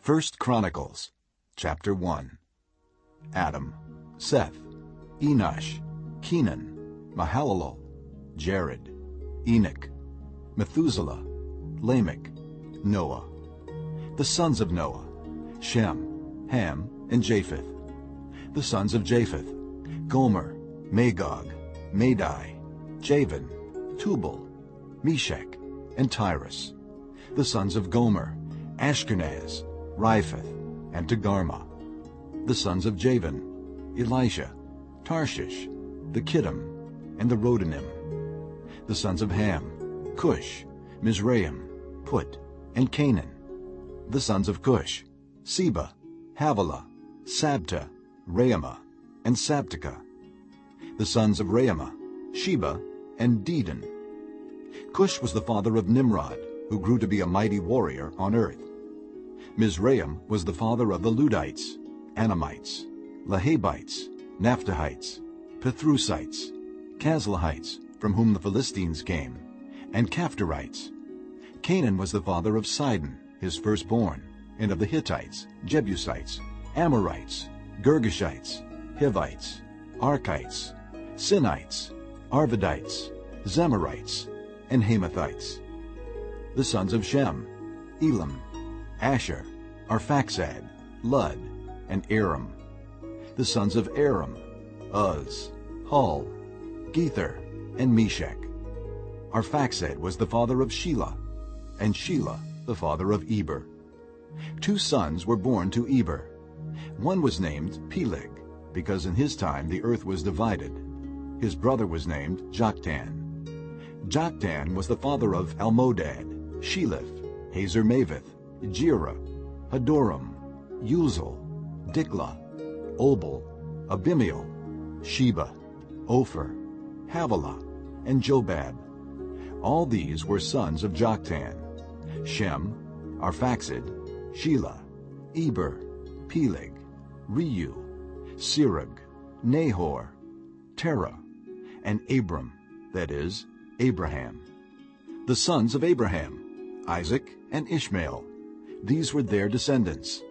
First Chronicles, chapter 1 Adam, Seth, Enosh, Kenan, Mahalalel, Jared, Enoch, Methuselah, Lamech, Noah. The sons of Noah, Shem, Ham, and Japheth. The sons of Japheth, Gomer, Magog, Madai, Javan, Tubal, Meshech, and Tiras. The sons of Gomer, Ashkenaz, Riphath, and Togarmah. The sons of Javan, Elisha, Tarshish, the Kittim, and the Rodanim. The sons of Ham, Cush, Mizraim, Put, and Canaan. The sons of Cush, Seba, Havilah, Sabta, Raamah, and Sabteca. The sons of Raamah, Sheba, and Dedan. Cush was the father of Nimrod, who grew to be a mighty warrior on earth. Mizraim was the father of the Ludites, Anamites, Lahabites, Naphtuhites, Pathrusites, Casluhites, from whom the Philistines came, and Caphtorites. Canaan was the father of Sidon, his firstborn, and of the Hittites, Jebusites, Amorites, Girgashites, Hivites, Archites, Sinites, Arvadites, Zemarites, and Hamathites. The sons of Shem, Elam, Ashur, Arphaxad, Lud, and Aram. The sons of Aram, Uz, Hul, Gether, and Meshech. Arphaxad was the father of Shelah, and Shelah the father of Eber. Two sons were born to Eber. One was named Peleg, because in his time the earth was divided. His brother was named Joktan. Joktan was the father of Almodad, Sheleph, Hazarmaveth, Jerah, Hadoram, Uzal, Dikla, Obal, Abimael, Sheba, Ophir, Havilah, and Jobab. All these were sons of Joktan. Shem, Arphaxad, Shelah, Eber, Peleg, Reu, Serug, Nahor, Terah, and Abram, that is, Abraham. The sons of Abraham, Isaac and Ishmael. These were their descendants.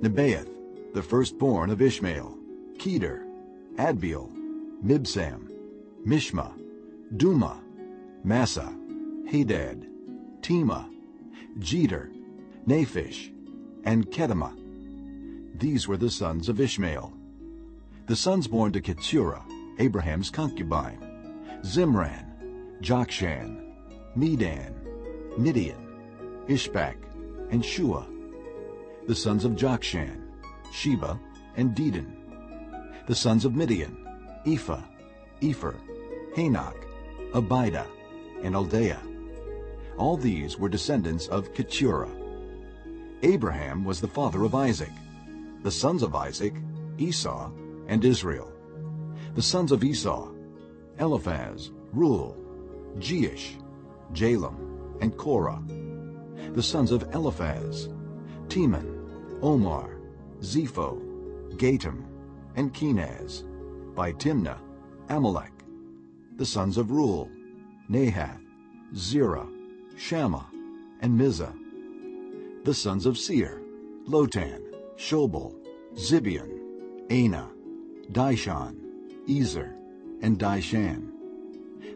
Nebaioth, the firstborn of Ishmael, Kedar, Adbeel, Mibsam, Mishma, Duma, Massa, Hadad, Tema, Jeter, Naphish, and Kedemah. These were the sons of Ishmael. The sons born to Keturah, Abraham's concubine, Zimran, Jokshan, Medan, Midian, Ishbak, and Shua. The sons of Jokshan, Sheba, and Dedan. The sons of Midian, Ephah, Epher, Hanoch, Abida, and Eldaah. All these were descendants of Keturah. Abraham was the father of Isaac. The sons of Isaac, Esau, and Israel. The sons of Esau, Eliphaz, Reuel, Jeush, Jalam, and Korah. The sons of Eliphaz, Teman, Omar, Zepho, Gatam, and Kenaz. By Timnah, Amalek. The sons of Reuel, Nahath, Zerah, Shammah, and Mizzah. The sons of Seir, Lotan, Shobal, Zibeon, Anah, Dishon, Ezer, and Dishan.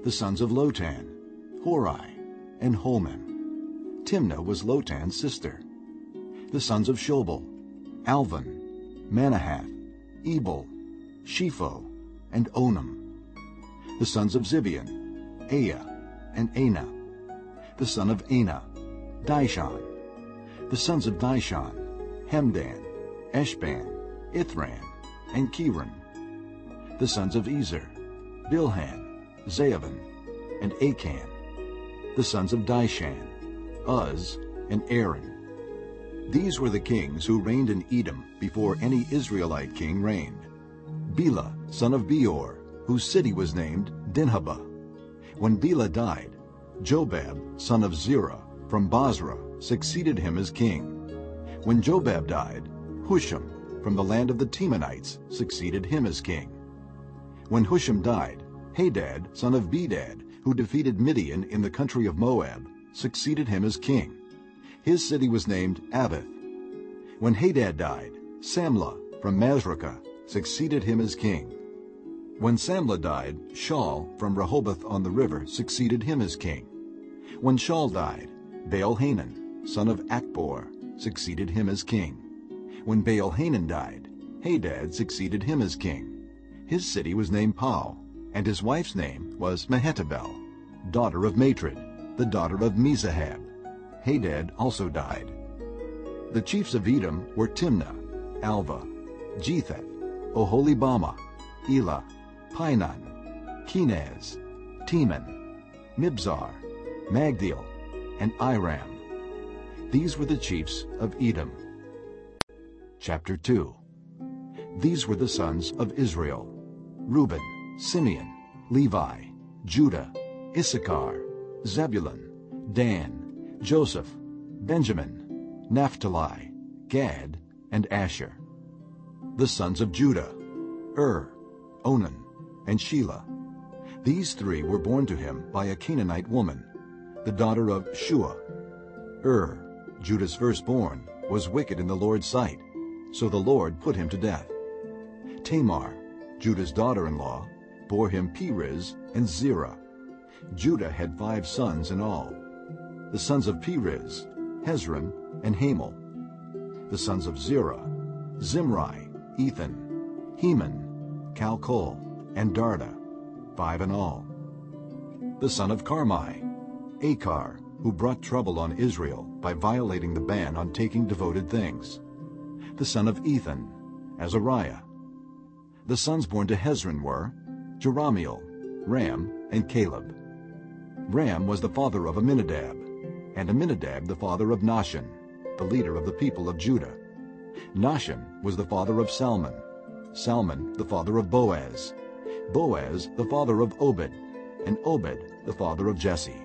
The sons of Lotan, Horai, and Homam. Timnah was Lotan's sister. The sons of Shobal, Alvan, Manahath, Ebal, Shepho, and Onam. The sons of Zibeon, Aiah, and Anah. The son of Anah, Dishon. The sons of Dishon, Hemdan, Eshban, Ithran, and Kiran. The sons of Ezer, Bilhan, Zaavan, and Akan. The sons of Dishan, Uz, and Aran. These were the kings who reigned in Edom before any Israelite king reigned. Bela, son of Beor, whose city was named Dinhabah. When Bela died, Jobab, son of Zerah, from Bozrah, succeeded him as king. When Jobab died, Husham, from the land of the Temanites, succeeded him as king. When Husham died, Hadad, son of Bedad, who defeated Midian in the country of Moab, succeeded him as king. His city was named Avith. When Hadad died, Samlah from Masrekah succeeded him as king. When Samlah died, Shaul from Rehoboth on the river succeeded him as king. When Shaul died, Baal-Hanan, son of Akbor, succeeded him as king. When Baal-Hanan died, Hadad succeeded him as king. His city was named Pau, and his wife's name was Mehetabel, daughter of Matred, the daughter of Mezahab. Hadad also died. The chiefs of Edom were Timnah, Alva, Jetheth, Oholibamah, Elah, Pinon, Kenaz, Teman, Mibzar, Magdiel, and Iram. These were the chiefs of Edom. Chapter 2 These were the sons of Israel, Reuben, Simeon, Levi, Judah, Issachar, Zebulun, Dan, Joseph, Benjamin, Naphtali, Gad, and Asher. The sons of Judah, Ur, Onan, and Shelah. These three were born to him by a Canaanite woman, the daughter of Shua. Ur, Judah's firstborn, was wicked in the Lord's sight, so the Lord put him to death. Tamar, Judah's daughter-in-law, bore him Perez and Zerah. Judah had five sons in all. The sons of Perez, Hezron, and Hamul. The sons of Zerah, Zimri, Ethan, Heman, Calcol, and Darda, five in all. The son of Carmi, Achar, who brought trouble on Israel by violating the ban on taking devoted things. The son of Ethan, Azariah. The sons born to Hezron were Jerahmeel, Ram, and Caleb. Ram was the father of Amminadab, and Amminadab the father of Nahshon, the leader of the people of Judah. Nahshon was the father of Salmon, Salmon the father of Boaz, Boaz the father of Obed, and Obed the father of Jesse.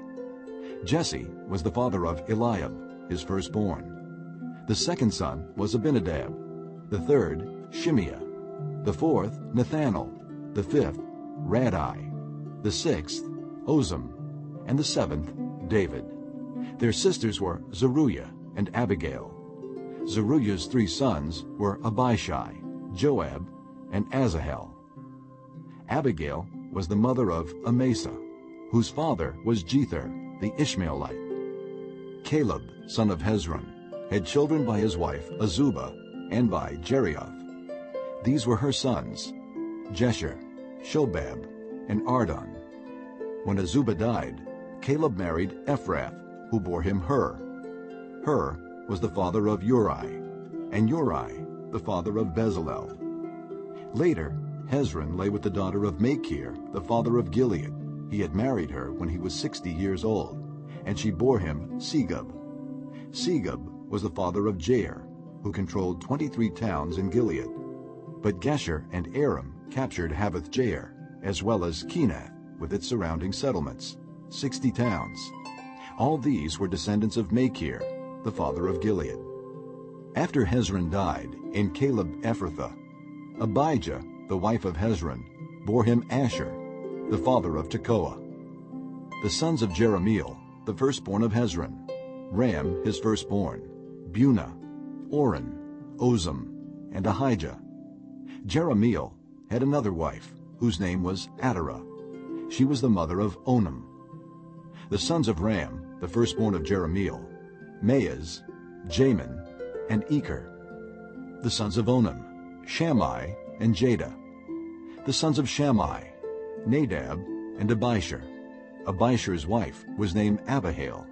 Jesse was the father of Eliab, his firstborn. The second son was Abinadab, the third Shimeah, the fourth Nethanel, the fifth Radai, the sixth Ozem, and the seventh David. Their sisters were Zeruiah and Abigail. Zeruiah's three sons were Abishai, Joab, and Asahel. Abigail was the mother of Amasa, whose father was Jether, the Ishmaelite. Caleb, son of Hezron, had children by his wife Azubah and by Jerioth. These were her sons, Jesher, Shobab, and Ardon. When Azubah died, Caleb married Ephrath, who bore him Hur. Hur was the father of Uri, and Uri the father of Bezalel. Later, Hezron lay with the daughter of Machir, the father of Gilead. He had married her when he was sixty years old, and she bore him Segub. Segub was the father of Jair, who controlled 23 towns in Gilead. But Geshur and Aram captured Havoth Jair, as well as Kenath with its surrounding settlements, 60 towns. All these were descendants of Machir, the father of Gilead. After Hezron died in Caleb Ephrathah, Abijah, the wife of Hezron, bore him Asher, the father of Tekoa. The sons of Jerahmeel, the firstborn of Hezron, Ram his firstborn, Bunah, Oren, Ozem, and Ahijah. Jerahmeel had another wife, whose name was Adara. She was the mother of Onam. The sons of Ram, the firstborn of Jerahmeel, Maaz, Jamin, and Eker. The sons of Onam, Shammai and Jada. The sons of Shammai, Nadab and Abishur. Abishur's wife was named Abihail,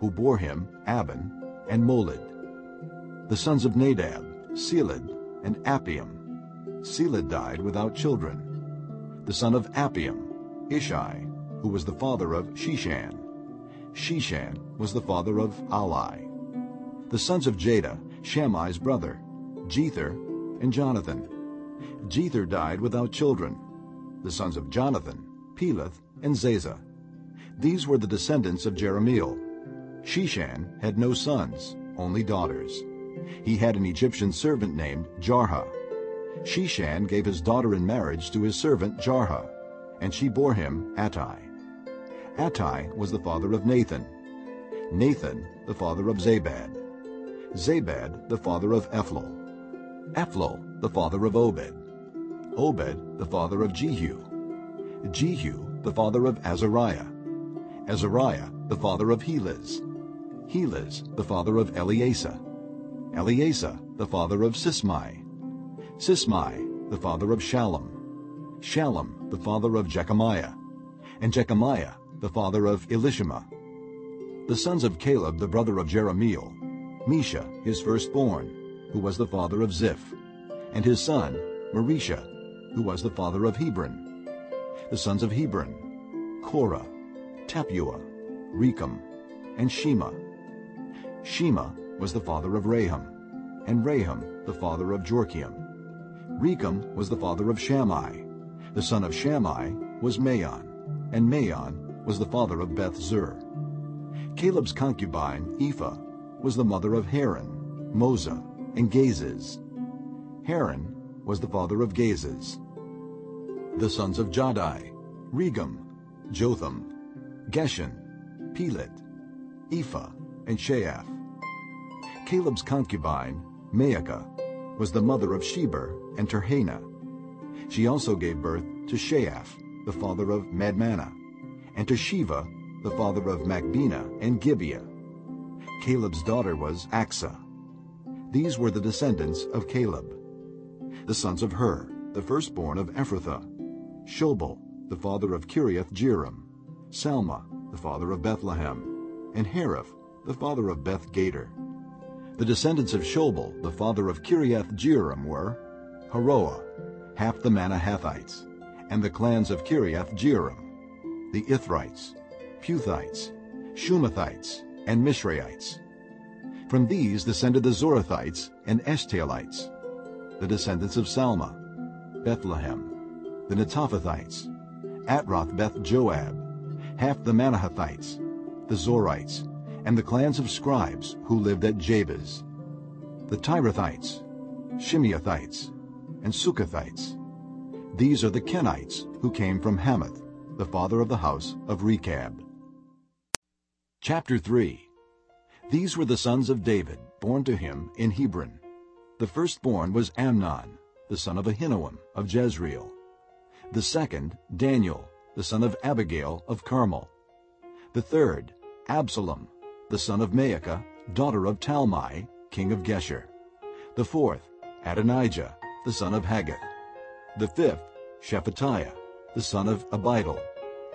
who bore him Aban and Molid. The sons of Nadab, Seled and Appaim. Seled died without children. The son of Appaim, Ishai, who was the father of Sheshan. Sheshan was the father of Ahlai. The sons of Jada, Shammai's brother, Jether and Jonathan. Jether died without children. The sons of Jonathan, Peleth and Zaza. These were the descendants of Jerahmeel. Sheshan had no sons, only daughters. He had an Egyptian servant named Jarha. Sheshan gave his daughter in marriage to his servant Jarha, and she bore him Attai. Attai was the father of Nathan. Nathan the father of Zabad. Zabad, the father of Ephlal. Ephlal, the father of Obed. Obed, the father of Jehu. Jehu, the father of Azariah. Azariah, the father of Helez. Helez, the father of Eleasa. Eleasa, the father of Sismai. Sismai, the father of Shallum. Shallum, the father of Jechamiah. And Jechamiah, the father of Elishama. The sons of Caleb, the brother of Jerahmeel. Misha, his firstborn, who was the father of Ziph. And his son, Mareshah, who was the father of Hebron. The sons of Hebron, Korah, Tappuah, Rekem, and Shema. Shema was the father of Raham, and Raham the father of Jorkeam. Rekem was the father of Shammai. The son of Shammai was Maon, and Maon was the father of Beth Zur. Caleb's concubine, Ephah, was the mother of Haran, Moza, and Gazez. Haran was the father of Gazez. The sons of Jahdai, Regem, Jotham, Geshen, Pelet, Ephah, and Sheaph. Caleb's concubine, Maacah, was the mother of Sheber and Tirhanah. She also gave birth to Sheaph, the father of Madmannah, and to Sheva, the father of Machbenah and Gibeah. Caleb's daughter was Achsah. These were the descendants of Caleb. The sons of Hur, the firstborn of Ephrathah, Shobal, the father of Kiriath Jearim, Salma, the father of Bethlehem, and Hareph, the father of Beth Gader. The descendants of Shobal, the father of Kiriath Jearim, were Haroah, half the Manahathites, and the clans of Kiriath Jearim, the Ithrites, Puthites, Shumathites, and Mishraites. From these descended the Zorathites and Eshtaolites, the descendants of Salma, Bethlehem, the Netophathites, Atroth Beth Joab, half the Manahathites, the Zorites, and the clans of scribes who lived at Jabez, the Tirathites, Shimeathites, and Sukathites. These are the Kenites who came from Hamath, the father of the house of Rechab. Chapter 3 These were the sons of David, born to him in Hebron. The firstborn was Amnon, the son of Ahinoam of Jezreel. The second, Daniel, the son of Abigail of Carmel. The third, Absalom, the son of Maacah, daughter of Talmai, king of Geshur. The fourth, Adonijah, the son of Haggith. The fifth, Shephatiah, the son of Abidal.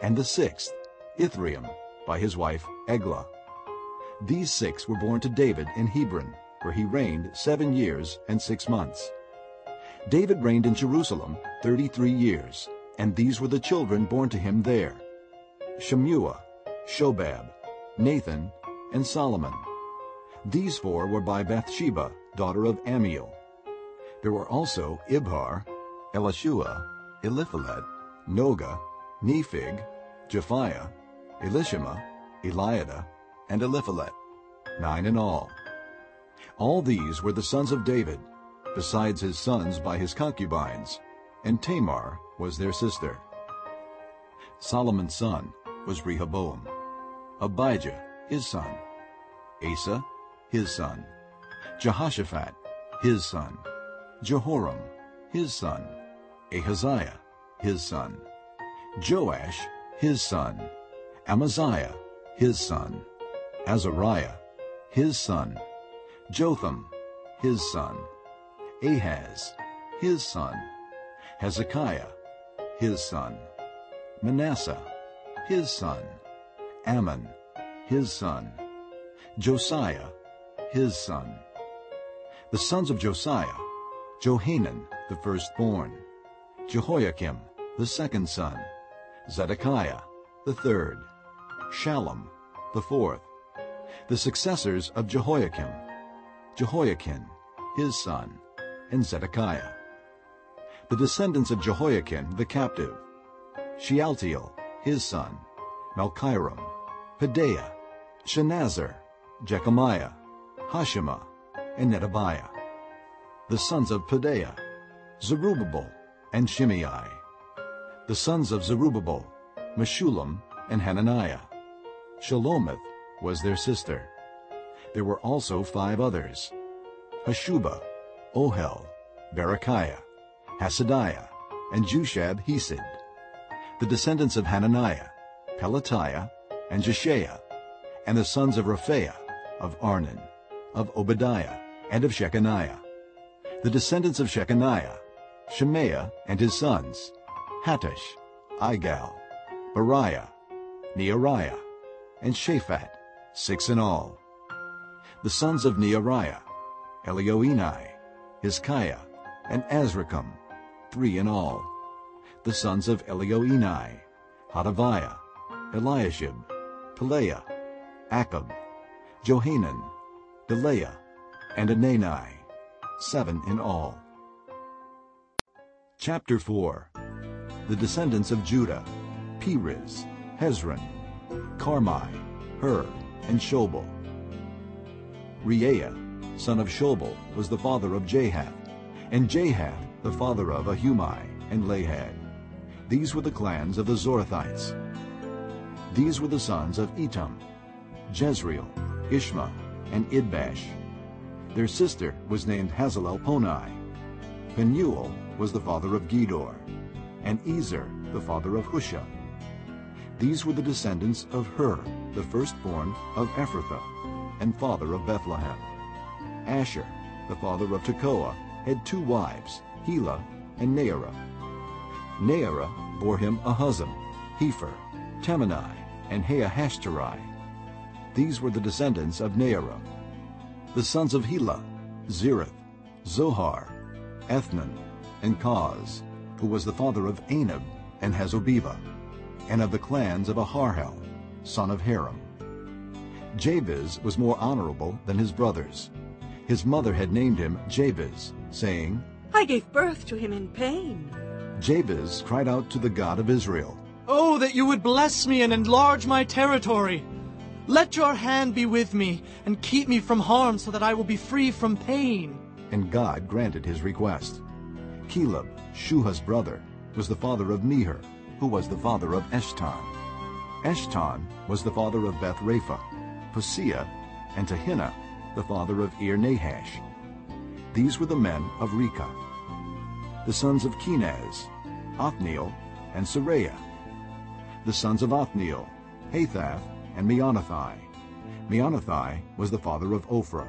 And the sixth, Ithream, by his wife Eglah. These six were born to David in Hebron, where he reigned seven years and six months. David reigned in Jerusalem thirty-three years, and these were the children born to him there. Shammua, Shobab, Nathan, and Solomon. These four were by Bathsheba, daughter of Ammiel. There were also Ibhar, Elishua, Eliphalet, Noga, Nephig, Japhia, Elishama, Eliada, and Eliphalet, nine in all. All these were the sons of David, besides his sons by his concubines, and Tamar was their sister. Solomon's son was Rehoboam, Abijah his son, Asa his son, Jehoshaphat his son, Jehoram his son, Ahaziah his son, Joash his son, Amaziah his son, Azariah his son, Jotham his son, Ahaz his son, Hezekiah his son, Manasseh his son, Amon his son, Josiah his son. The sons of Josiah, Johanan the firstborn, Jehoiakim the second son, Zedekiah the third, Shallum the fourth. The successors of Jehoiakim, Jehoiachin his son, and Zedekiah. The descendants of Jehoiachin the captive, Shealtiel his son, Malchiram, Pedaiah, Shenazar, Jechamiah, Hoshama, and Nedabiah. The sons of Pedaiah, Zerubbabel, and Shimei. The sons of Zerubbabel, Meshullam and Hananiah. Shalomith was their sister. There were also five others, Hashubah, Ohel, Berechiah, Hasadiah, and Jushab Hesed. The descendants of Hananiah, Pelatiah, and Jeshaiah, and the sons of Rephaiah, of Arnan, of Obadiah, and of Shechaniah. The descendants of Shechaniah, Shemaiah and his sons, Hattush, Igal, Bariah, Neariah, and Shaphat, six in all. The sons of Neariah, Elioenai, Hiskiah, and Azrikam, three in all. The sons of Elioenai, Hodaviah, Eliashib, Pelaiah, Akkub, Johanan, Delaiah, and Anani, seven in all. Chapter 4 The descendants of Judah, Perez, Hezron, Carmi, Hur, and Shobal. Reaiah, son of Shobal, was the father of Jahath, and Jahath the father of Ahumai and Lahad. These were the clans of the Zorathites. These were the sons of Etam, Jezreel, Ishma, and Idbash. Their sister was named Hazelelponi. Penuel was the father of Gedor, and Ezer the father of Husha. These were the descendants of Hur, the firstborn of Ephrathah, and father of Bethlehem. Asher, the father of Tekoa, had two wives, Helah and Naarah. Naarah bore him Ahuzzam, Hepher, Temeni, and Haahashtari. These were the descendants of Naarah. The sons of Helah, Zereth, Zohar, Ethnan, and Koz, who was the father of Anab and Hazobebah, and of the clans of Aharhel, son of Harum. Jabez was more honorable than his brothers. His mother had named him Jabez, saying, I gave birth to him in pain. Jabez cried out to the God of Israel, Oh, that you would bless me and enlarge my territory! Let your hand be with me, and keep me from harm so that I will be free from pain. And God granted his request. Caleb, Shuhah's brother, was the father of Mehir, who was the father of Eshton. Eshton was the father of Beth Rapha, Paseah, and Tehinnah, the father of Ir Nahash. These were the men of Rekah. The sons of Kenaz, Othniel, and Seraiah. The sons of Othniel, Hathath, and Meonothai. Meonothai was the father of Ophrah.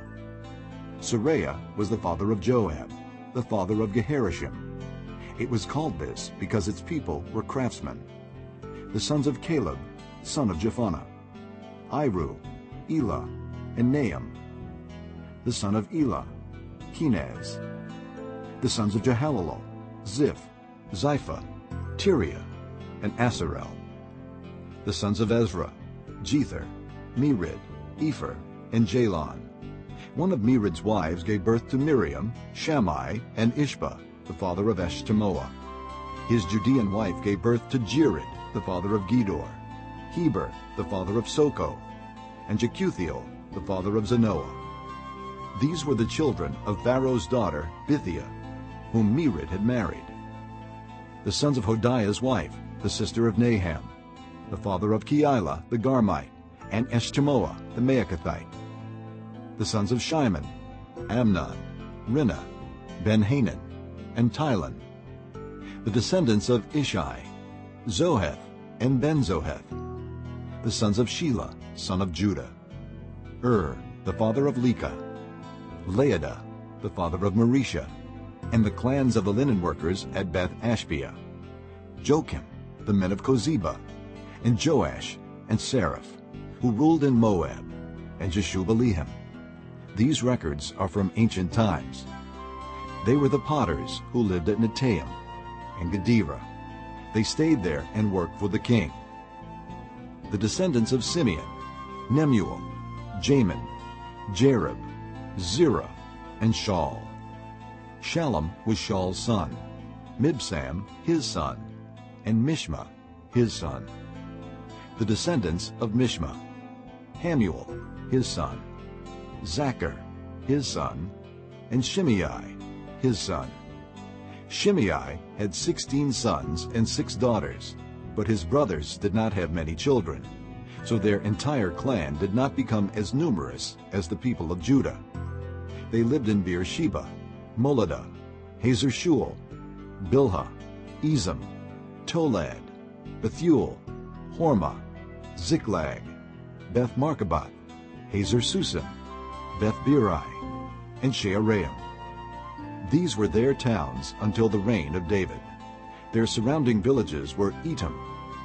Seraiah was the father of Joab, the father of Geharashim. It was called this because its people were craftsmen. The sons of Caleb, son of Jephunneh, Iru, Elah, and Naam. The son of Elah, Kenaz. The sons of Jehalelel, Ziph, Ziphah, Tiria, and Asarel. The sons of Ezra, Jether, Mered, Epher, and Jalon. One of Mered's wives gave birth to Miriam, Shammai, and Ishba, the father of Eshtemoa. His Judean wife gave birth to Jered, the father of Gedor, Heber, the father of Soko, and Jekuthiel, the father of Zanoah. These were the children of Pharaoh's daughter, Bithia, whom Mered had married. The sons of Hodiah's wife, the sister of Naham, the father of Keilah the Garmite, and Eshtemoa the Maachathite. The sons of Shimon, Amnon, Rinnah, Ben-Hanan, and Tilon. The descendants of Ishai, Zoheth, and Ben-Zoheth. The sons of Shelah, son of Judah. Ur, the father of Lecah. Laadah, the father of Marisha, and the clans of the linen workers at Beth Ashbea. Jochim, the men of Chozeba, and Joash, and Seraph, who ruled in Moab, and Jashubbalehem. These records are from ancient times. They were the potters who lived at Netaim and Gederah. They stayed there and worked for the king. The descendants of Simeon, Nemuel, Jamin, Jarib, Zerah, and Shaul. Shallum was Shaul's son, Mibsam his son, and Mishma his son. The descendants of Mishma, Hamuel his son, Zakkur his son, and Shimei his son. Shimei had sixteen sons and six daughters, but his brothers did not have many children. So their entire clan did not become as numerous as the people of Judah. They lived in Beersheba, Molada, Hazer Shual, Bilhah, Ezem, Tolad, Bethuel, Hormah, Ziklag, Beth Marcaboth, Hazer Susim, Beth Biri, and Shaaraim. These were their towns until the reign of David. Their surrounding villages were Etam,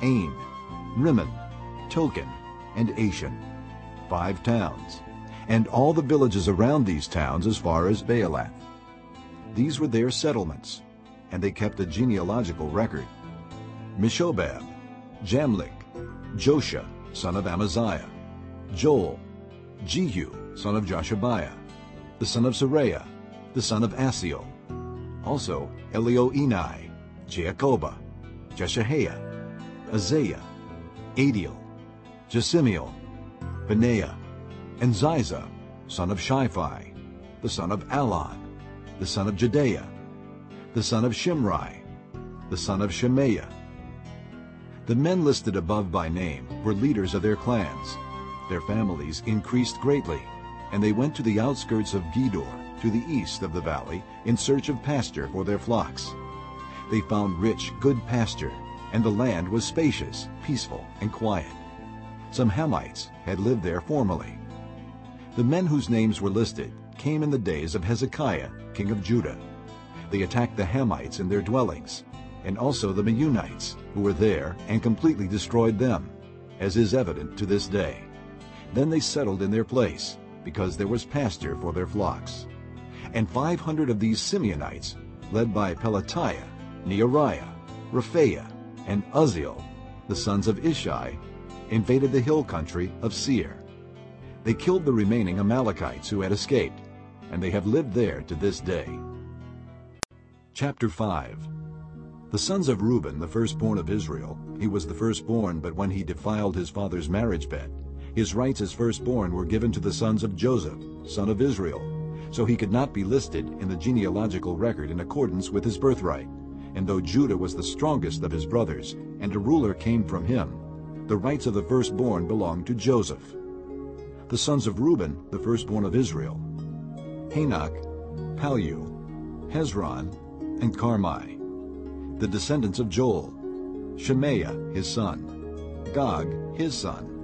Ain, Rimmon, Token, and Ashan, five towns, and all the villages around these towns as far as Baalath. These were their settlements, and they kept a genealogical record. Meshobab, Jamlik, Joshua, son of Amaziah, Joel, Jehu, son of Joshabiah, the son of Seraiah, the son of Asiel, also Elioenai, Jaakobah, Jeshahiah, Azariah, Adiel, Jesimiel, Benaiah, and Ziza, son of Shiphi, the son of Alon, the son of Jedaiah, the son of Shimri, the son of Shemaiah. The men listed above by name were leaders of their clans. Their families increased greatly, and they went to the outskirts of Gedor, to the east of the valley, in search of pasture for their flocks. They found rich, good pasture, and the land was spacious, peaceful, and quiet. Some Hamites had lived there formerly. The men whose names were listed came in the days of Hezekiah, king of Judah. They attacked the Hamites in their dwellings, and also the Meunites, who were there, and completely destroyed them, as is evident to this day. Then they settled in their place, because there was pasture for their flocks. And five hundred of these Simeonites, led by Pelatiah, Neariah, Raphaiah, and Uzziel, the sons of Ishai, invaded the hill country of Seir. They killed the remaining Amalekites who had escaped, and they have lived there to this day. Chapter 5 The sons of Reuben, the firstborn of Israel, he was the firstborn, but when he defiled his father's marriage bed, his rights as firstborn were given to the sons of Joseph, son of Israel, so he could not be listed in the genealogical record in accordance with his birthright. And though Judah was the strongest of his brothers, and a ruler came from him, the rights of the firstborn belonged to Joseph. The sons of Reuben, the firstborn of Israel, Hanoch, Pallu, Hezron, and Carmi. The descendants of Joel, Shemaiah his son, Gog his son,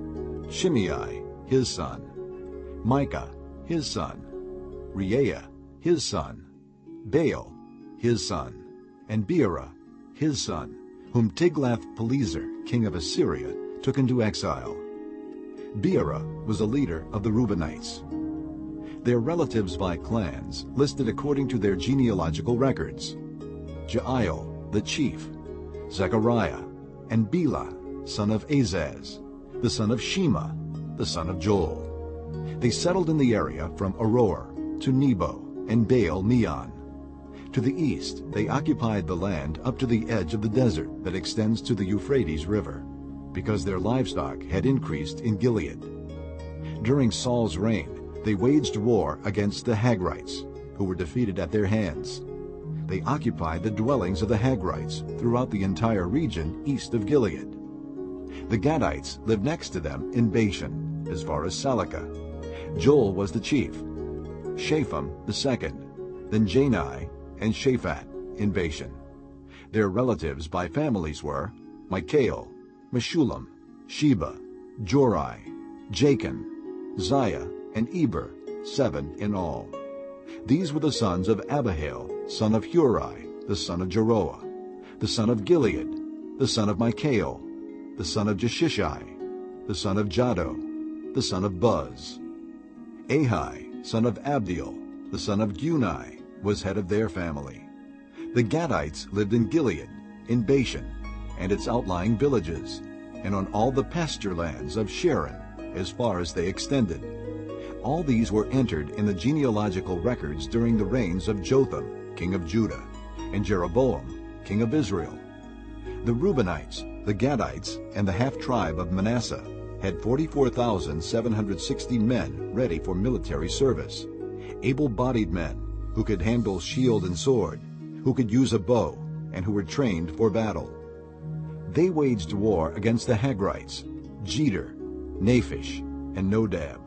Shimei his son, Micah his son, Reaiah his son, Baal his son, and Beerah his son, whom Tiglath-Pileser, king of Assyria, took into exile. Beerah was a leader of the Reubenites. Their relatives by clans listed according to their genealogical records. Jeiel, the chief, Zechariah, and Bela, son of Azaz, the son of Shema, the son of Joel. They settled in the area from Aroer to Nebo and Baal Meon. To the east they occupied the land up to the edge of the desert that extends to the Euphrates River, because their livestock had increased in Gilead. During Saul's reign, they waged war against the Hagrites, who were defeated at their hands. They occupied the dwellings of the Hagrites throughout the entire region east of Gilead. The Gadites lived next to them in Bashan, as far as Salecah. Joel was the chief, Shapham the second, then Jani and Shaphat in Bashan. Their relatives by families were Michael, Meshullam, Sheba, Jorai, Jachin, Ziah, and Eber, seven in all. These were the sons of Abihail, son of Huri, the son of Jeroah, the son of Gilead, the son of Michael, the son of Jeshishai, the son of Jahdo, the son of Buz. Ahi, son of Abdiel, the son of Guni, was head of their family. The Gadites lived in Gilead, in Bashan, and its outlying villages, and on all the pasture lands of Sharon, as far as they extended. All these were entered in the genealogical records during the reigns of Jotham, king of Judah, and Jeroboam, king of Israel. The Reubenites, the Gadites, and the half-tribe of Manasseh had 44,760 men ready for military service, able-bodied men who could handle shield and sword, who could use a bow, and who were trained for battle. They waged war against the Hagrites, Geder, Naphish, and Nodab.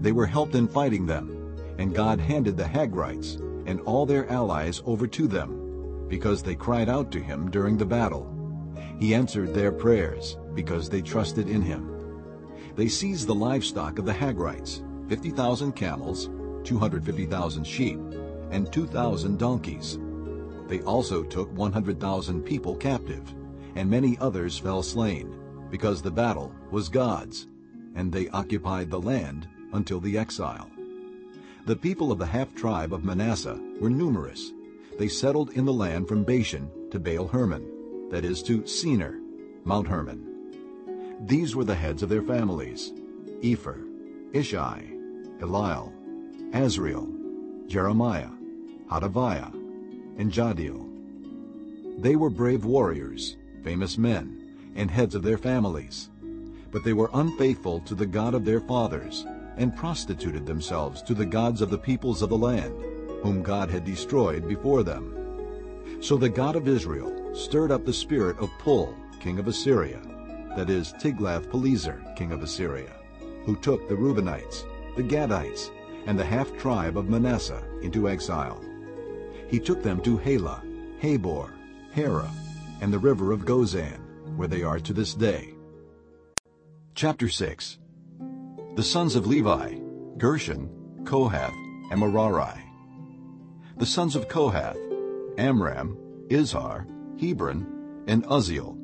They were helped in fighting them, and God handed the Hagrites and all their allies over to them, because they cried out to him during the battle. He answered their prayers, because they trusted in him. They seized the livestock of the Hagrites, 50,000 camels, 250,000 sheep, and 2,000 donkeys. They also took 100,000 people captive, and many others fell slain, because the battle was God's, and they occupied the land until the exile. The people of the half-tribe of Manasseh were numerous. They settled in the land from Bashan to Baal Hermon, that is to Senir, Mount Hermon. These were the heads of their families, Epher, Ishai, Eliel, Azriel, Jeremiah, Hadaviah, and Jahdiel. They were brave warriors, famous men, and heads of their families. But they were unfaithful to the God of their fathers, and prostituted themselves to the gods of the peoples of the land, whom God had destroyed before them. So the God of Israel stirred up the spirit of Pul, king of Assyria, that is Tiglath-Pileser, king of Assyria, who took the Reubenites, the Gadites, and the half-tribe of Manasseh into exile. He took them to Halah, Habor, Hara, and the river of Gozan, where they are to this day. Chapter 6 The sons of Levi, Gershon, Kohath, and Merari. The sons of Kohath, Amram, Izhar, Hebron, and Uzziel.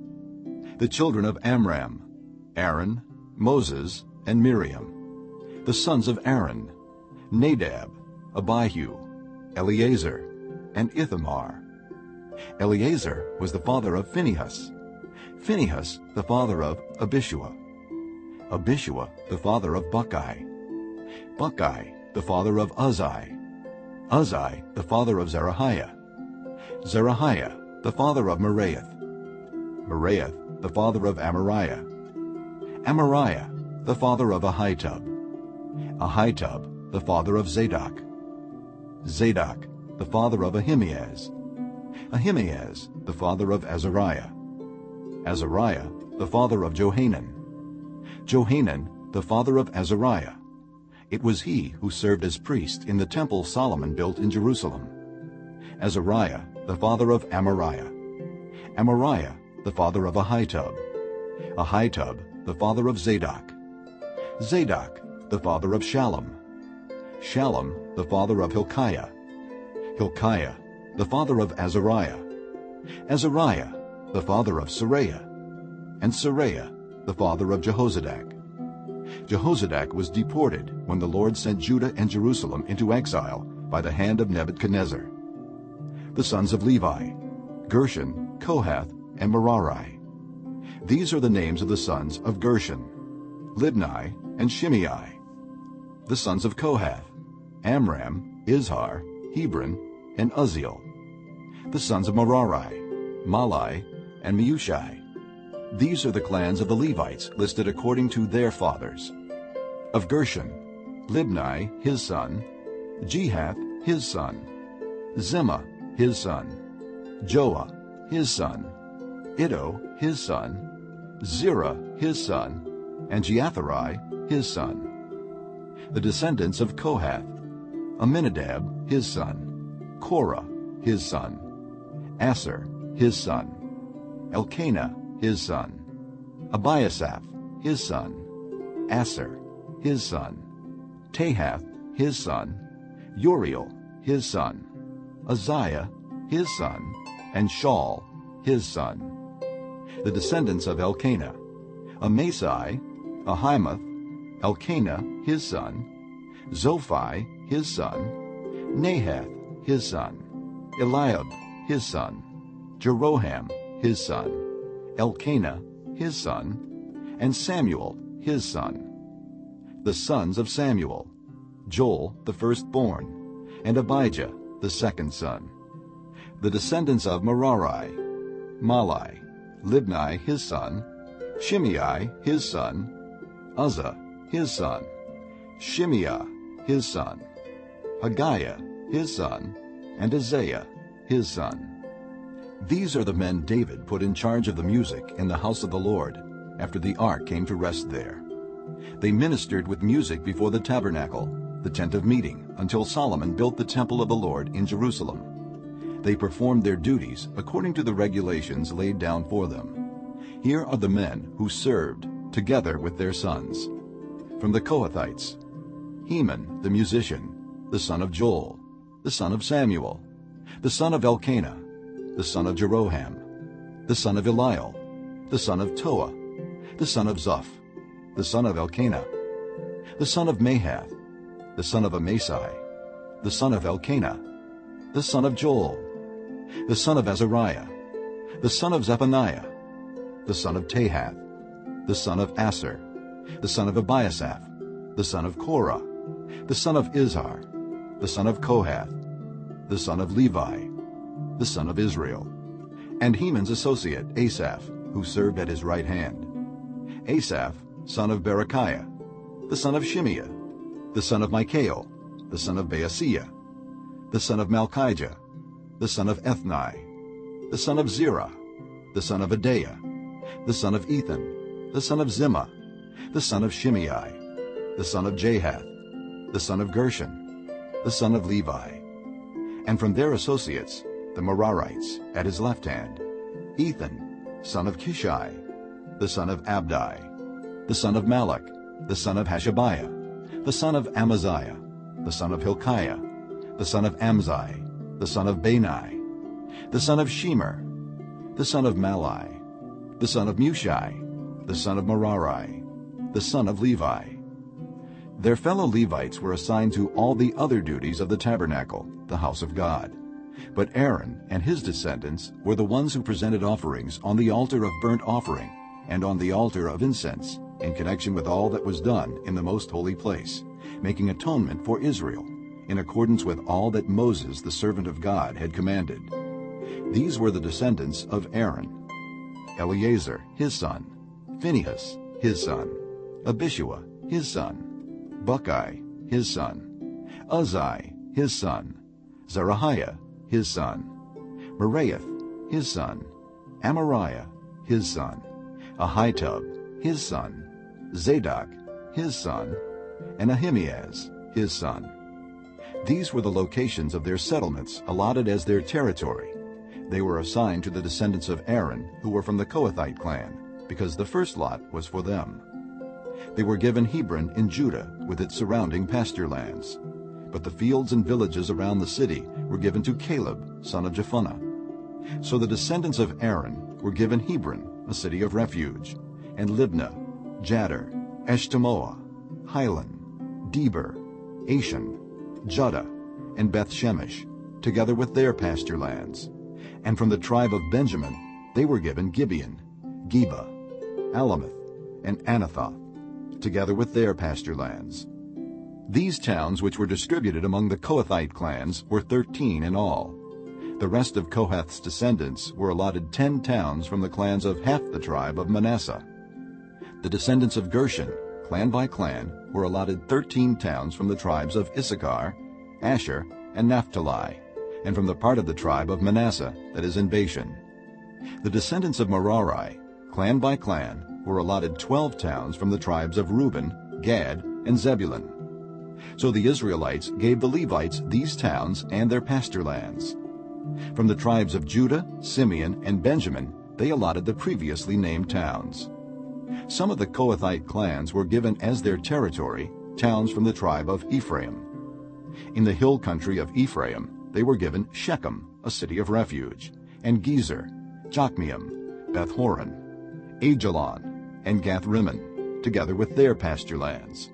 The children of Amram, Aaron, Moses, and Miriam. The sons of Aaron, Nadab, Abihu, Eleazar, and Ithamar. Eleazar was the father of Phinehas. Phinehas the father of Abishua. Abishua the father of Bucki. Bucki the father of Uzzi. Uzzi the father of Zerahiah. Zerahiah the father of Meraioth. Meraioth the father of Amariah. Amariah the father of Ahitub. Ahitub the father of Zadok. Zadok the father of Ahimaaz. Ahimaaz, the father of Azariah. Azariah, the father of Johanan. Johanan, the father of Azariah. It was he who served as priest in the temple Solomon built in Jerusalem. Azariah, the father of Amariah. Amariah, the father of Ahitub. Ahitub, the father of Zadok. Zadok, the father of Shallum. Shallum, the father of Hilkiah. Hilkiah, the father of Azariah. Azariah, the father of Seraiah. And Seraiah, the father of Jehozadak. Jehozadak was deported when the Lord sent Judah and Jerusalem into exile by the hand of Nebuchadnezzar. The sons of Levi, Gershon, Kohath, and Merari. These are the names of the sons of Gershon, Libni, and Shimei. The sons of Kohath, Amram, Izhar, Hebron, and Uzziel. The sons of Merari, Mahli, and Mushi. These are the clans of the Levites listed according to their fathers. Of Gershon, Libni, his son, Jehath, his son, Zimmah, his son, Joah, his son, Iddo, his son, Zerah, his son, and Jeatherai, his son. The descendants of Kohath, Amminadab, his son, Korah, his son, Assir, his son, Elkanah, his son, Abiasaph, his son, Assir, his son, Tahath, his son, Uriel, his son, Uzziah, his son, and Shaul, his son. The descendants of Elkanah, Amasai, Ahimoth, Elkanah, his son, Zophai, his son, Nahath, his son, Eliab, his son, Jeroham, his son, Elkanah, his son, and Samuel, his son. The sons of Samuel, Joel, the firstborn, and Abijah, the second son. The descendants of Merari, Mahli, Libni, his son, Shimei, his son, Uzzah, his son, Shimea, his son, Haggiah, his son, and Asaiah, his son. These are the men David put in charge of the music in the house of the Lord, after the ark came to rest there. They ministered with music before the tabernacle, the tent of meeting, until Solomon built the temple of the Lord in Jerusalem. They performed their duties according to the regulations laid down for them. Here are the men who served, together with their sons. From the Kohathites, Heman the musician, the son of Joel, the son of Samuel, the son of Elkanah, the son of Jeroham, the son of Eliel, the son of Toah, the son of Zoph, the son of Elkanah, the son of Mahath, the son of Amasai, the son of Elkanah, the son of Joel, the son of Azariah, the son of Zephaniah, the son of Tahath, the son of Assir, the son of Ebiasaph, the son of Korah, the son of Izhar, the son of Kohath, the son of Levi, the son of Israel, and Heman's associate Asaph, who served at his right hand. Asaph, son of Berechiah, the son of Shimeah, the son of Michael, the son of Baaseiah, the son of Malchijah, the son of Ethni, the son of Zerah, the son of Adaiah, the son of Ethan, the son of Zimmah, the son of Shimei, the son of Jahath, the son of Gershon, the son of Levi. And from their associates, the Merarites, at his left hand, Ethan, son of Kishi, the son of Abdi, the son of Malluk, the son of Hashabiah, the son of Amaziah, the son of Hilkiah, the son of Amzi, the son of Benai, the son of Shemer, the son of Mahli, the son of Mushi, the son of Merari, the son of Levi. Their fellow Levites were assigned to all the other duties of the tabernacle, the house of God. But Aaron and his descendants were the ones who presented offerings on the altar of burnt offering and on the altar of incense in connection with all that was done in the most holy place, making atonement for Israel, in accordance with all that Moses the servant of God had commanded. These were the descendants of Aaron, Eleazar his son, Phinehas his son, Abishua his son, Bukki his son, Uzzi his son, Zerahiah his son, Meraioth his son, Amariah his son, Ahitub his son, Zadok his son, and Ahimaaz his son. These were the locations of their settlements allotted as their territory. They were assigned to the descendants of Aaron, who were from the Kohathite clan, because the first lot was for them. They were given Hebron in Judah with its surrounding pasture lands. But the fields and villages around the city were given to Caleb, son of Jephunneh. So the descendants of Aaron were given Hebron, a city of refuge, and Libnah, Jattir, Eshtemoa, Hilen, Debir, Ashan, Judah, and Beth Shemesh, together with their pasture lands. And from the tribe of Benjamin they were given Gibeon, Geba, Alemeth, and Anathoth, together with their pasture lands. These towns which were distributed among the Kohathite clans were thirteen in all. The rest of Kohath's descendants were allotted ten towns from the clans of half the tribe of Manasseh. The descendants of Gershon, clan by clan, were allotted thirteen towns from the tribes of Issachar, Asher, and Naphtali, and from the part of the tribe of Manasseh that is in Bashan. The descendants of Merari, clan by clan, were allotted twelve towns from the tribes of Reuben, Gad, and Zebulun. So the Israelites gave the Levites these towns and their pasture lands. From the tribes of Judah, Simeon, and Benjamin they allotted the previously named towns. Some of the Kohathite clans were given as their territory towns from the tribe of Ephraim. In the hill country of Ephraim they were given Shechem, a city of refuge, and Gezer, Jokmeam, Beth-horon, Aijalon, and Gath-rimmon, together with their pasture lands.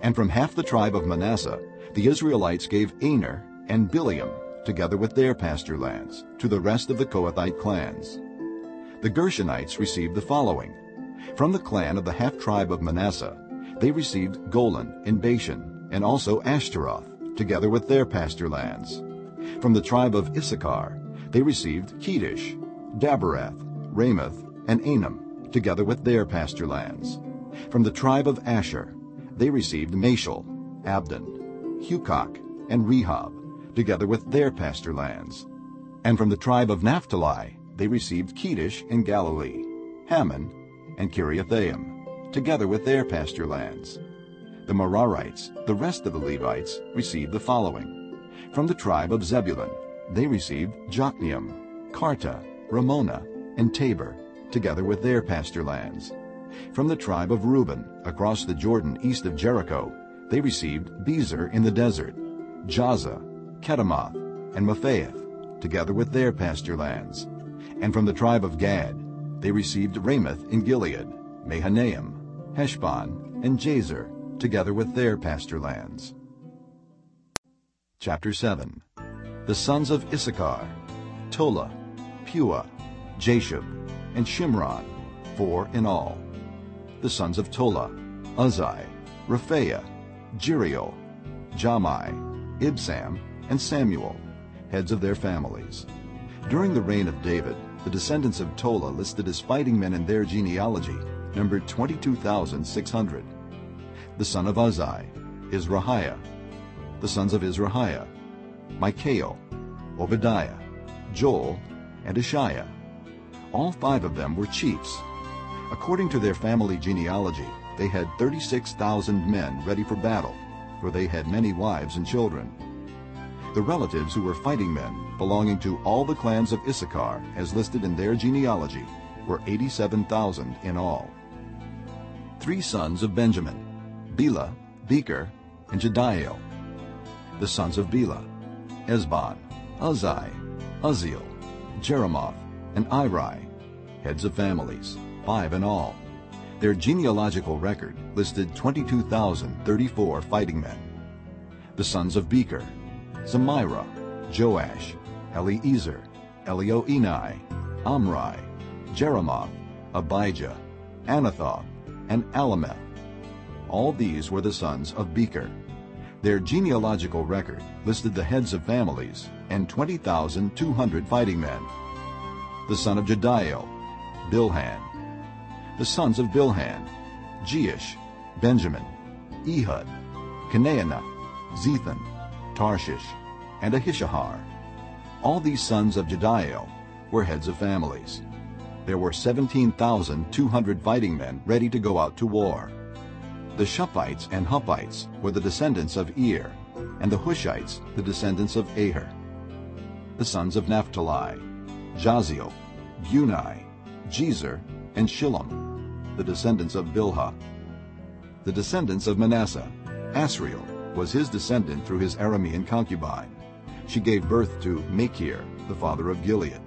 And from half the tribe of Manasseh the Israelites gave Aner and Bileam, together with their pasture lands, to the rest of the Kohathite clans. The Gershonites received the following. From the clan of the half-tribe of Manasseh, they received Golan in Bashan, and also Ashtaroth, together with their pasture lands. From the tribe of Issachar, they received Kedesh, Daberath, Ramoth, and Anem, together with their pasture lands. From the tribe of Asher, they received Mashal, Abdon, Hukok, and Rehob, together with their pasture lands. And from the tribe of Naphtali, they received Kedesh in Galilee, Hammon, and Kiriathaim, together with their pasture lands. The Merarites, the rest of the Levites, received the following. From the tribe of Zebulun, they received Jokneam, Kartah, Rimmono, and Tabor, together with their pasture lands. From the tribe of Reuben, across the Jordan east of Jericho, they received Bezer in the desert, Jahzah, Kedemoth, and Mephaath, together with their pasture lands. And from the tribe of Gad, they received Ramoth in Gilead, Mahanaim, Heshbon, and Jazer, together with their pasture lands. Chapter 7 The sons of Issachar, Tola, Puah, Jashub, and Shimron, four in all. The sons of Tola, Uzzi, Rephaiah, Jeriel, Jahmai, Ibsam, and Samuel, heads of their families. During the reign of David, the descendants of Tola listed as fighting men in their genealogy numbered 22,600. The son of Uzzi, Izrahiah. The sons of Izrahiah, Michael, Obadiah, Joel, and Ishiah. All five of them were chiefs. According to their family genealogy, they had 36,000 men ready for battle, for they had many wives and children. The relatives who were fighting men, belonging to all the clans of Issachar, as listed in their genealogy, were 87,000 in all. Three sons of Benjamin, Bela, Becher, and Jediael. The sons of Bela, Ezbon, Uzzi, Uzziel, Jeremoth, and Iri, heads of families, five in all. Their genealogical record listed 22,034 fighting men. The sons of Becher, Zemira, Joash, Eliezer, Elioenai, Omri, Jeremoth, Abijah, Anathoth, and Alemeth. All these were the sons of Becher. Their genealogical record listed the heads of families and 20,200 fighting men. The son of Jediael, Bilhan. The sons of Bilhan, Jeush, Benjamin, Ehud, Chenaanah, Zethan, Tarshish, and Ahishahar. All these sons of Jediael were heads of families. There were 17,200 fighting men ready to go out to war. The Shuppites and Huppites were the descendants of Ir, and the Hushites the descendants of Aher. The sons of Naphtali, Jahziel, Guni, Jezer, and Shillem, the descendants of Bilhah. The descendants of Manasseh, Asriel was his descendant through his Aramean concubine. She gave birth to Machir, the father of Gilead.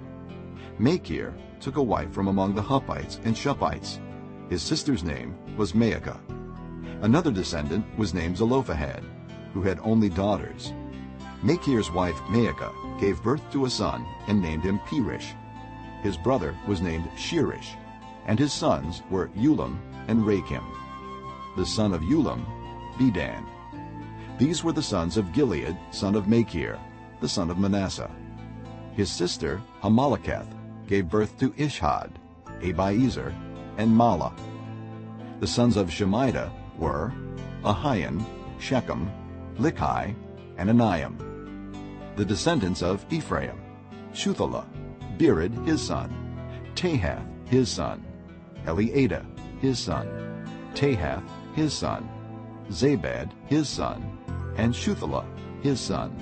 Machir took a wife from among the Huppites and Shuppites. His sister's name was Maacah. Another descendant was named Zelophehad, who had only daughters. Machir's wife Maacah gave birth to a son and named him Peresh. His brother was named Sheresh, and his sons were Ulam and Rakem. The son of Ulam, Bedan. These were the sons of Gilead, son of Machir, the son of Manasseh. His sister, Hammoleketh, gave birth to Ishhod, Abiezer, and Mahlah. The sons of Shemida were Ahian, Shechem, Likhi, and Aniam. The descendants of Ephraim, Shuthelah, Bered his son, Tahath his son, Eliada his son, Tahath his son, Zabad his son, and Shuthelah his son.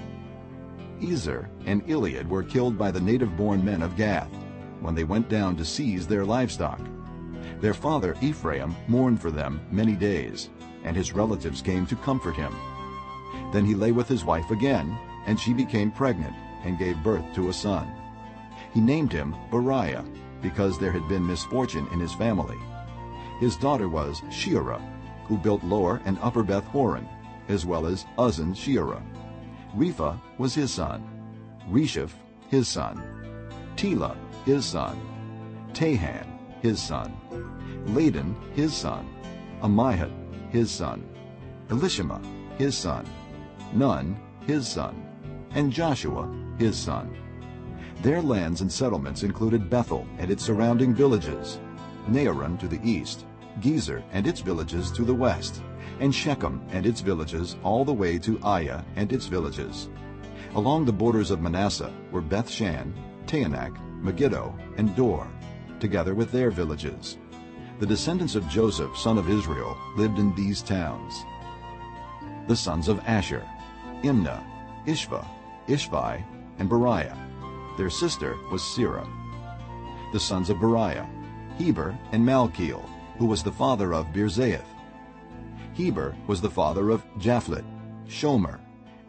Ezer and Elead were killed by the native-born men of Gath when they went down to seize their livestock. Their father Ephraim mourned for them many days, and his relatives came to comfort him. Then he lay with his wife again, and she became pregnant and gave birth to a son. He named him Beriah, because there had been misfortune in his family. His daughter was Sheerah, who built Lower and Upper Beth Horon, as well as Uzzen Sheerah. Repha was his son, Resheph his son, Telah his son, Tahan his son, Ladan his son, Ammihud his son, Elishama his son, Nun his son, and Joshua his son. Their lands and settlements included Bethel and its surrounding villages, Naaran to the east, Gezer and its villages to the west, and Shechem and its villages all the way to Ayyah and its villages. Along the borders of Manasseh were Bethshan, Taanach, Megiddo, and Dor, together with their villages. The descendants of Joseph, son of Israel, lived in these towns. The sons of Asher, Imnah, Ishva, Ishvi, and Beriah. Their sister was Serah. The sons of Beriah, Heber and Malchiel, who was the father of Birzaith. Heber was the father of Japhlet, Shomer,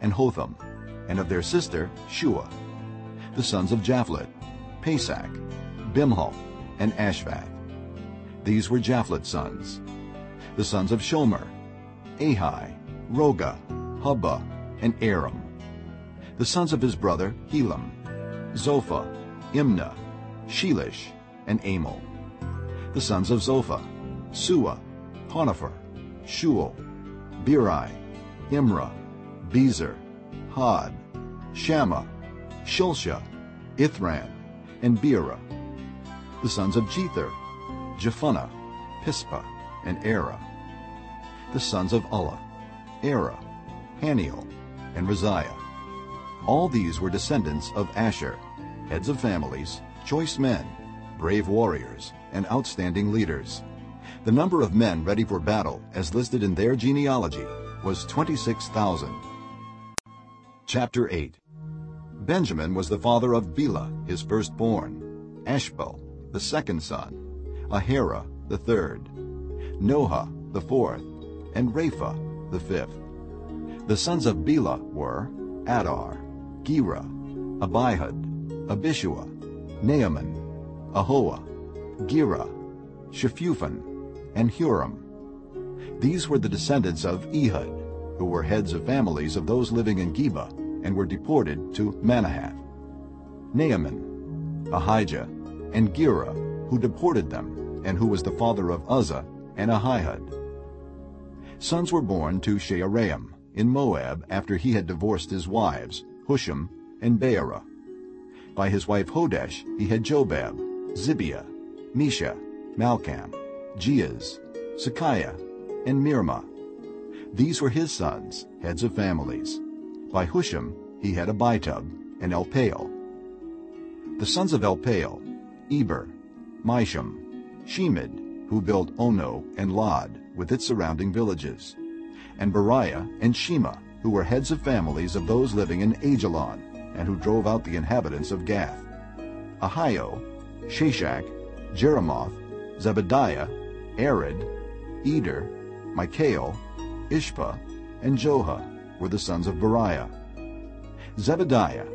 and Hotham, and of their sister Shua. The sons of Japhlet, Pasach, Bimhal, and Ashvath. These were Japhlet's sons. The sons of Shomer, Ahi, Rohgah, Hubba, and Aram. The sons of his brother Helam, Zophah, Imnah, Shelish, and Amal. The sons of Zophah, Sua, Harnepher, Shual, Beri, Imra, Bezer, Hod, Shammah, Shilshah, Ithran, and Beerah. The sons of Jether, Jephunneh, Pispa, and Era. The sons of Ulla, Era, Hanniel, and Rizia. All these were descendants of Asher, heads of families, choice men, brave warriors, and outstanding leaders. The number of men ready for battle, as listed in their genealogy, was 26,000. Chapter 8 Benjamin was the father of Bela, his firstborn, Ashbel, the second son, Aharah, the third, Noah, the fourth, and Rapha, the fifth. The sons of Bela were Adar, Gera, Abihud, Abishua, Naaman, Ahoah, Gera, Shephuphan, and Huram. These were the descendants of Ehud, who were heads of families of those living in Geba and were deported to Manahath. Naaman, Ahijah, and Gera, who deported them, and who was the father of Uzzah and Ahihud. Sons were born to Shaharaim in Moab after he had divorced his wives, Hushim and Baara. By his wife Hodesh he had Jobab, Zibiah, Misha, Malkam, Jeuz, Sakiah, and Mirmah. These were his sons, heads of families. By Hushim he had Abitub and Elpaal. The sons of Elpaal, Eber, Misham, Shemed, who built Ono and Lod with its surrounding villages, and Beriah and Shema, who were heads of families of those living in Aijalon, and who drove out the inhabitants of Gath. Ahio, Shashak, Jeremoth, Zebadiah, Arad, Eder, Michael, Ishpa, and Joha were the sons of Beriah. Zebadiah,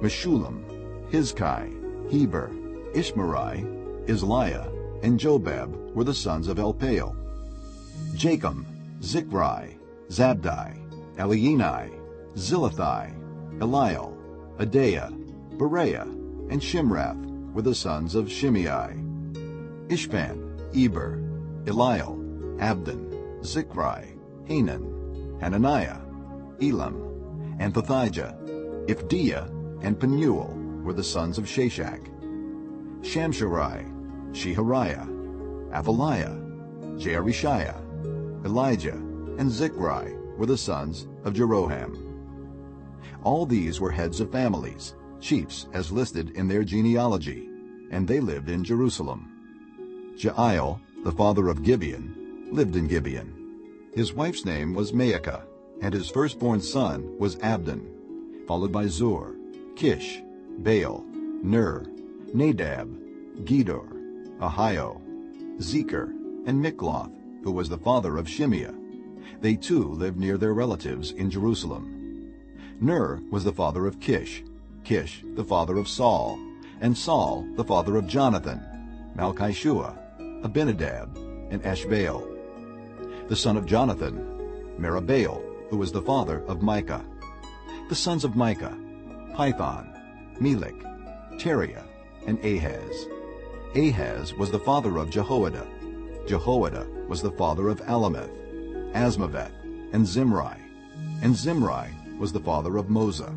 Meshullam, Hizki, Heber, Ishmerai, Izliah, and Jobab were the sons of Elpaal. Jacob, Zichri, Zabdi, Elienai, Zillethai, Eliel, Adaiah, Beraiah, and Shimrath were the sons of Shimei. Ishpan, Eber, Eliel, Abdon, Zichri, Hanan, Hananiah, Elam, and Pathijah, Iphdeiah, and Penuel were the sons of Shashak. Shamsherai, Shehariah, Athaliah, Jaareshiah, Elijah, and Zichri were the sons of Jeroham. All these were heads of families, chiefs as listed in their genealogy, and they lived in Jerusalem. Jeiel, the father of Gibeon, lived in Gibeon. His wife's name was Maacah, and his firstborn son was Abdon, followed by Zur, Kish, Baal, Ner, Nadab, Gedor, Ahio, Zecher, and Mikloth, who was the father of Shimeah. They too lived near their relatives in Jerusalem. Ner was the father of Kish, Kish the father of Saul, and Saul the father of Jonathan, Malchishua, Abinadab, and Eshbaal. The son of Jonathan, Merib-Baal, who was the father of Micah. The sons of Micah, Pithon, Melech, Tarea, and Ahaz. Ahaz was the father of Jehoaddah. Jehoaddah was the father of Alemeth, Azmaveth, and Zimri. And Zimri was the father of Moza.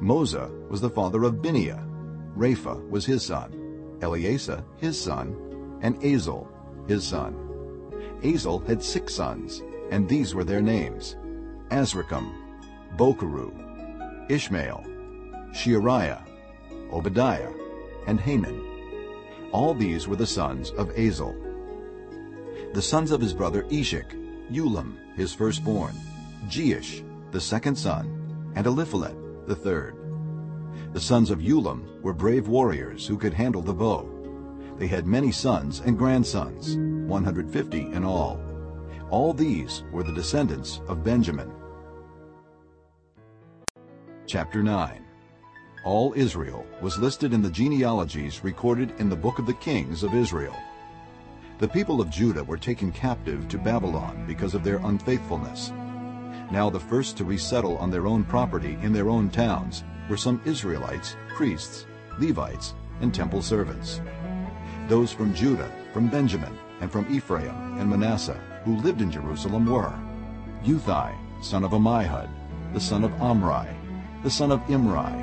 Moza was the father of Bineah. Rapha was his son. Eleasa his son, and Azel his son. Azel had six sons, and these were their names. Azrikam, Bokeru, Ishmael, Sheariah, Obadiah, and Hanan. All these were the sons of Azel. The sons of his brother Eshek, Ulam, his firstborn, Jeush, the second son, and Eliphelet, the third. The sons of Ulam were brave warriors who could handle the bow. They had many sons and grandsons, 150 in all. All these were the descendants of Benjamin. Chapter 9 All Israel was listed in the genealogies recorded in the book of the kings of Israel. The people of Judah were taken captive to Babylon because of their unfaithfulness. Now the first to resettle on their own property in their own towns were some Israelites, priests, Levites, and temple servants. Those from Judah, from Benjamin, and from Ephraim and Manasseh who lived in Jerusalem were Uthai, son of Ammihud, the son of Omri, the son of Imri,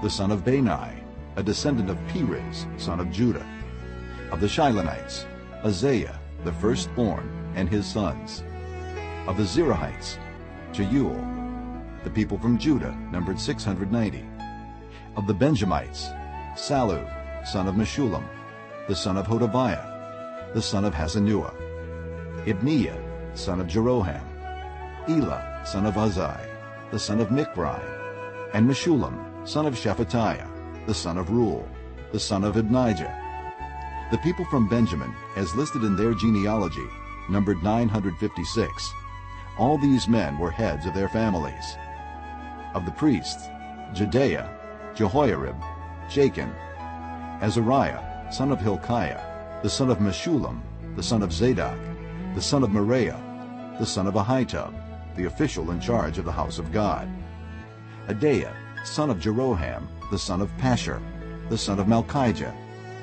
the son of Bani, a descendant of Perez, son of Judah. Of the Shilonites, Azariah, the firstborn, and his sons. Of the Zerahites, Jeuel. The people from Judah numbered 690. Of the Benjamites, Salu, son of Meshullam, the son of Hodaviah, the son of Hassenuah. Ibneiah, son of Jeroham. Elah, son of Uzzi, the son of Michri, and Meshullam, son of Shephatiah, the son of Reuel, the son of Adonijah. The people from Benjamin, as listed in their genealogy, numbered 956. All these men were heads of their families. Of the priests, Jedaiah, Jehoiarib, Jachin, Azariah, son of Hilkiah, the son of Meshullam, the son of Zadok, the son of Meraioth, the son of Ahitub, the official in charge of the house of God. Adaiah, son of Jeroham, the son of Pashhur, the son of Malchijah,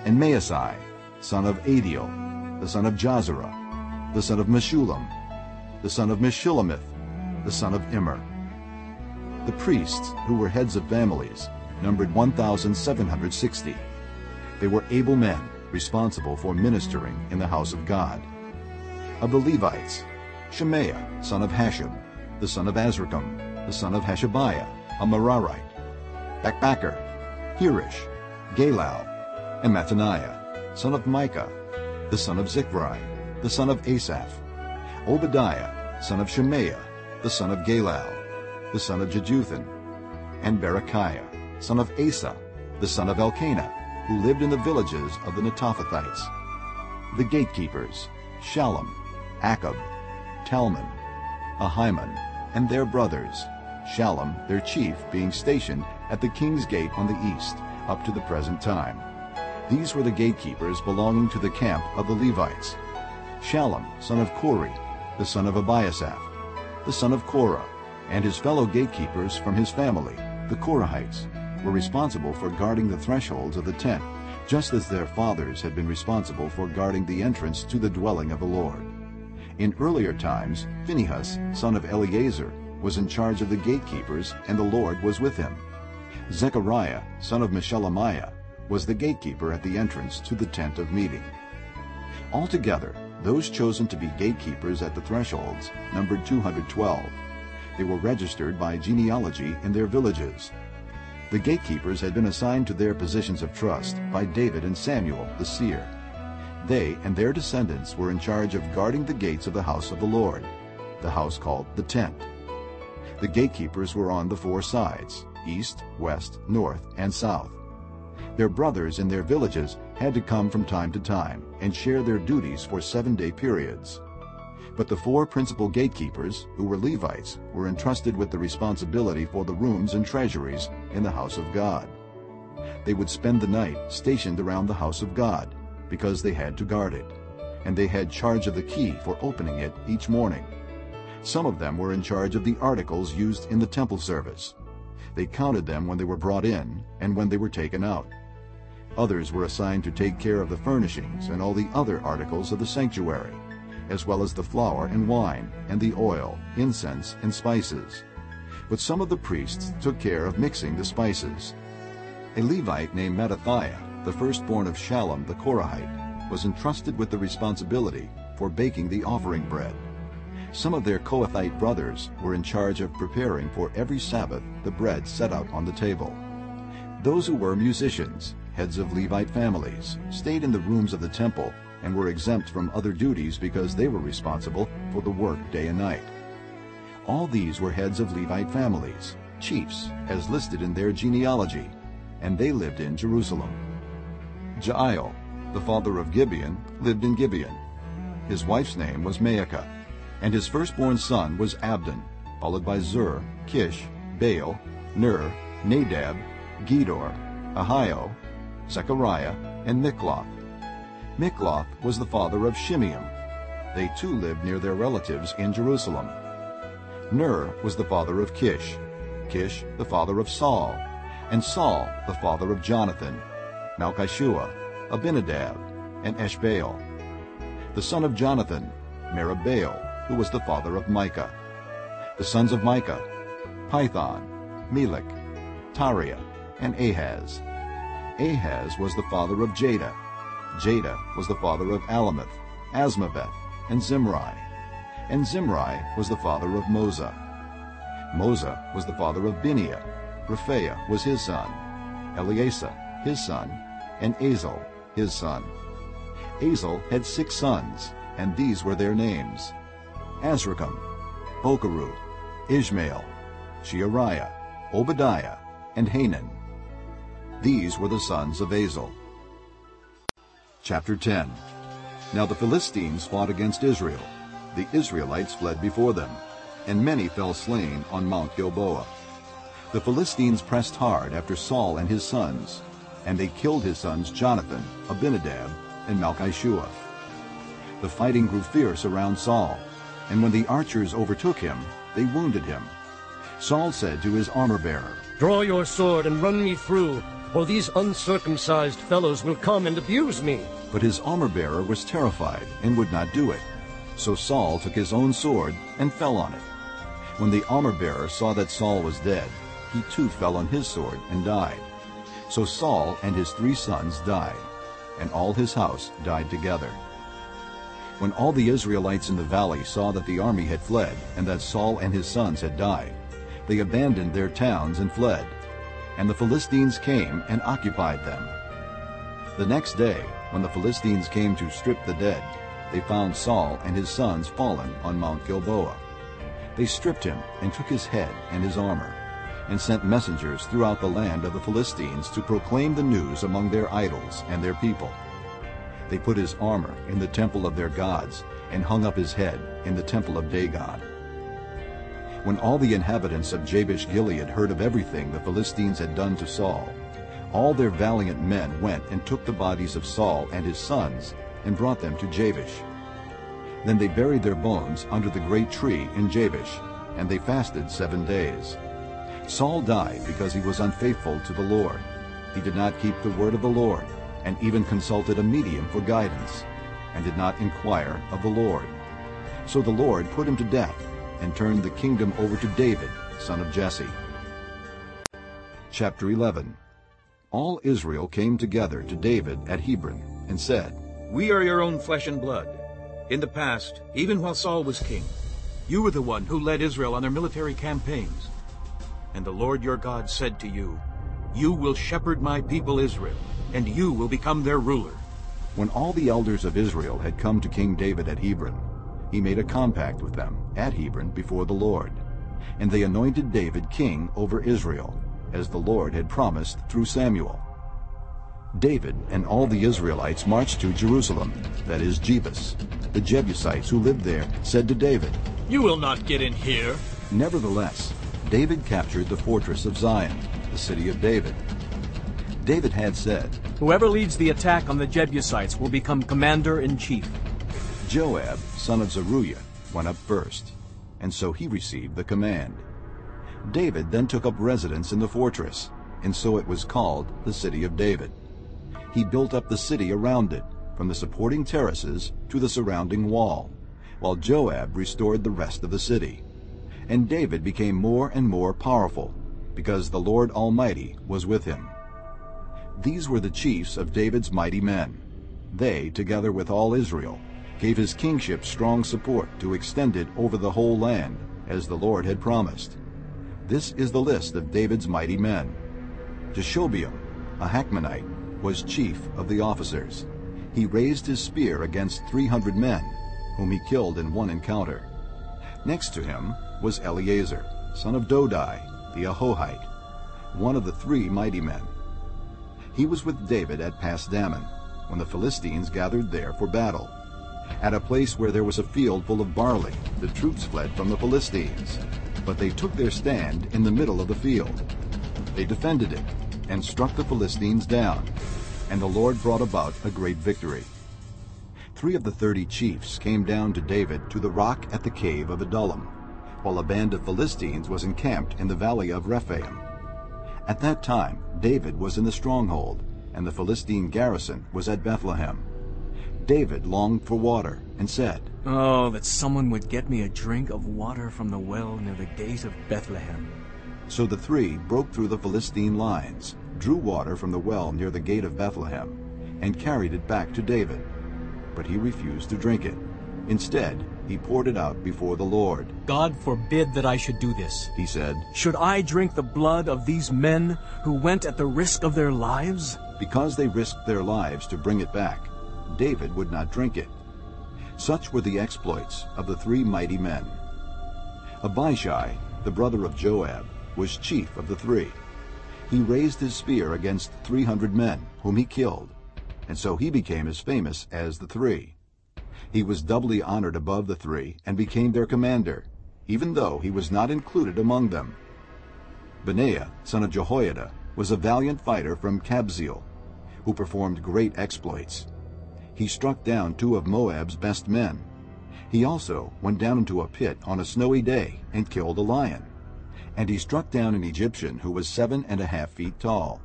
and Maasai, son of Adiel, the son of Jahzerah, the son of Meshullam, the son of Meshillemith, the son of Immer. The priests, who were heads of families, numbered 1,760. They were able men responsible for ministering in the house of God. Of the Levites, Shemaiah, son of Hasshub, the son of Azrikam, the son of Hashabiah, a Merarite, Bakbakkar, Heresh, Galal, and Mattaniah, son of Micah, the son of Zichri, the son of Asaph, Obadiah, son of Shemaiah, the son of Galal, the son of Jeduthun, and Berechiah, son of Asa, the son of Elkanah, who lived in the villages of the Netophathites. The gatekeepers, Shallum, Akkub, Talmon, Ahiman, and their brothers, Shallum, their chief, being stationed at the king's gate on the east, up to the present time. These were the gatekeepers belonging to the camp of the Levites. Shallum, son of Kore, the son of Ebiasaph, the son of Korah, and his fellow gatekeepers from his family, the Korahites, were responsible for guarding the thresholds of the tent, just as their fathers had been responsible for guarding the entrance to the dwelling of the Lord. In earlier times, Phinehas, son of Eleazar, was in charge of the gatekeepers, and the Lord was with him. Zechariah, son of Meshelemiah, was the gatekeeper at the entrance to the tent of meeting. Altogether, those chosen to be gatekeepers at the thresholds numbered 212. They were registered by genealogy in their villages. The gatekeepers had been assigned to their positions of trust by David and Samuel the seer. They and their descendants were in charge of guarding the gates of the house of the Lord, the house called the tent. The gatekeepers were on the four sides, east, west, north, and south. Their brothers in their villages had to come from time to time and share their duties for seven-day periods. But the four principal gatekeepers, who were Levites, were entrusted with the responsibility for the rooms and treasuries in the house of God. They would spend the night stationed around the house of God, because they had to guard it, and they had charge of the key for opening it each morning. Some of them were in charge of the articles used in the temple service. They counted them when they were brought in and when they were taken out. Others were assigned to take care of the furnishings and all the other articles of the sanctuary, as well as the flour and wine, and the oil, incense, and spices. But some of the priests took care of mixing the spices. A Levite named Mattithiah, the firstborn of Shallum the Korahite, was entrusted with the responsibility for baking the offering bread. Some of their Kohathite brothers were in charge of preparing for every Sabbath the bread set out on the table. Those who were musicians, heads of Levite families, stayed in the rooms of the temple and were exempt from other duties because they were responsible for the work day and night. All these were heads of Levite families, chiefs, as listed in their genealogy, and they lived in Jerusalem. Jeiel, the father of Gibeon, lived in Gibeon. His wife's name was Maacah, and his firstborn son was Abdon, followed by Zur, Kish, Baal, Ner, Nadab, Gedor, Ahio, Zechariah, and Mikloth. Mikloth was the father of Shimeam. They too lived near their relatives in Jerusalem. Ner was the father of Kish, Kish the father of Saul, and Saul the father of Jonathan, Malchishua, Abinadab, and Eshbaal. The son of Jonathan, Merib-Baal, who was the father of Micah. The sons of Micah, Pithon, Melech, Tarea, and Ahaz. Ahaz was the father of Jada. Jada was the father of Alemeth, Azmaveth, and Zimri. And Zimri was the father of Moza. Moza was the father of Bineah. Rephaiah was his son. Eleasa, his son, and Azel, his son. Azel had six sons, and these were their names. Azrikam, Bokeru, Ishmael, Sheariah, Obadiah, and Hanan. These were the sons of Azel. Chapter 10 Now the Philistines fought against Israel. The Israelites fled before them, and many fell slain on Mount Gilboa. The Philistines pressed hard after Saul and his sons, and they killed his sons Jonathan, Abinadab, and Malchishua. The fighting grew fierce around Saul, and when the archers overtook him, they wounded him. Saul said to his armor-bearer, Draw your sword and run me through, or these uncircumcised fellows will come and abuse me. But his armor-bearer was terrified and would not do it. So Saul took his own sword and fell on it. When the armor-bearer saw that Saul was dead, he too fell on his sword and died. So Saul and his three sons died, and all his house died together. When all the Israelites in the valley saw that the army had fled and that Saul and his sons had died, they abandoned their towns and fled. And the Philistines came and occupied them. The next day, when the Philistines came to strip the dead, they found Saul and his sons fallen on Mount Gilboa. They stripped him and took his head and his armor, and sent messengers throughout the land of the Philistines to proclaim the news among their idols and their people. They put his armor in the temple of their gods, and hung up his head in the temple of Dagon. When all the inhabitants of Jabesh-Gilead heard of everything the Philistines had done to Saul, all their valiant men went and took the bodies of Saul and his sons and brought them to Jabesh. Then they buried their bones under the great tree in Jabesh, and they fasted seven days. Saul died because he was unfaithful to the Lord. He did not keep the word of the Lord, and even consulted a medium for guidance, and did not inquire of the Lord. So the Lord put him to death, and turned the kingdom over to David, son of Jesse. Chapter 11 All Israel came together to David at Hebron, and said, We are your own flesh and blood. In the past, even while Saul was king, you were the one who led Israel on their military campaigns. And the Lord your God said to you, You will shepherd my people Israel, and you will become their ruler. When all the elders of Israel had come to King David at Hebron, he made a compact with them at Hebron before the Lord. And they anointed David king over Israel, as the Lord had promised through Samuel. David and all the Israelites marched to Jerusalem, that is Jebus. The Jebusites who lived there said to David, You will not get in here. Nevertheless, David captured the fortress of Zion, the city of David. David had said, Whoever leads the attack on the Jebusites will become commander-in-chief. Joab, son of Zeruiah, went up first, and so he received the command. David then took up residence in the fortress, and so it was called the City of David. He built up the city around it, from the supporting terraces to the surrounding wall, while Joab restored the rest of the city. And David became more and more powerful, because the Lord Almighty was with him. These were the chiefs of David's mighty men. They, together with all Israel, gave his kingship strong support to extend it over the whole land, as the Lord had promised. This is the list of David's mighty men. Jashobeam, a Hakmonite, was chief of the officers. he raised his spear against 300 men, whom he killed in one encounter. Next to him was Eleazar, son of Dodai, the Ahohite, one of the three mighty men. He was with David at Pasdammim, when the Philistines gathered there for battle. At a place where there was a field full of barley, the troops fled from the Philistines. But they took their stand in the middle of the field. They defended it, and struck the Philistines down, and the Lord brought about a great victory. Three of the thirty chiefs came down to David to the rock at the cave of Adullam, while a band of Philistines was encamped in the valley of Rephaim. At that time David was in the stronghold, and the Philistine garrison was at Bethlehem. David longed for water, and said, Oh, that someone would get me a drink of water from the well near the gate of Bethlehem. So the three broke through the Philistine lines, drew water from the well near the gate of Bethlehem, and carried it back to David. But he refused to drink it. Instead, he poured it out before the Lord. God forbid that I should do this. He said, Should I drink the blood of these men who went at the risk of their lives? Because they risked their lives to bring it back, David would not drink it. Such were the exploits of the three mighty men. Abishai, the brother of Joab, was chief of the three. He raised his spear against three hundred men, whom he killed, and so he became as famous as the three. He was doubly honored above the three, and became their commander, even though he was not included among them. Benaiah, son of Jehoiada, was a valiant fighter from Kabzeel, who performed great exploits. He struck down two of Moab's best men. He also went down into a pit on a snowy day and killed a lion. And he struck down an Egyptian who was seven and a half feet tall.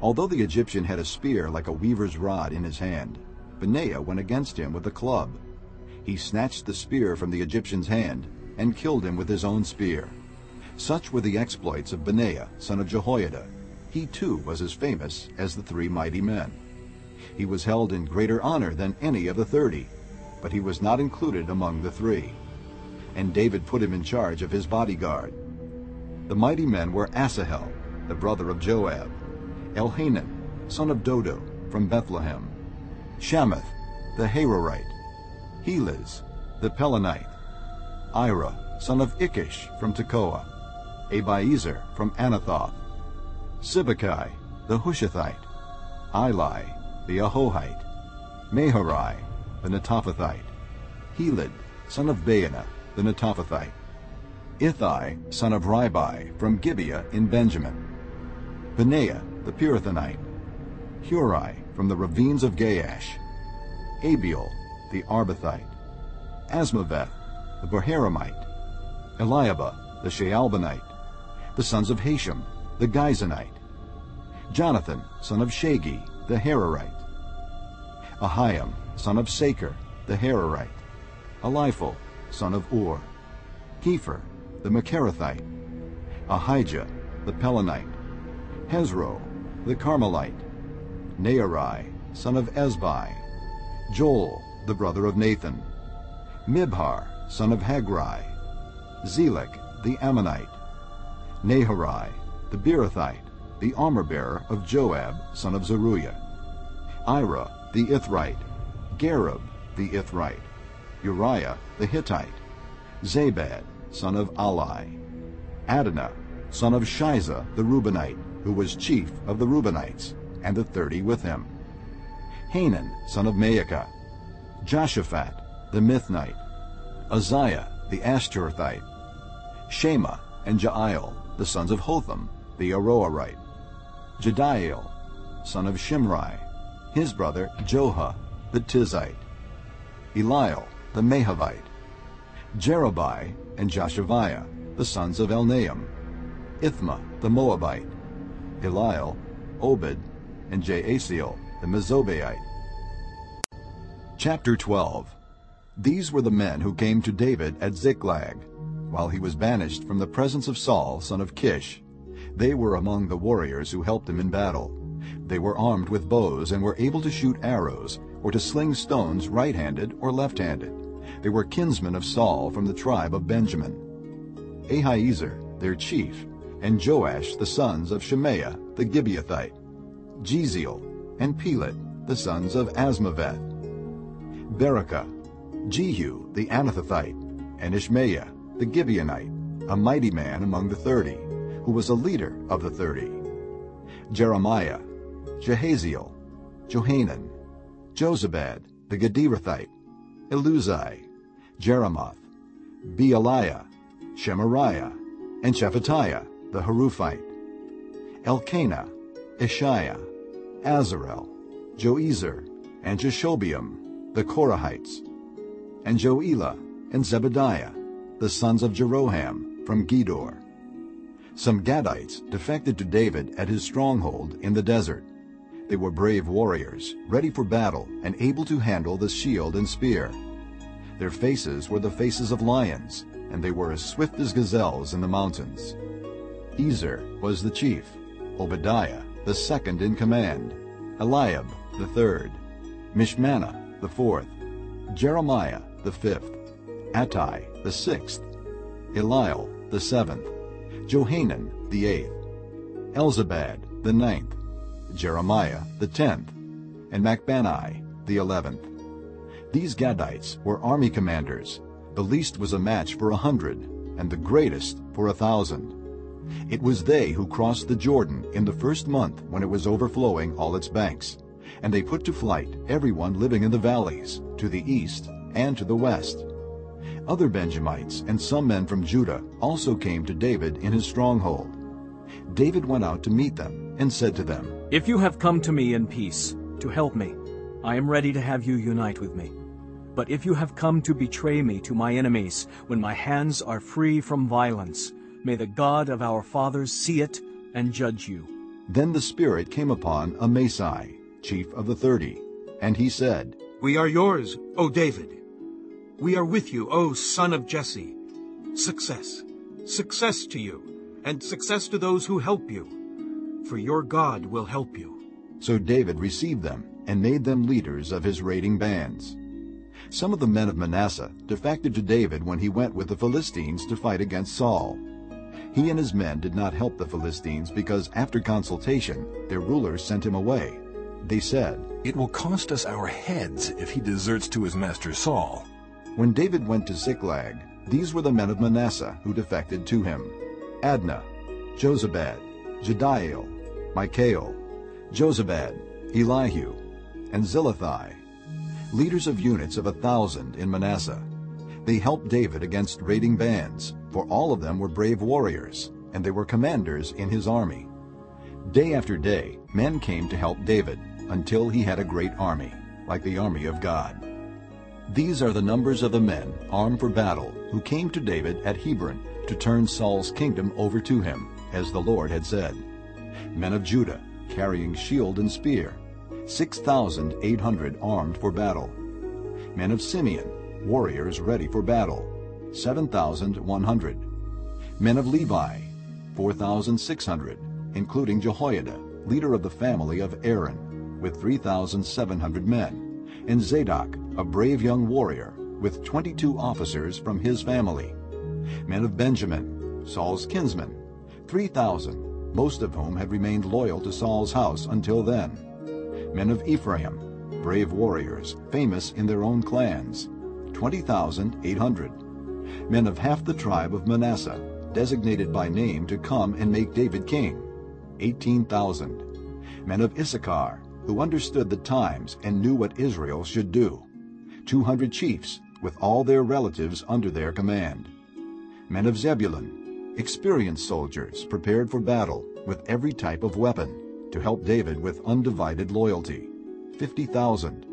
Although the Egyptian had a spear like a weaver's rod in his hand, Benaiah went against him with a club. He snatched the spear from the Egyptian's hand and killed him with his own spear. Such were the exploits of Benaiah, son of Jehoiada. He too was as famous as the three mighty men. He was held in greater honor than any of the thirty, but he was not included among the three. And David put him in charge of his bodyguard. The mighty men were Asahel, the brother of Joab, Elhanan, son of Dodo, from Bethlehem, Shammoth, the Harorite, Helez, the Pelonite, Ira, son of Ikkesh, from Tekoa, Abiezer, from Anathoth, Sibbecai, the Hushathite, Ilai, the Ahohite, Maharai, the Netophathite, Heled, son of Baanah, the Netophathite, Ithai, son of Ribai, from Gibeah in Benjamin, Benaiah, the Pirathonite, Hurai, from the ravines of Gaash, Abiel, the Arbathite, Azmaveth, the Baharumite, Eliahba, the Shaalbonite, the sons of Hashem, the Gizonite, Jonathan, son of Shagi, the Hararite, Ahiam, son of Saker, the Hararite, Eliphal, son of Ur, Hepher, the Mekerathite, Ahijah, the Pelonite, Hezro, the Carmelite, Naarai, son of Ezbai, Joel, the brother of Nathan, Mibhar, son of Hagri, Zelek, the Ammonite, Naharai, the Beerothite, the armor-bearer of Joab, son of Zeruiah, Ira, the Ithrite, Gareb, the Ithrite, Uriah, the Hittite, Zabad, son of Ahlai, Adina, son of Shiza, the Reubenite, who was chief of the Reubenites, and the thirty with him, Hanan, son of Maacah, Joshaphat, the Mithnite, Uzziah, the Ashterathite, Shema and Jeiel, the sons of Hotham, the Aroerite, Jediael, son of Shimri, his brother Joha, the Tizite, Eliel, the Mahavite, Jeribai and Joshaviah, the sons of Elnaam, Ithma, the Moabite, Eliel, Obed, and Jaasiel, the Mezobaite. Chapter 12 These were the men who came to David at Ziklag, while he was banished from the presence of Saul, son of Kish. They were among the warriors who helped him in battle. They were armed with bows and were able to shoot arrows or to sling stones right-handed or left-handed. They were kinsmen of Saul from the tribe of Benjamin. Ahiezer, their chief, and Joash the sons of Shemaiah the Gibeathite, Jeziel, and Pelet, the sons of Azmaveth, Berekah, Jehu the Anathothite, and Ishmaiah the Gibeonite, a mighty man among the thirty, who was a leader of the thirty. Jeremiah, Jahaziel, Johanan, Jozabad the Gederathite, Eluzai, Jeremoth, Bealiah, Shemariah, and Shephatiah the Haruphite, Elkanah, Ishiah, Azarel, Joezer, and Jashobeam, the Korahites, and Joelah and Zebadiah, the sons of Jeroham, from Gedor. Some Gadites defected to David at his stronghold in the desert. They were brave warriors, ready for battle and able to handle the shield and spear. Their faces were the faces of lions, and they were as swift as gazelles in the mountains. Ezer was the chief, Obadiah the second in command, Eliab the third, Mishmannah the fourth, Jeremiah the fifth, Attai the sixth, Eliel the seventh, Johanan the eighth, Elzabad the ninth, Jeremiah the tenth, and Machbanai the eleventh. These Gadites were army commanders. The least was a match for a hundred, and the greatest for a thousand. It was they who crossed the Jordan in the first month when it was overflowing all its banks, and they put to flight everyone living in the valleys, to the east and to the west. Other Benjamites and some men from Judah also came to David in his stronghold. David went out to meet them and said to them, If you have come to me in peace, to help me, I am ready to have you unite with me. But if you have come to betray me to my enemies, when my hands are free from violence, may the God of our fathers see it and judge you. Then the Spirit came upon Amasai, chief of the thirty, and he said, We are yours, O David. We are with you, O son of Jesse. Success, success to you, and success to those who help you. For your God will help you. So David received them and made them leaders of his raiding bands. Some of the men of Manasseh defected to David when he went with the Philistines to fight against Saul. He and his men did not help the Philistines because after consultation their rulers sent him away. They said, It will cost us our heads if he deserts to his master Saul. When David went to Ziklag, these were the men of Manasseh who defected to him. Adnah, Jozabad, Jediael, Michael, Jozabad, Elihu, and Zillethai, leaders of units of a thousand in Manasseh. They helped David against raiding bands, for all of them were brave warriors, and they were commanders in his army. Day after day, men came to help David, until he had a great army, like the army of God. These are the numbers of the men armed for battle who came to David at Hebron to turn Saul's kingdom over to him, as the Lord had said. Men of Judah, carrying shield and spear, 6,800 armed for battle. Men of Simeon, warriors ready for battle, 7,100. Men of Levi, 4,600, including Jehoiada, leader of the family of Aaron, with 3,700 men, and Zadok, a brave young warrior, with 22 officers from his family. Men of Benjamin, Saul's kinsmen, 3,000, most of whom had remained loyal to Saul's house until then. Men of Ephraim, brave warriors, famous in their own clans, 20,800. Men of half the tribe of Manasseh, designated by name to come and make David king, 18,000. Men of Issachar, who understood the times and knew what Israel should do, 200 chiefs, with all their relatives under their command. Men of Zebulun, experienced soldiers prepared for battle with every type of weapon, to help David with undivided loyalty, 50,000.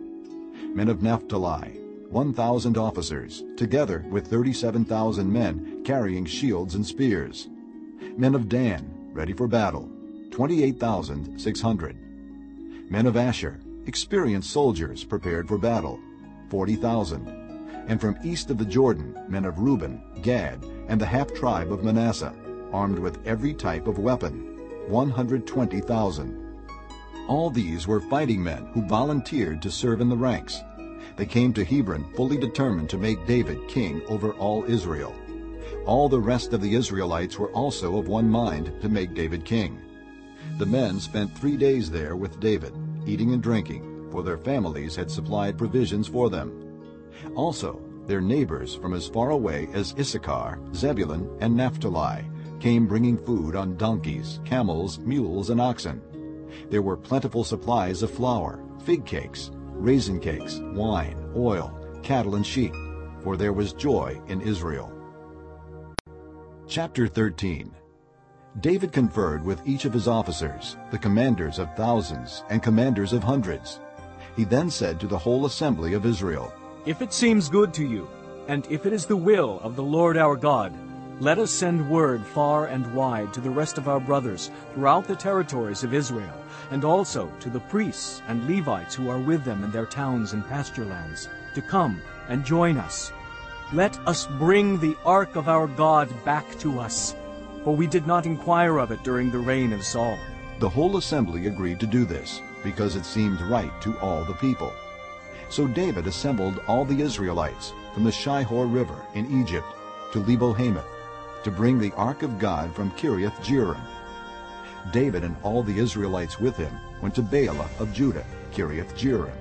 Men of Naphtali, 1,000 officers, together with 37,000 men carrying shields and spears. Men of Dan, ready for battle, 28,600. Men of Asher, experienced soldiers prepared for battle, 40,000. And from east of the Jordan, men of Reuben, Gad, and the half-tribe of Manasseh, armed with every type of weapon, 120,000. All these were fighting men who volunteered to serve in the ranks. They came to Hebron fully determined to make David king over all Israel. All the rest of the Israelites were also of one mind to make David king. The men spent three days there with David, eating and drinking, for their families had supplied provisions for them. Also, their neighbors from as far away as Issachar, Zebulun, and Naphtali came bringing food on donkeys, camels, mules, and oxen. There were plentiful supplies of flour, fig cakes, raisin cakes, wine, oil, cattle, and sheep, for there was joy in Israel. Chapter 13 David conferred with each of his officers, the commanders of thousands and commanders of hundreds. He then said to the whole assembly of Israel, If it seems good to you, and if it is the will of the Lord our God, let us send word far and wide to the rest of our brothers throughout the territories of Israel, and also to the priests and Levites who are with them in their towns and pasture lands, to come and join us. Let us bring the ark of our God back to us, for we did not inquire of it during the reign of Saul. The whole assembly agreed to do this, because it seemed right to all the people. So David assembled all the Israelites from the Shihor River in Egypt to Lebo Hamath, to bring the ark of God from Kiriath Jearim. David and all the Israelites with him went to Baalah of Judah, Kiriath Jearim,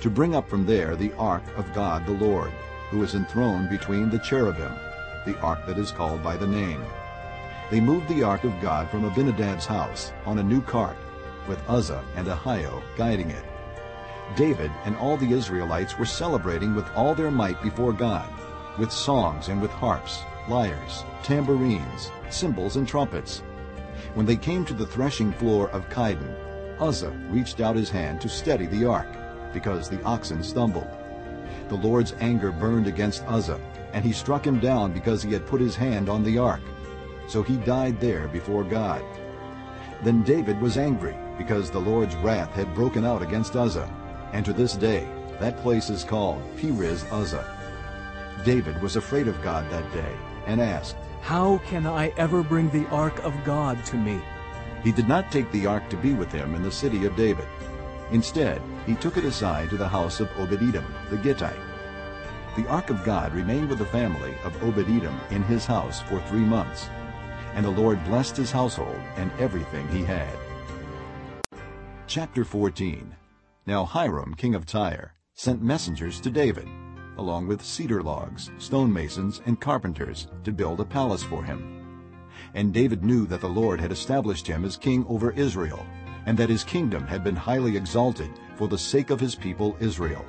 to bring up from there the ark of God the Lord, who is enthroned between the cherubim, the ark that is called by the name. They moved the ark of God from Abinadab's house on a new cart, with Uzzah and Ahio guiding it. David and all the Israelites were celebrating with all their might before God, with songs and with harps, lyres, tambourines, cymbals, and trumpets. When they came to the threshing floor of Kidon, Uzzah reached out his hand to steady the ark, because the oxen stumbled. The Lord's anger burned against Uzzah, and he struck him down because he had put his hand on the ark. So he died there before God. Then David was angry, because the Lord's wrath had broken out against Uzzah, and to this day that place is called Perez Uzzah. David was afraid of God that day, and asked, How can I ever bring the ark of God to me? He did not take the ark to be with him in the city of David. Instead, he took it aside to the house of Obed-Edom the Gittite. The ark of God remained with the family of Obed-Edom in his house for three months, and the Lord blessed his household and everything he had. Chapter 14 Now Hiram, king of Tyre, sent messengers to David, along with cedar logs, stonemasons, and carpenters, to build a palace for him. And David knew that the Lord had established him as king over Israel, and that his kingdom had been highly exalted for the sake of his people Israel.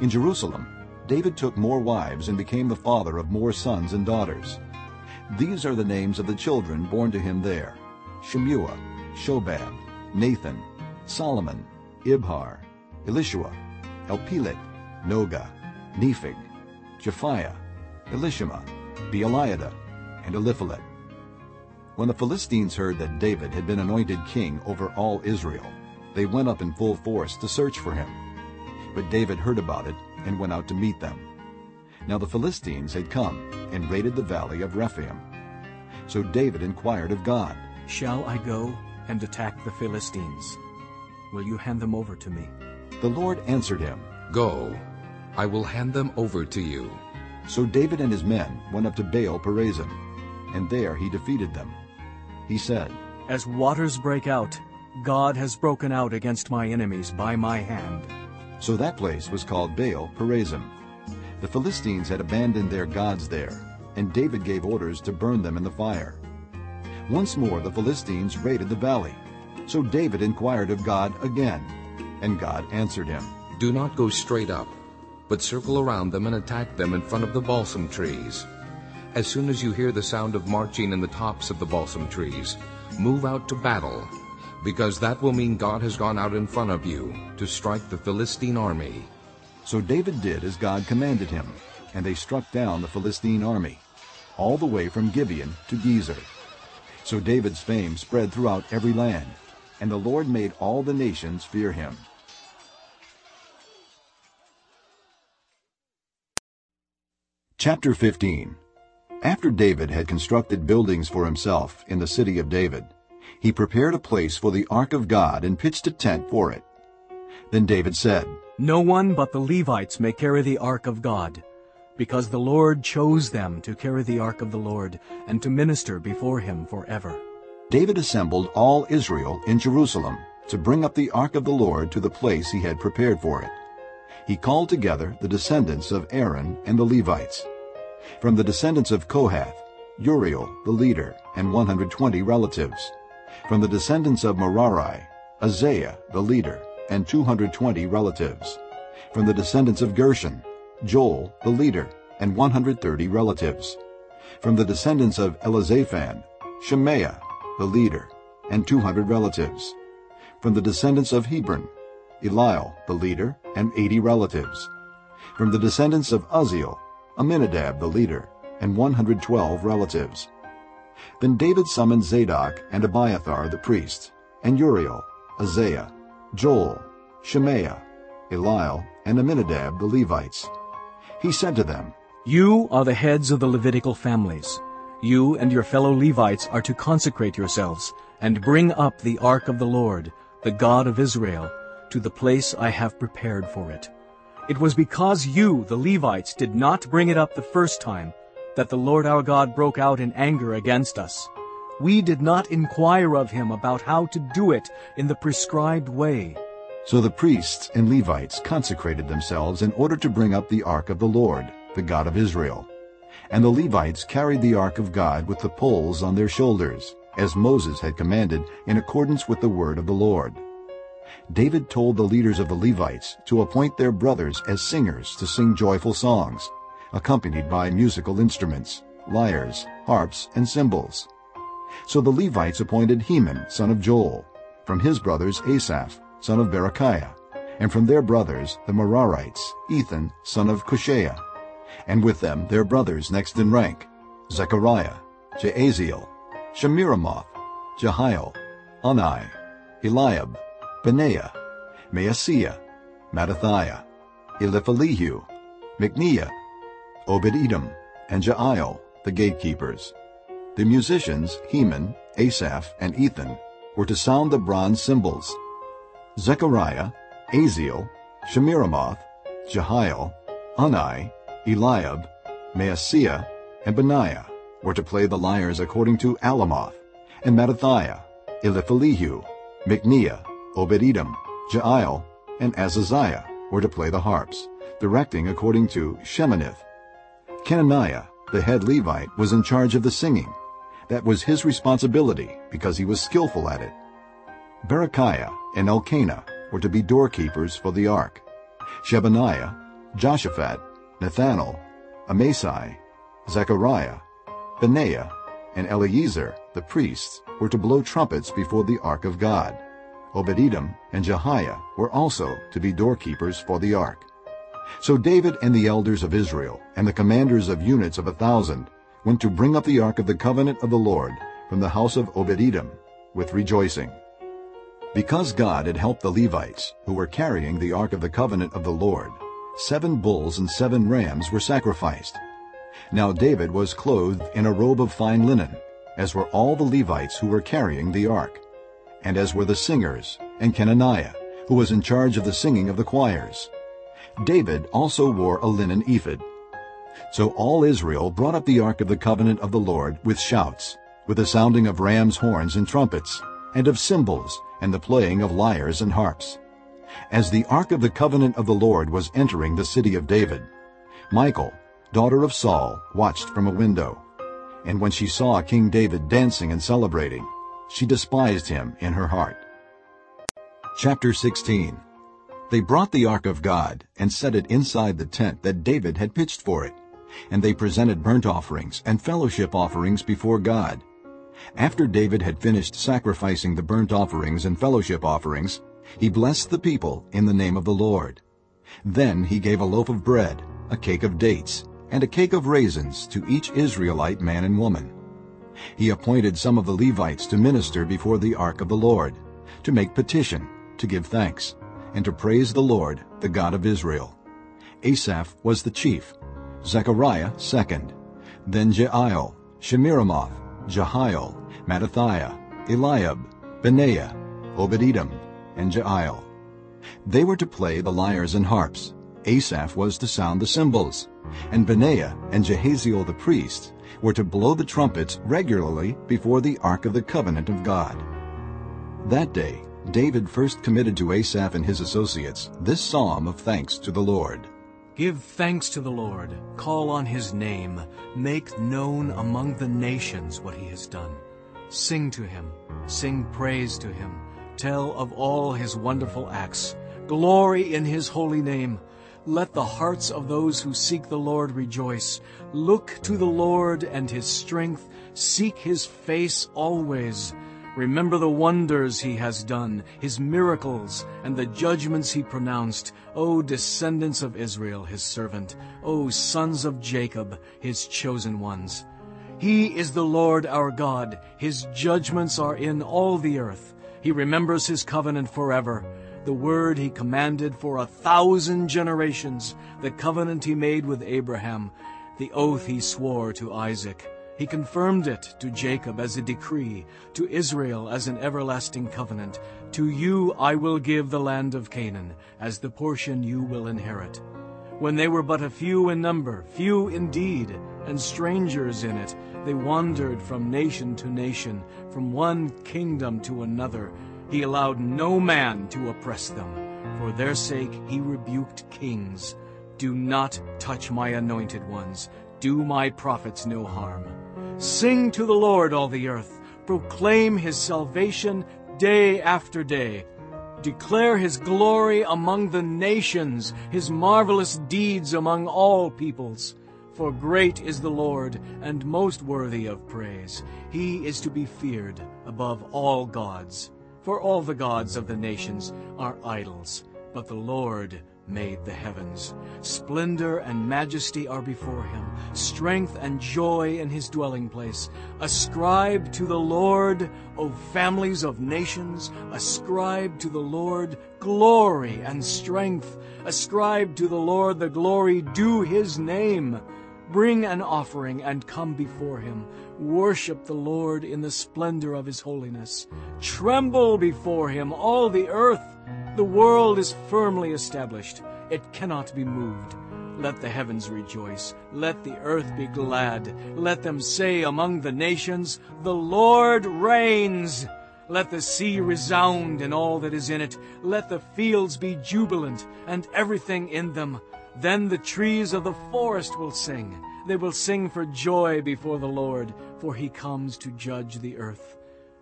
In Jerusalem, David took more wives and became the father of more sons and daughters. These are the names of the children born to him there, Shemua, Shobab, Nathan, Solomon, Ibhar, Elishua, Elpelet, Nogah, Nepheg, Japhia, Elishama, Beeliada, and Eliphelet. When the Philistines heard that David had been anointed king over all Israel, they went up in full force to search for him. But David heard about it and went out to meet them. Now the Philistines had come and raided the valley of Rephaim. So David inquired of God, Shall I go and attack the Philistines? Will you hand them over to me? The Lord answered him. Go, I will hand them over to you. So David and his men went up to Baal Perazim, and there he defeated them. He said, As waters break out, God has broken out against my enemies by my hand. So that place was called Baal Perazim. The Philistines had abandoned their gods there, and David gave orders to burn them in the fire. Once more the Philistines raided the valley. So David inquired of God again, and God answered him. Do not go straight up, but circle around them and attack them in front of the balsam trees. As soon as you hear the sound of marching in the tops of the balsam trees, move out to battle, because that will mean God has gone out in front of you to strike the Philistine army. So David did as God commanded him, and they struck down the Philistine army, all the way from Gibeon to Gezer. So David's fame spread throughout every land, and the Lord made all the nations fear him. Chapter 15 After David had constructed buildings for himself in the city of David, he prepared a place for the ark of God and pitched a tent for it. Then David said, No one but the Levites may carry the ark of God, because the Lord chose them to carry the ark of the Lord and to minister before him forever. David assembled all Israel in Jerusalem to bring up the ark of the Lord to the place he had prepared for it. He called together the descendants of Aaron and the Levites. From the descendants of Kohath, Uriel the leader, and 120 relatives. From the descendants of Merari, Azariah the leader, and 220 relatives. From the descendants of Gershon, Joel the leader, and 130 relatives. From the descendants of Elizaphan, Shemaiah the leader, and 200 relatives. From the descendants of Hebron, Eliel the leader, and 80 relatives. From the descendants of Uzziel, Aminadab the leader, and 112 relatives. Then David summoned Zadok and Abiathar the priests, and Uriel, Azariah, Joel, Shemaiah, Eliel, and Aminadab the Levites. He said to them, You are the heads of the Levitical families. You and your fellow Levites are to consecrate yourselves, and bring up the ark of the Lord, the God of Israel, to the place I have prepared for it. It was because you, the Levites, did not bring it up the first time that the Lord our God broke out in anger against us. We did not inquire of him about how to do it in the prescribed way. So the priests and Levites consecrated themselves in order to bring up the ark of the Lord, the God of Israel. And the Levites carried the ark of God with the poles on their shoulders, as Moses had commanded in accordance with the word of the Lord. David told the leaders of the Levites to appoint their brothers as singers to sing joyful songs, accompanied by musical instruments, lyres, harps, and cymbals. So the Levites appointed Heman, son of Joel, from his brothers Asaph, son of Berechiah, and from their brothers the Merarites, Ethan, son of Cushaiah, and with them their brothers next in rank, Zechariah, Jaaziel, Shemiramoth, Jehiel, Unni, Eliab, Benaiah, Maaseiah, Mattithiah, Eliphelehu, Mikneiah, Obed-Edom, and Jeiel, the gatekeepers. The musicians, Heman, Asaph, and Ethan, were to sound the bronze cymbals. Zechariah, Aziel, Shemiramoth, Jehiel, Unni, Eliab, Maaseiah, and Benaiah were to play the lyres according to Alamoth, and Mattithiah, Eliphelehu, Mikneiah, Obed-Edom, Jeiel, and Azaziah were to play the harps, directing according to Sheminith. Kenaniah, the head Levite, was in charge of the singing. That was his responsibility because he was skillful at it. Berechiah and Elkanah were to be doorkeepers for the ark. Shebaniah, Joshaphat, Nethanel, Amasai, Zechariah, Benaiah, and Eleazar, the priests, were to blow trumpets before the ark of God. Obed-Edom and Jehiah were also to be doorkeepers for the ark. So David and the elders of Israel and the commanders of units of a thousand went to bring up the ark of the covenant of the Lord from the house of Obed-Edom with rejoicing. Because God had helped the Levites, who were carrying the ark of the covenant of the Lord, seven bulls and seven rams were sacrificed. Now David was clothed in a robe of fine linen, as were all the Levites who were carrying the ark, and as were the singers, and Kenaniah, who was in charge of the singing of the choirs. David also wore a linen ephod. So all Israel brought up the ark of the covenant of the Lord with shouts, with the sounding of rams' horns and trumpets, and of cymbals, and the playing of lyres and harps. As the ark of the covenant of the Lord was entering the city of David, Michal, daughter of Saul, watched from a window. And when she saw King David dancing and celebrating, she despised him in her heart. Chapter 16 They brought the ark of God and set it inside the tent that David had pitched for it. And they presented burnt offerings and fellowship offerings before God. After David had finished sacrificing the burnt offerings and fellowship offerings, he blessed the people in the name of the Lord. Then he gave a loaf of bread, a cake of dates, and a cake of raisins to each Israelite man and woman. He appointed some of the Levites to minister before the ark of the Lord, to make petition, to give thanks, and to praise the Lord, the God of Israel. Asaph was the chief, Zechariah second, then Jeiel, Shemiramoth, Jehiel, Mattithiah, Eliab, Benaiah, Obed-Edom, and Jeiel. They were to play the lyres and harps. Asaph was to sound the cymbals, and Benaiah and Jahaziel the priests were to blow the trumpets regularly before the ark of the covenant of God. That day David first committed to Asaph and his associates this psalm of thanks to the Lord. Give thanks to the Lord, call on his name, make known among the nations what he has done. Sing to him, sing praise to him, tell of all his wonderful acts. Glory in his holy name. Let the hearts of those who seek the Lord rejoice. Look to the Lord and his strength, seek his face always. Remember the wonders he has done, his miracles, and the judgments he pronounced. O descendants of Israel, his servant, O sons of Jacob, his chosen ones. He is the Lord our God. His judgments are in all the earth. He remembers his covenant forever, the word he commanded for a thousand generations, the covenant he made with Abraham, the oath he swore to Isaac. He confirmed it to Jacob as a decree, to Israel as an everlasting covenant. To you I will give the land of Canaan, as the portion you will inherit. When they were but a few in number, few indeed, and strangers in it, they wandered from nation to nation, from one kingdom to another. He allowed no man to oppress them. For their sake he rebuked kings. Do not touch my anointed ones. Do my prophets no harm. Sing to the Lord, all the earth. Proclaim his salvation day after day. Declare his glory among the nations, his marvelous deeds among all peoples. For great is the Lord, and most worthy of praise. He is to be feared above all gods. For all the gods of the nations are idols, but the Lord made the heavens. Splendor and majesty are before him, strength and joy in his dwelling place. Ascribe to the Lord, O families of nations, ascribe to the Lord glory and strength. Ascribe to the Lord the glory due his name. Bring an offering and come before him. Worship the Lord in the splendor of his holiness. Tremble before him, all the earth. The world is firmly established. It cannot be moved. Let the heavens rejoice. Let the earth be glad. Let them say among the nations, The Lord reigns. Let the sea resound and all that is in it. Let the fields be jubilant and everything in them. Then the trees of the forest will sing. They will sing for joy before the Lord, for he comes to judge the earth.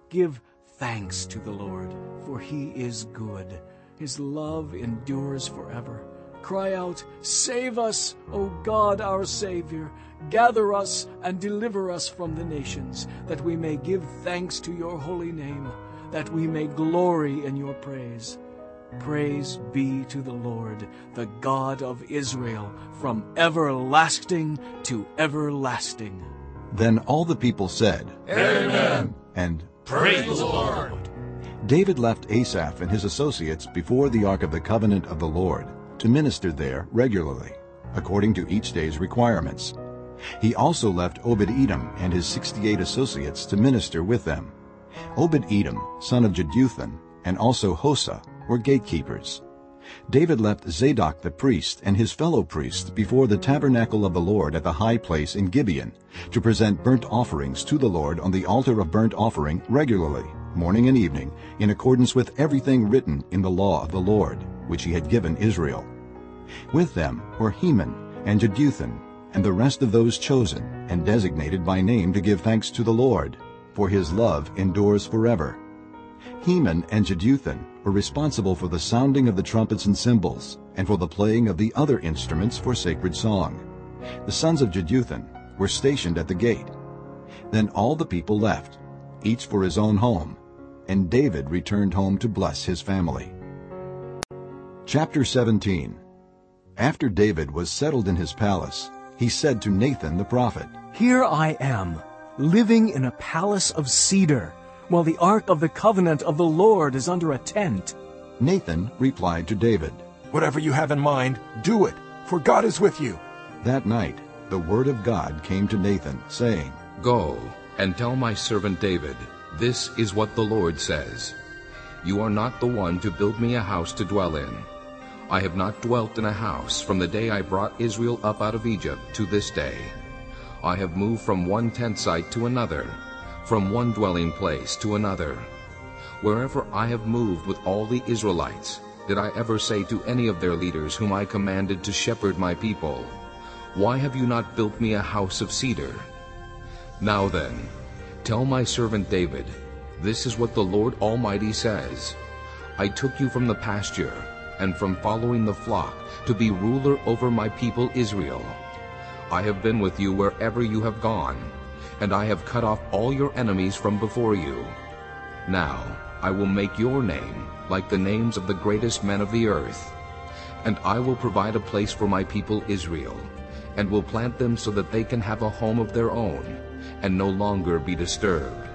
Give thanks to the Lord, for he is good his love endures forever. Cry out, Save us, O God our Savior. Gather us and deliver us from the nations, that we may give thanks to your holy name, that we may glory in your praise. Praise be to the Lord, the God of Israel, from everlasting to everlasting. Then all the people said, Amen. And Praise the Lord. David left Asaph and his associates before the Ark of the Covenant of the Lord to minister there regularly, according to each day's requirements. He also left Obed-Edom and his 68 associates to minister with them. Obed-Edom, son of Jeduthun, and also Hosah were gatekeepers. David left Zadok the priest and his fellow priests before the tabernacle of the Lord at the high place in Gibeon to present burnt offerings to the Lord on the altar of burnt offering regularly morning and evening, in accordance with everything written in the law of the Lord, which he had given Israel. With them were Heman and Jeduthun, and the rest of those chosen and designated by name to give thanks to the Lord, for his love endures forever. Heman and Jeduthun were responsible for the sounding of the trumpets and cymbals, and for the playing of the other instruments for sacred song. The sons of Jeduthun were stationed at the gate. Then all the people left, each for his own home, and David returned home to bless his family. Chapter 17 After David was settled in his palace, he said to Nathan the prophet, Here I am, living in a palace of cedar, while the ark of the covenant of the Lord is under a tent. Nathan replied to David, Whatever you have in mind, do it, for God is with you. That night the word of God came to Nathan, saying, Go and tell my servant David, this is what the Lord says. You are not the one to build me a house to dwell in. I have not dwelt in a house from the day I brought Israel up out of Egypt to this day. I have moved from one tent site to another, from one dwelling place to another. Wherever I have moved with all the Israelites, did I ever say to any of their leaders whom I commanded to shepherd my people, Why have you not built me a house of cedar? Now then, tell my servant David, This is what the Lord Almighty says. I took you from the pasture and from following the flock to be ruler over my people Israel. I have been with you wherever you have gone, and I have cut off all your enemies from before you. Now I will make your name like the names of the greatest men of the earth. And I will provide a place for my people Israel, and will plant them so that they can have a home of their own, and no longer be disturbed.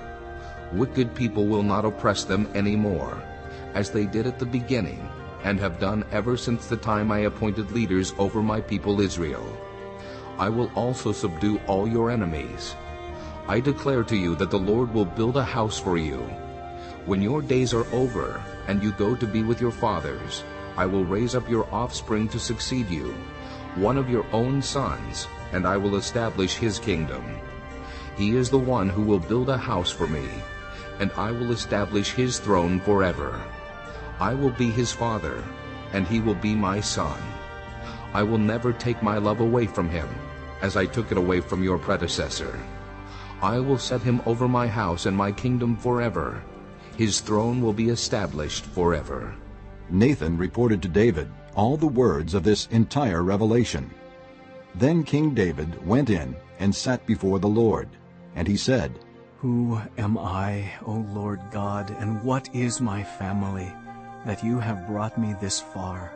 Wicked people will not oppress them any more, as they did at the beginning, and have done ever since the time I appointed leaders over my people Israel. I will also subdue all your enemies. I declare to you that the Lord will build a house for you. When your days are over, and you go to be with your fathers, I will raise up your offspring to succeed you, one of your own sons, and I will establish his kingdom. He is the one who will build a house for me, and I will establish his throne forever. I will be his father, and he will be my son. I will never take my love away from him, as I took it away from your predecessor. I will set him over my house and my kingdom forever, his throne will be established forever. Nathan reported to David all the words of this entire revelation. Then King David went in and sat before the Lord, and he said, Who am I, O Lord God, and what is my family, that you have brought me this far?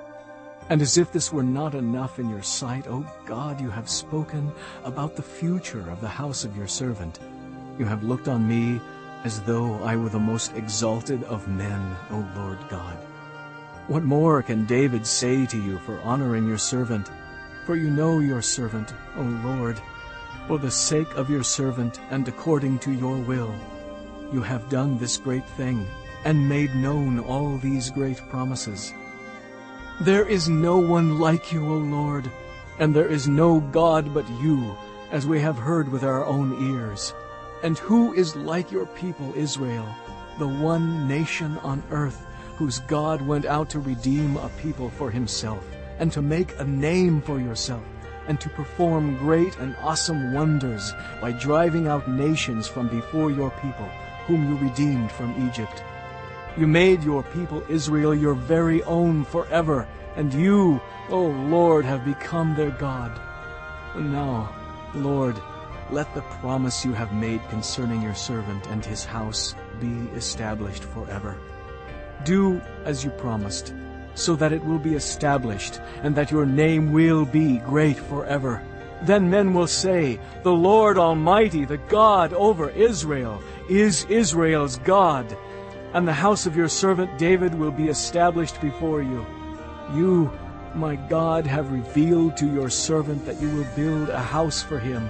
And as if this were not enough in your sight, O God, you have spoken about the future of the house of your servant. You have looked on me as though I were the most exalted of men, O Lord God. What more can David say to you for honoring your servant? For you know your servant, O Lord. For the sake of your servant and according to your will, you have done this great thing and made known all these great promises. There is no one like you, O Lord, and there is no God but you, as we have heard with our own ears. And who is like your people Israel, the one nation on earth, whose God went out to redeem a people for himself, and to make a name for yourself, and to perform great and awesome wonders by driving out nations from before your people, whom you redeemed from Egypt. You made your people Israel your very own forever, and you, O Lord, have become their God. And now, Lord, let the promise you have made concerning your servant and his house be established forever. Do as you promised, so that it will be established, and that your name will be great forever. Then men will say, The Lord Almighty, the God over Israel, is Israel's God. And the house of your servant David will be established before you. You, my God, have revealed to your servant that you will build a house for him.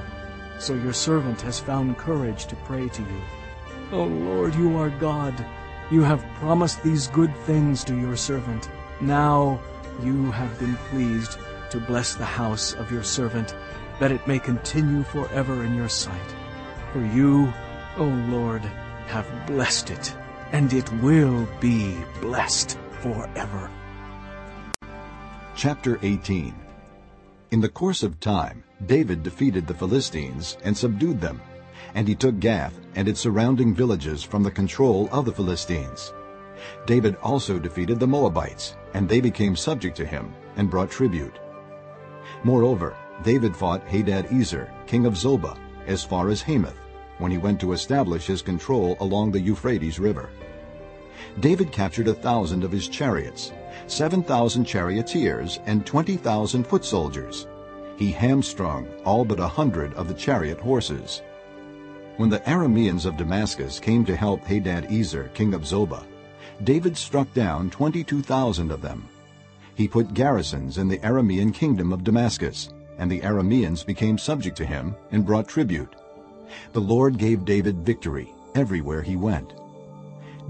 So your servant has found courage to pray to you. O Lord, you are God. You have promised these good things to your servant. Now you have been pleased to bless the house of your servant, that it may continue forever in your sight. For you, O Lord, have blessed it, and it will be blessed forever. Chapter 18 In the course of time, David defeated the Philistines and subdued them, and he took Gath and its surrounding villages from the control of the Philistines. David also defeated the Moabites, and they became subject to him and brought tribute. Moreover, David fought Hadad-ezer, king of Zobah, as far as Hamath, when he went to establish his control along the Euphrates River. David captured a thousand of his chariots, seven thousand charioteers, and twenty thousand foot soldiers, he hamstrung all but a hundred of the chariot horses. When the Arameans of Damascus came to help Hadad-ezer, king of Zobah, David struck down 22,000 of them. He put garrisons in the Aramean kingdom of Damascus, and the Arameans became subject to him and brought tribute. The Lord gave David victory everywhere he went.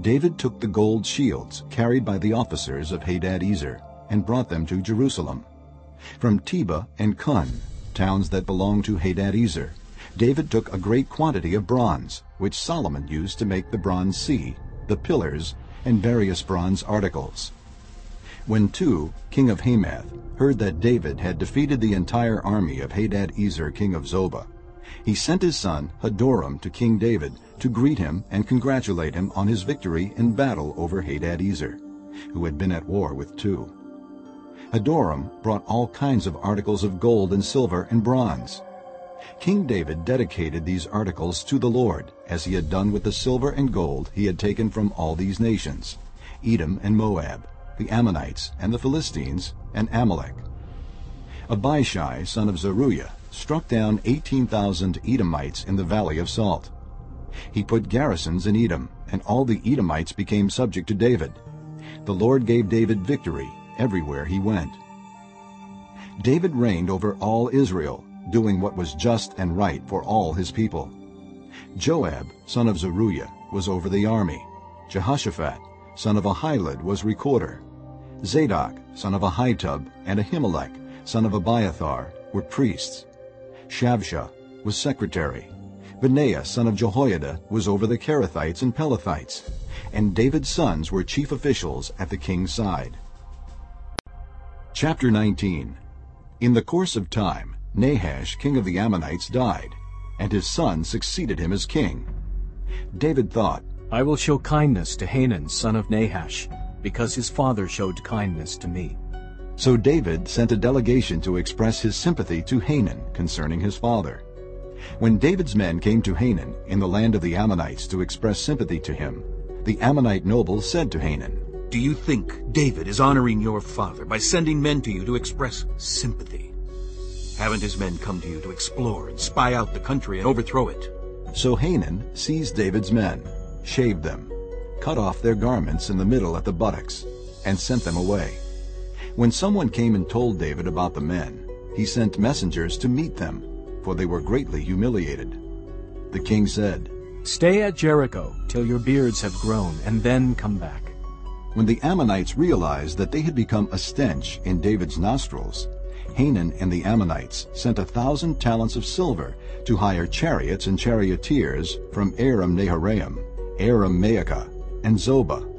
David took the gold shields carried by the officers of Hadad-ezer and brought them to Jerusalem. From Tebah and Kun, towns that belonged to Hadad-ezer, David took a great quantity of bronze, which Solomon used to make the bronze sea, the pillars, and various bronze articles. When Tu, king of Hamath, heard that David had defeated the entire army of Hadad-ezer, king of Zobah, he sent his son Hadoram to King David to greet him and congratulate him on his victory in battle over Hadad-ezer, who had been at war with Tu. Hadoram brought all kinds of articles of gold and silver and bronze. King David dedicated these articles to the Lord, as he had done with the silver and gold he had taken from all these nations, Edom and Moab, the Ammonites and the Philistines, and Amalek. Abishai, son of Zeruiah, struck down 18,000 Edomites in the valley of Salt. He put garrisons in Edom, and all the Edomites became subject to David. The Lord gave David victory everywhere he went. David reigned over all Israel, doing what was just and right for all his people. Joab, son of Zeruiah, was over the army. Jehoshaphat, son of Ahilud, was recorder. Zadok, son of Ahitub, and Ahimelech, son of Abiathar, were priests. Shavsha was secretary. Benaiah, son of Jehoiada, was over the Kerethites and Pelethites. And David's sons were chief officials at the king's side. Chapter 19 In the course of time, Nahash, king of the Ammonites, died, and his son succeeded him as king. David thought, I will show kindness to Hanan son of Nahash, because his father showed kindness to me. So David sent a delegation to express his sympathy to Hanan concerning his father. When David's men came to Hanan in the land of the Ammonites to express sympathy to him, the Ammonite nobles said to Hanan, Do you think David is honoring your father by sending men to you to express sympathy? Haven't his men come to you to explore and spy out the country and overthrow it? So Hanan seized David's men, shaved them, cut off their garments in the middle at the buttocks, and sent them away. When someone came and told David about the men, he sent messengers to meet them, for they were greatly humiliated. The king said, Stay at Jericho till your beards have grown, and then come back. When the Ammonites realized that they had become a stench in David's nostrils, Hanan and the Ammonites sent a thousand talents of silver to hire chariots and charioteers from Aram Naharaim, Aram Maacah, and Zobah.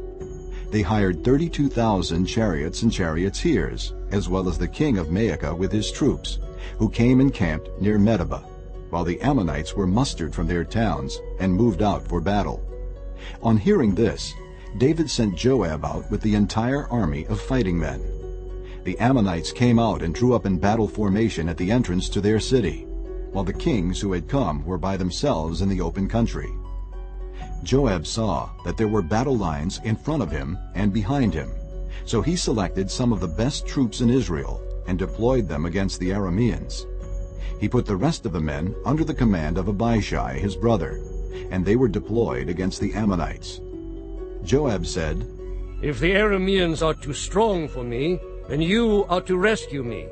They hired 32,000 chariots and charioteers, as well as the king of Maacah with his troops, who came and camped near Medeba, while the Ammonites were mustered from their towns and moved out for battle. On hearing this, David sent Joab out with the entire army of fighting men. The Ammonites came out and drew up in battle formation at the entrance to their city, while the kings who had come were by themselves in the open country. Joab saw that there were battle lines in front of him and behind him, so he selected some of the best troops in Israel and deployed them against the Arameans. He put the rest of the men under the command of Abishai his brother, and they were deployed against the Ammonites. Joab said, If the Arameans are too strong for me, then you are to rescue me.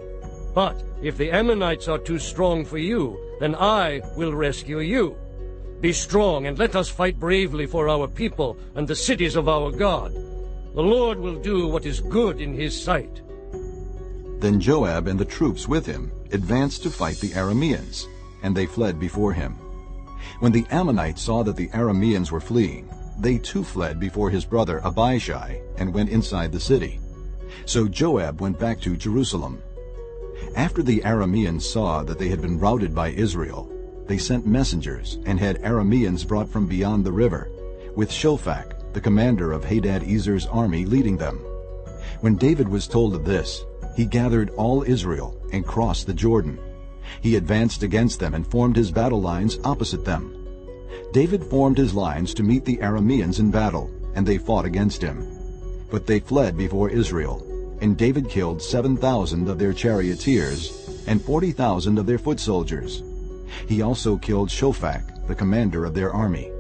But if the Ammonites are too strong for you, then I will rescue you. Be strong and let us fight bravely for our people and the cities of our God. The Lord will do what is good in his sight. Then Joab and the troops with him advanced to fight the Arameans, and they fled before him. When the Ammonites saw that the Arameans were fleeing, they too fled before his brother Abishai and went inside the city. So Joab went back to Jerusalem. After the Arameans saw that they had been routed by Israel, they sent messengers and had Arameans brought from beyond the river, with Shophach, the commander of Hadad-ezer's army, leading them. When David was told of this, he gathered all Israel and crossed the Jordan. He advanced against them and formed his battle lines opposite them. David formed his lines to meet the Arameans in battle, and they fought against him. But they fled before Israel, and David killed 7,000 of their charioteers and 40,000 of their foot soldiers. He also killed Shophach, the commander of their army.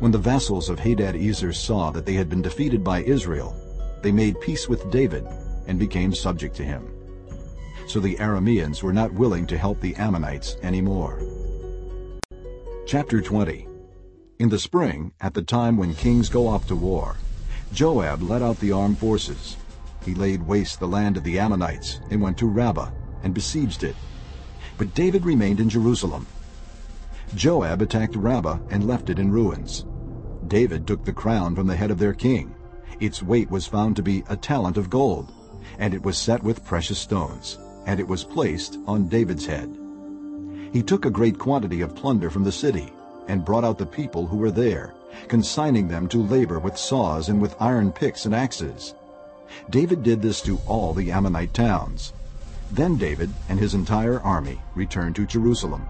When the vassals of Hadad-ezer saw that they had been defeated by Israel, they made peace with David and became subject to him. So the Arameans were not willing to help the Ammonites anymore. Chapter 20 In the spring, at the time when kings go off to war, Joab led out the armed forces. He laid waste the land of the Ammonites and went to Rabbah and besieged it. But David remained in Jerusalem. Joab attacked Rabbah and left it in ruins. David took the crown from the head of their king. Its weight was found to be a talent of gold, and it was set with precious stones, and it was placed on David's head. He took a great quantity of plunder from the city, and brought out the people who were there, consigning them to labor with saws and with iron picks and axes. David did this to all the Ammonite towns. Then David and his entire army returned to Jerusalem.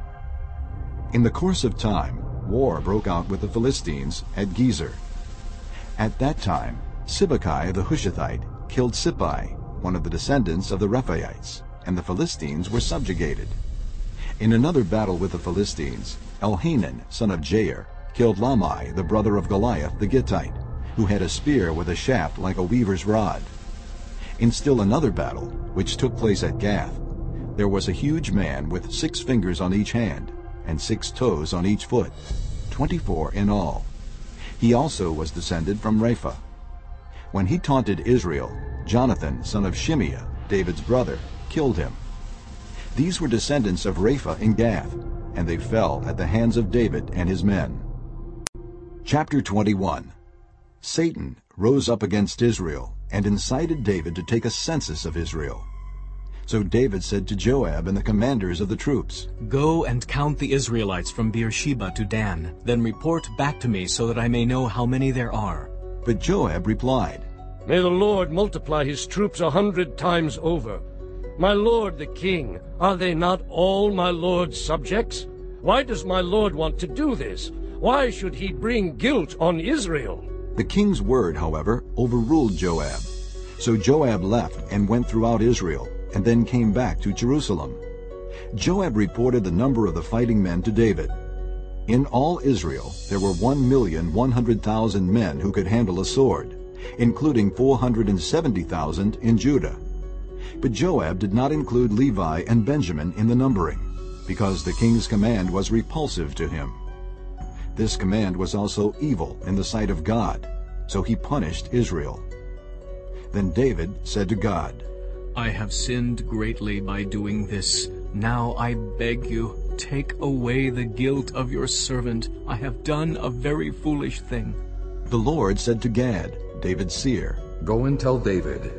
In the course of time, war broke out with the Philistines at Gezer. At that time, Sibbecai the Hushathite killed Sippai, one of the descendants of the Rephaites, and the Philistines were subjugated. In another battle with the Philistines, Elhanan, son of Jair, killed Lahmi, the brother of Goliath the Gittite, who had a spear with a shaft like a weaver's rod. In still another battle, which took place at Gath, there was a huge man with six fingers on each hand and six toes on each foot, twenty-four in all. He also was descended from Rapha. When he taunted Israel, Jonathan, son of Shimeah, David's brother, killed him. These were descendants of Rapha in Gath, and they fell at the hands of David and his men. Chapter 21 Satan rose up against Israel and incited David to take a census of Israel. So David said to Joab and the commanders of the troops, Go and count the Israelites from Beersheba to Dan, then report back to me so that I may know how many there are. But Joab replied, May the Lord multiply his troops a hundred times over. My lord the king, are they not all my lord's subjects? Why does my lord want to do this? Why should he bring guilt on Israel? The king's word, however, overruled Joab. So Joab left and went throughout Israel, and then came back to Jerusalem. Joab reported the number of the fighting men to David. In all Israel there were one million one hundred thousand men who could handle a sword, including four hundred and seventy thousand in Judah. But Joab did not include Levi and Benjamin in the numbering, because the king's command was repulsive to him. This command was also evil in the sight of God, so he punished Israel. Then David said to God, I have sinned greatly by doing this. Now I beg you, take away the guilt of your servant. I have done a very foolish thing. The Lord said to Gad, David's seer, Go and tell David,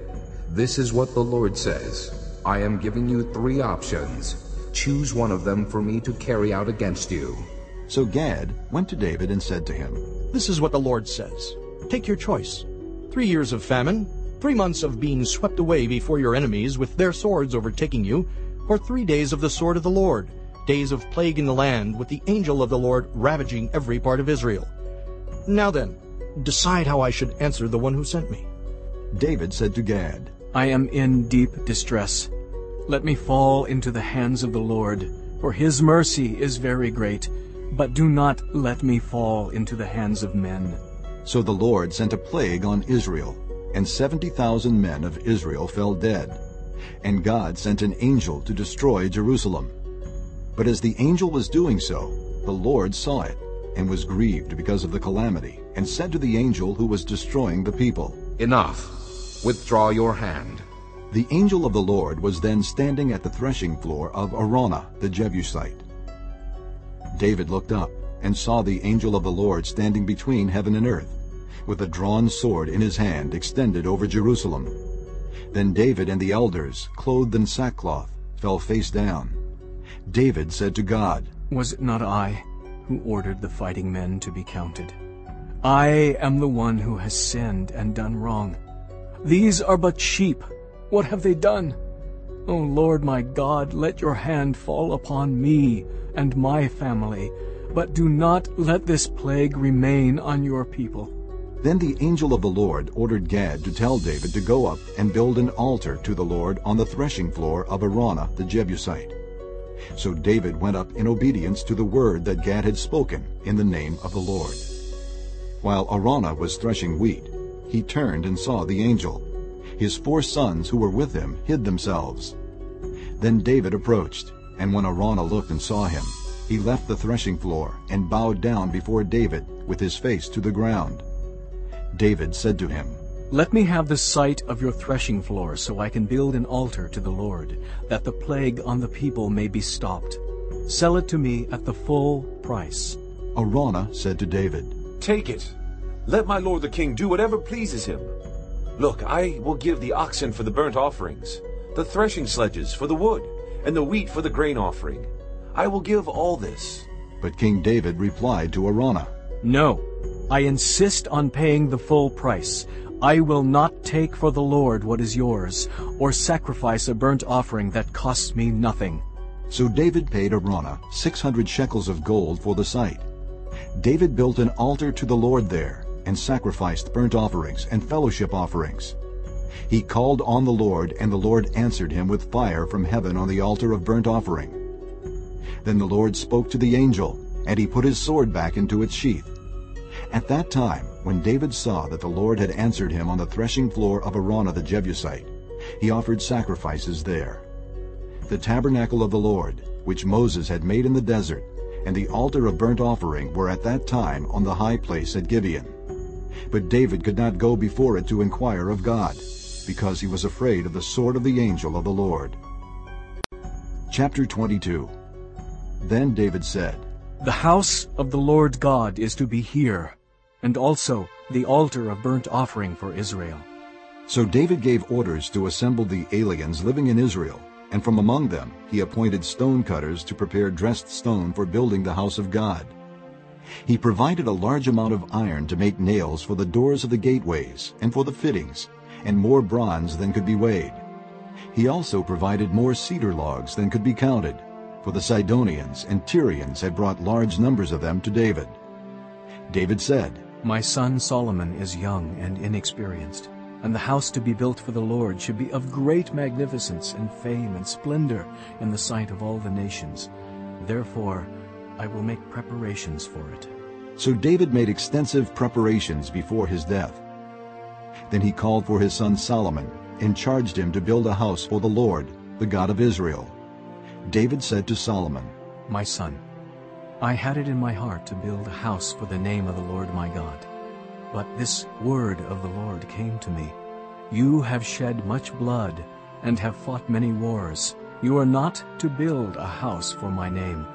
This is what the Lord says. I am giving you three options. Choose one of them for me to carry out against you. So Gad went to David and said to him, This is what the Lord says. Take your choice. Three years of famine, three months of being swept away before your enemies with their swords overtaking you, or three days of the sword of the Lord, days of plague in the land, with the angel of the Lord ravaging every part of Israel. Now then, decide how I should answer the one who sent me. David said to Gad, I am in deep distress. Let me fall into the hands of the Lord, for his mercy is very great, but do not let me fall into the hands of men. So the Lord sent a plague on Israel, and seventy thousand men of Israel fell dead. And God sent an angel to destroy Jerusalem. But as the angel was doing so, the Lord saw it, and was grieved because of the calamity, and said to the angel who was destroying the people, Enough. Withdraw your hand. The angel of the Lord was then standing at the threshing floor of Araunah the Jebusite. David looked up and saw the angel of the Lord standing between heaven and earth, with a drawn sword in his hand extended over Jerusalem. Then David and the elders, clothed in sackcloth, fell face down. David said to God, Was it not I who ordered the fighting men to be counted? I am the one who has sinned and done wrong. These are but sheep. What have they done? O Lord my God, let your hand fall upon me and my family, but do not let this plague remain on your people. Then the angel of the Lord ordered Gad to tell David to go up and build an altar to the Lord on the threshing floor of Araunah the Jebusite. So David went up in obedience to the word that Gad had spoken in the name of the Lord. While Araunah was threshing wheat, he turned and saw the angel. His four sons who were with him hid themselves. Then David approached, and when Araunah looked and saw him, he left the threshing floor and bowed down before David with his face to the ground. David said to him, Let me have the site of your threshing floor so I can build an altar to the Lord, that the plague on the people may be stopped. Sell it to me at the full price. Araunah said to David, Take it, Let my lord the king do whatever pleases him. Look, I will give the oxen for the burnt offerings, the threshing sledges for the wood, and the wheat for the grain offering. I will give all this. But King David replied to Araunah, No, I insist on paying the full price. I will not take for the Lord what is yours, or sacrifice a burnt offering that costs me nothing. So David paid Araunah 600 shekels of gold for the site. David built an altar to the Lord there, and sacrificed burnt offerings and fellowship offerings. He called on the Lord, and the Lord answered him with fire from heaven on the altar of burnt offering. Then the Lord spoke to the angel, and he put his sword back into its sheath. At that time, when David saw that the Lord had answered him on the threshing floor of Araunah the Jebusite, he offered sacrifices there. The tabernacle of the Lord, which Moses had made in the desert, and the altar of burnt offering were at that time on the high place at Gibeon. But David could not go before it to inquire of God, because he was afraid of the sword of the angel of the Lord. Chapter 22 Then David said, The house of the Lord God is to be here, and also the altar of burnt offering for Israel. So David gave orders to assemble the aliens living in Israel, and from among them he appointed stone cutters to prepare dressed stone for building the house of God. He provided a large amount of iron to make nails for the doors of the gateways and for the fittings, and more bronze than could be weighed. He also provided more cedar logs than could be counted, for the Sidonians and Tyrians had brought large numbers of them to David. David said, My son Solomon is young and inexperienced, and the house to be built for the Lord should be of great magnificence and fame and splendor in the sight of all the nations. Therefore I will make preparations for it. So David made extensive preparations before his death. Then he called for his son Solomon and charged him to build a house for the Lord, the God of Israel. David said to Solomon, My son, I had it in my heart to build a house for the name of the Lord my God. But this word of the Lord came to me. You have shed much blood and have fought many wars. You are not to build a house for my name,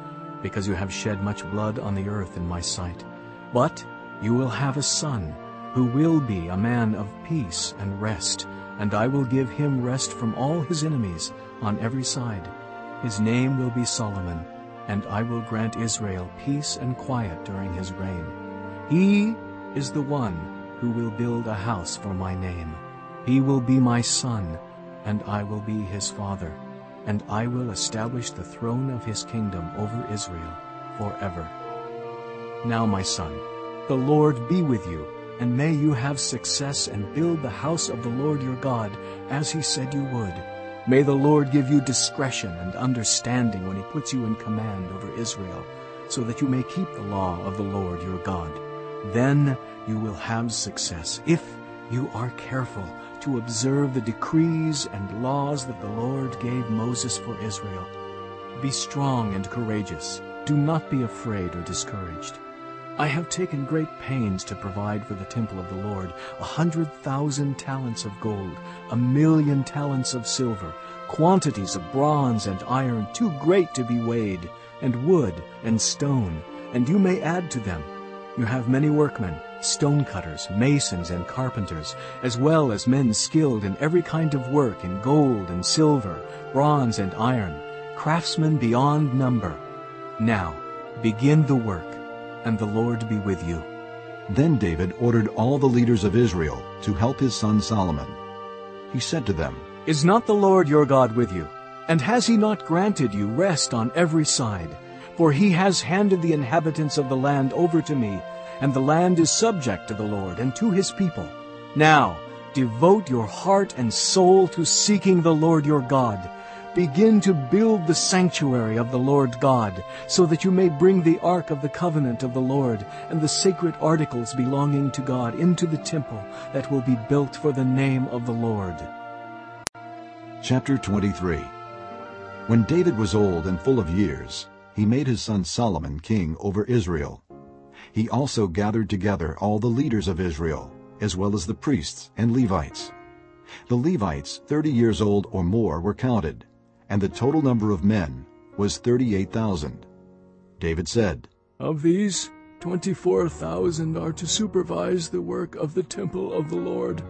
because you have shed much blood on the earth in my sight. But you will have a son, who will be a man of peace and rest, and I will give him rest from all his enemies on every side. His name will be Solomon, and I will grant Israel peace and quiet during his reign. He is the one who will build a house for my name. He will be my son, and I will be his father, and I will establish the throne of his kingdom over Israel forever. Now, my son, the Lord be with you, and may you have success and build the house of the Lord your God, as he said you would. May the Lord give you discretion and understanding when he puts you in command over Israel, so that you may keep the law of the Lord your God. Then you will have success, if you are careful to observe the decrees and laws that the Lord gave Moses for Israel. Be strong and courageous. Do not be afraid or discouraged. I have taken great pains to provide for the temple of the Lord a hundred thousand talents of gold, a million talents of silver, quantities of bronze and iron too great to be weighed, and wood and stone, and you may add to them. You have many workmen, stonecutters, masons, and carpenters, as well as men skilled in every kind of work in gold and silver, bronze and iron, craftsmen beyond number. Now begin the work, and the Lord be with you. Then David ordered all the leaders of Israel to help his son Solomon. He said to them, Is not the Lord your God with you? And has he not granted you rest on every side? For he has handed the inhabitants of the land over to me, and the land is subject to the Lord and to his people. Now devote your heart and soul to seeking the Lord your God. Begin to build the sanctuary of the Lord God, so that you may bring the ark of the covenant of the Lord and the sacred articles belonging to God into the temple that will be built for the name of the Lord. Chapter 23 When David was old and full of years, he made his son Solomon king over Israel. He also gathered together all the leaders of Israel, as well as the priests and Levites. The Levites, thirty years old or more, were counted, and the total number of men was 38,000. David said, Of these, Twenty-four thousand are to supervise the work of the temple of the Lord,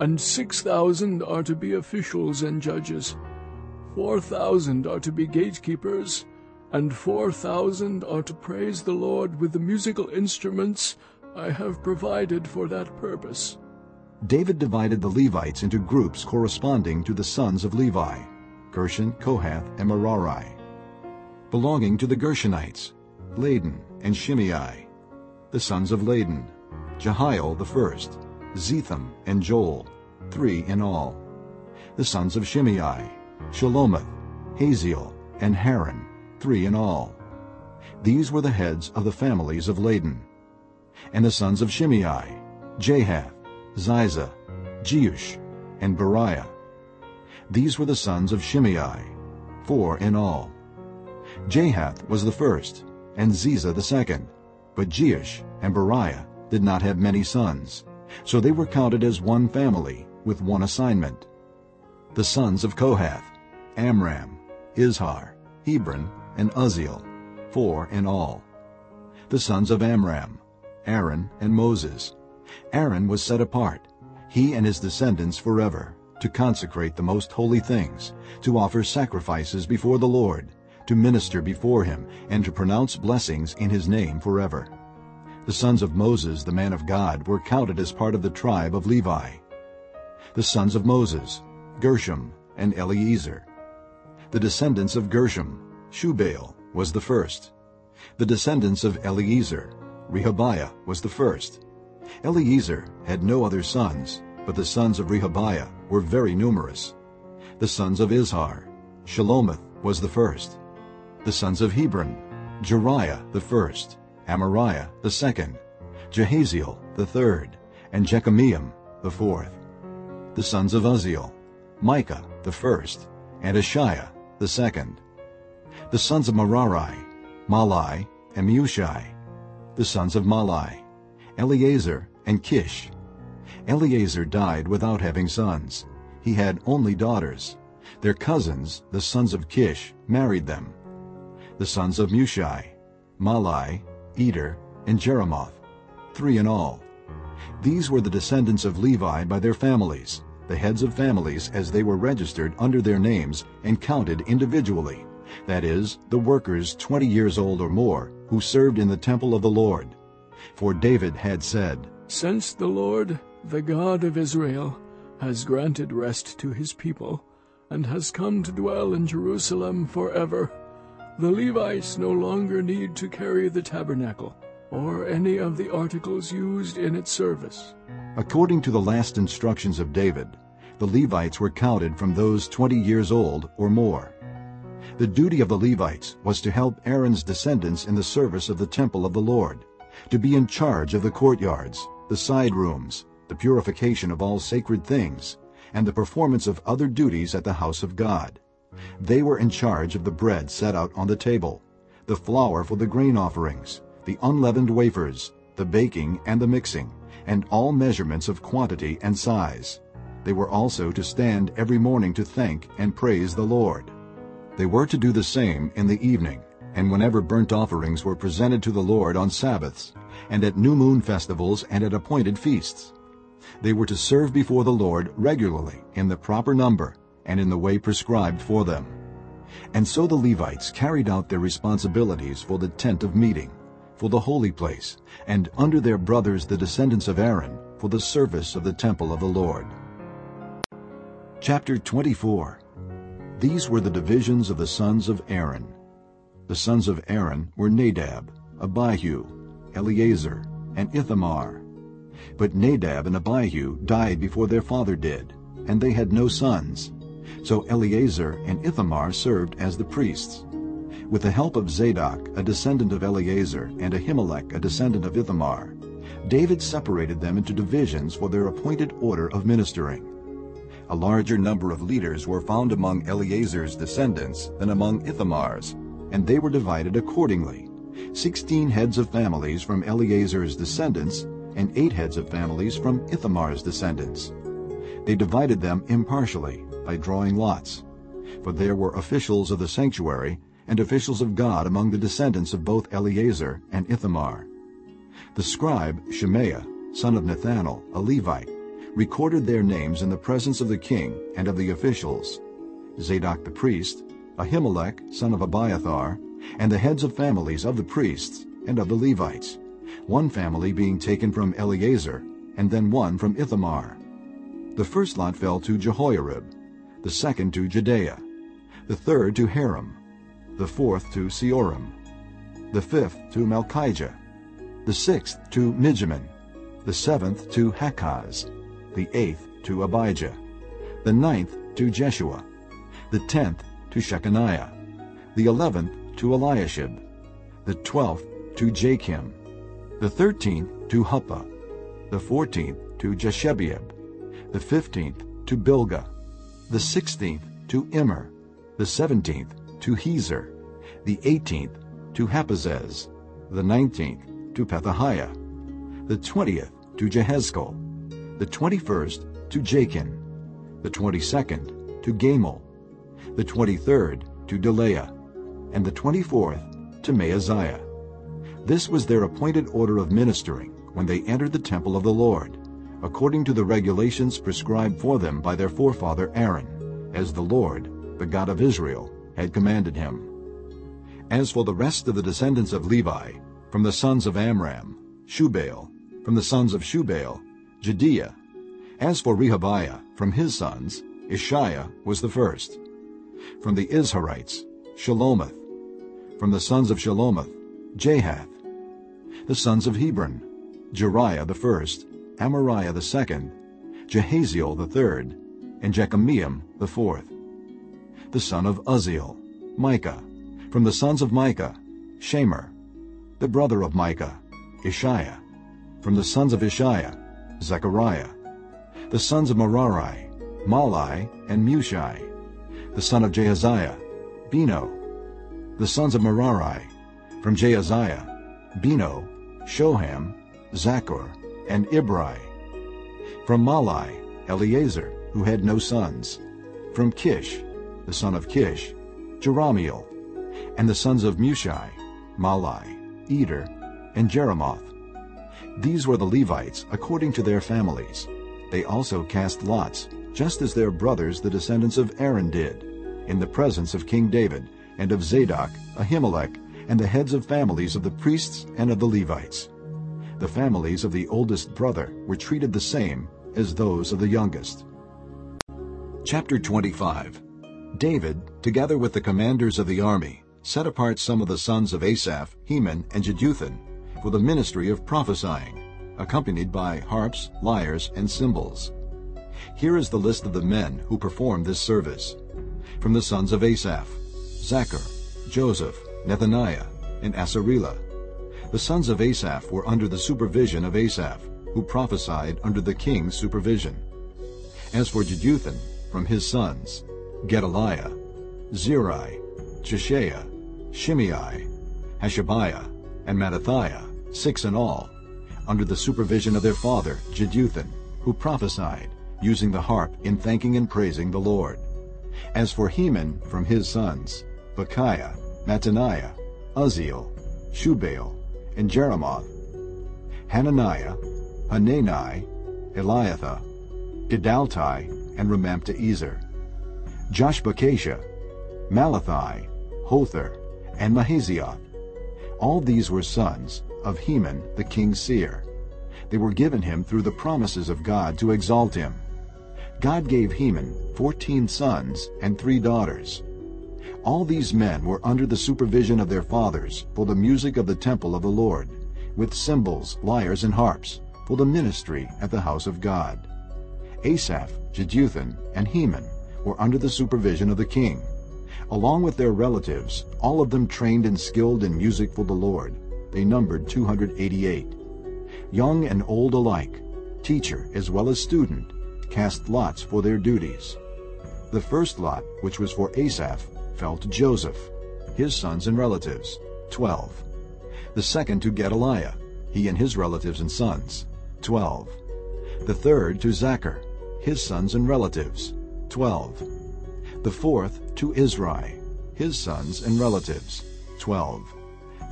and six thousand are to be officials and judges. Four thousand are to be gatekeepers, and four thousand are to praise the Lord with the musical instruments I have provided for that purpose. David divided the Levites into groups corresponding to the sons of Levi, Gershon, Kohath, and Merari. Belonging to the Gershonites, Ladan and Shimei. The sons of Ladan, Jehiel the first, Zetham and Joel, three in all. The sons of Shimei, Shelomith, Haziel, and Haran, three in all. These were the heads of the families of Ladan. And the sons of Shimei, Jahath, Ziza, Jeush, and Beriah. These were the sons of Shimei, four in all. Jahath was the first, and Ziza the second, but Jeush and Beriah did not have many sons, so they were counted as one family with one assignment. The sons of Kohath, Amram, Izhar, Hebron, and Uzziel, four in all. The sons of Amram, Aaron and Moses. Aaron was set apart, he and his descendants forever, to consecrate the most holy things, to offer sacrifices before the Lord, to minister before him, and to pronounce blessings in his name forever. The sons of Moses, the man of God, were counted as part of the tribe of Levi. The sons of Moses, Gershom and Eleazar. The descendants of Gershom, Shubael was the first. The descendants of Eliezer, Rehabiah was the first. Eliezer had no other sons, but the sons of Rehabiah were very numerous. The sons of Izhar, Shelomith was the first. The sons of Hebron, Jeriah the first, Amariah the second, Jehaziel the third, and Jekameam the fourth. The sons of Uzziel, Micah the first, and Isshiah the second. The sons of Merari, Mahli and Mushi. The sons of Mahli, Eleazar and Kish. Eleazar died without having sons. He had only daughters. Their cousins, the sons of Kish, married them. The sons of Mushi, Mahli, Eder, and Jeremoth, three in all. These were the descendants of Levi by their families, the heads of families as they were registered under their names and counted individually, that is, the workers twenty years old or more, who served in the temple of the Lord. For David had said, Since the Lord, the God of Israel, has granted rest to his people, and has come to dwell in Jerusalem forever, the Levites no longer need to carry the tabernacle, or any of the articles used in its service. According to the last instructions of David, the Levites were counted from those 20 years old or more. The duty of the Levites was to help Aaron's descendants in the service of the temple of the Lord, to be in charge of the courtyards, the side rooms, the purification of all sacred things, and the performance of other duties at the house of God. They were in charge of the bread set out on the table, the flour for the grain offerings, the unleavened wafers, the baking and the mixing, and all measurements of quantity and size. They were also to stand every morning to thank and praise the Lord. They were to do the same in the evening, and whenever burnt offerings were presented to the Lord on Sabbaths, and at new moon festivals and at appointed feasts. They were to serve before the Lord regularly in the proper number and in the way prescribed for them. And so the Levites carried out their responsibilities for the tent of meeting, for the holy place, and under their brothers the descendants of Aaron, for the service of the temple of the Lord. Chapter 24 These were the divisions of the sons of Aaron. The sons of Aaron were Nadab, Abihu, Eleazar, and Ithamar. But Nadab and Abihu died before their father did, and they had no sons. So Eleazar and Ithamar served as the priests. With the help of Zadok, a descendant of Eleazar, and Ahimelech, a descendant of Ithamar, David separated them into divisions for their appointed order of ministering. A larger number of leaders were found among Eleazar's descendants than among Ithamar's, and they were divided accordingly. Sixteen heads of families from Eleazar's descendants and eight heads of families from Ithamar's descendants. They divided them impartially by drawing lots. For there were officials of the sanctuary and officials of God among the descendants of both Eleazar and Ithamar. The scribe Shemaiah, son of Nethanel, a Levite, recorded their names in the presence of the king and of the officials. Zadok the priest, Ahimelech, son of Abiathar, and the heads of families of the priests and of the Levites, one family being taken from Eleazar, and then one from Ithamar. The first lot fell to Jehoiarib, the second to Jedaiah, the third to Harim, the fourth to Seorim, the fifth to Malchijah, the sixth to Mijamin, the seventh to Hakkoz, the eighth to Abijah, the ninth to Jeshua, the tenth to Shechaniah, the eleventh to Eliashib, the twelfth to Jakim, the thirteenth to Huppah, the fourteenth to Jeshebeab, the fifteenth to Bilgah, the sixteenth to Immer, the seventeenth to Hezir, the eighteenth to Happizzez, the nineteenth to Pethahiah, the twentieth to Jehezkel, the twenty-first to Jachin, the twenty-second to Gamul, the twenty-third to Delaiah, and the twenty-fourth to Maaziah. This was their appointed order of ministering when they entered the temple of the Lord, according to the regulations prescribed for them by their forefather Aaron, as the Lord, the God of Israel, had commanded him. As for the rest of the descendants of Levi, from the sons of Amram, Shubael, from the sons of Shubael, Jehdeiah. As for Rehabiah, from his sons, Ishiah was the first. From the Izharites, Shelomith. From the sons of Shelomith, Jahath. The sons of Hebron, Jeriah the first, Amariah the second, Jehaziel the third, and Jekameam the fourth. The son of Uzziel, Micah. From the sons of Micah, Shamir. The brother of Micah, Ishiah. From the sons of Ishiah, Zechariah. The sons of Merari, Mahli, and Mushi. The son of Jaaziah, Beno. The sons of Merari, from Jaaziah, Beno, Shoham, Zaccur, and Ibri. From Mahli, Eleazar, who had no sons. From Kish, the son of Kish, Jerahmeel, And the sons of Mushi, Mahli, Eder, and Jeremoth. These were the Levites according to their families. They also cast lots, just as their brothers the descendants of Aaron did, in the presence of King David, and of Zadok, Ahimelech, and the heads of families of the priests and of the Levites. The families of the oldest brother were treated the same as those of the youngest. Chapter 25 David, together with the commanders of the army, set apart some of the sons of Asaph, Heman, and Jeduthun for the ministry of prophesying, accompanied by harps, lyres, and cymbals. Here is the list of the men who performed this service. From the sons of Asaph, Zaccur, Joseph, Nethaniah, and Asarelah. The sons of Asaph were under the supervision of Asaph, who prophesied under the king's supervision. As for Jeduthun, from his sons, Gedaliah, Zeri, Jeshaiah, Shimei, Hashabiah, and Mattithiah, six in all, under the supervision of their father, Jeduthun, who prophesied, using the harp in thanking and praising the Lord. As for Heman from his sons, Bukkiah, Mattaniah, Uzziel, Shubael, and Jeremoth, Hananiah, Hanani, Eliathah, Giddalti, and Romamti-Ezer, Joshbekashah, Mallothi, Hothir, and Mahazioth. All these were sons of Heman the king's seer. They were given him through the promises of God to exalt him. God gave Heman fourteen sons and three daughters. All these men were under the supervision of their fathers for the music of the temple of the Lord, with cymbals, lyres, and harps, for the ministry at the house of God. Asaph, Jeduthun, and Heman were under the supervision of the king. Along with their relatives, all of them trained and skilled in music for the Lord, they numbered 288. Young and old alike, teacher as well as student, cast lots for their duties. The first lot, which was for Asaph, fell to Joseph, his sons and relatives, 12. The second to Gedaliah, he and his relatives and sons, 12. The third to Zaccur, his sons and relatives, 12. The fourth to Izri, his sons and relatives, 12.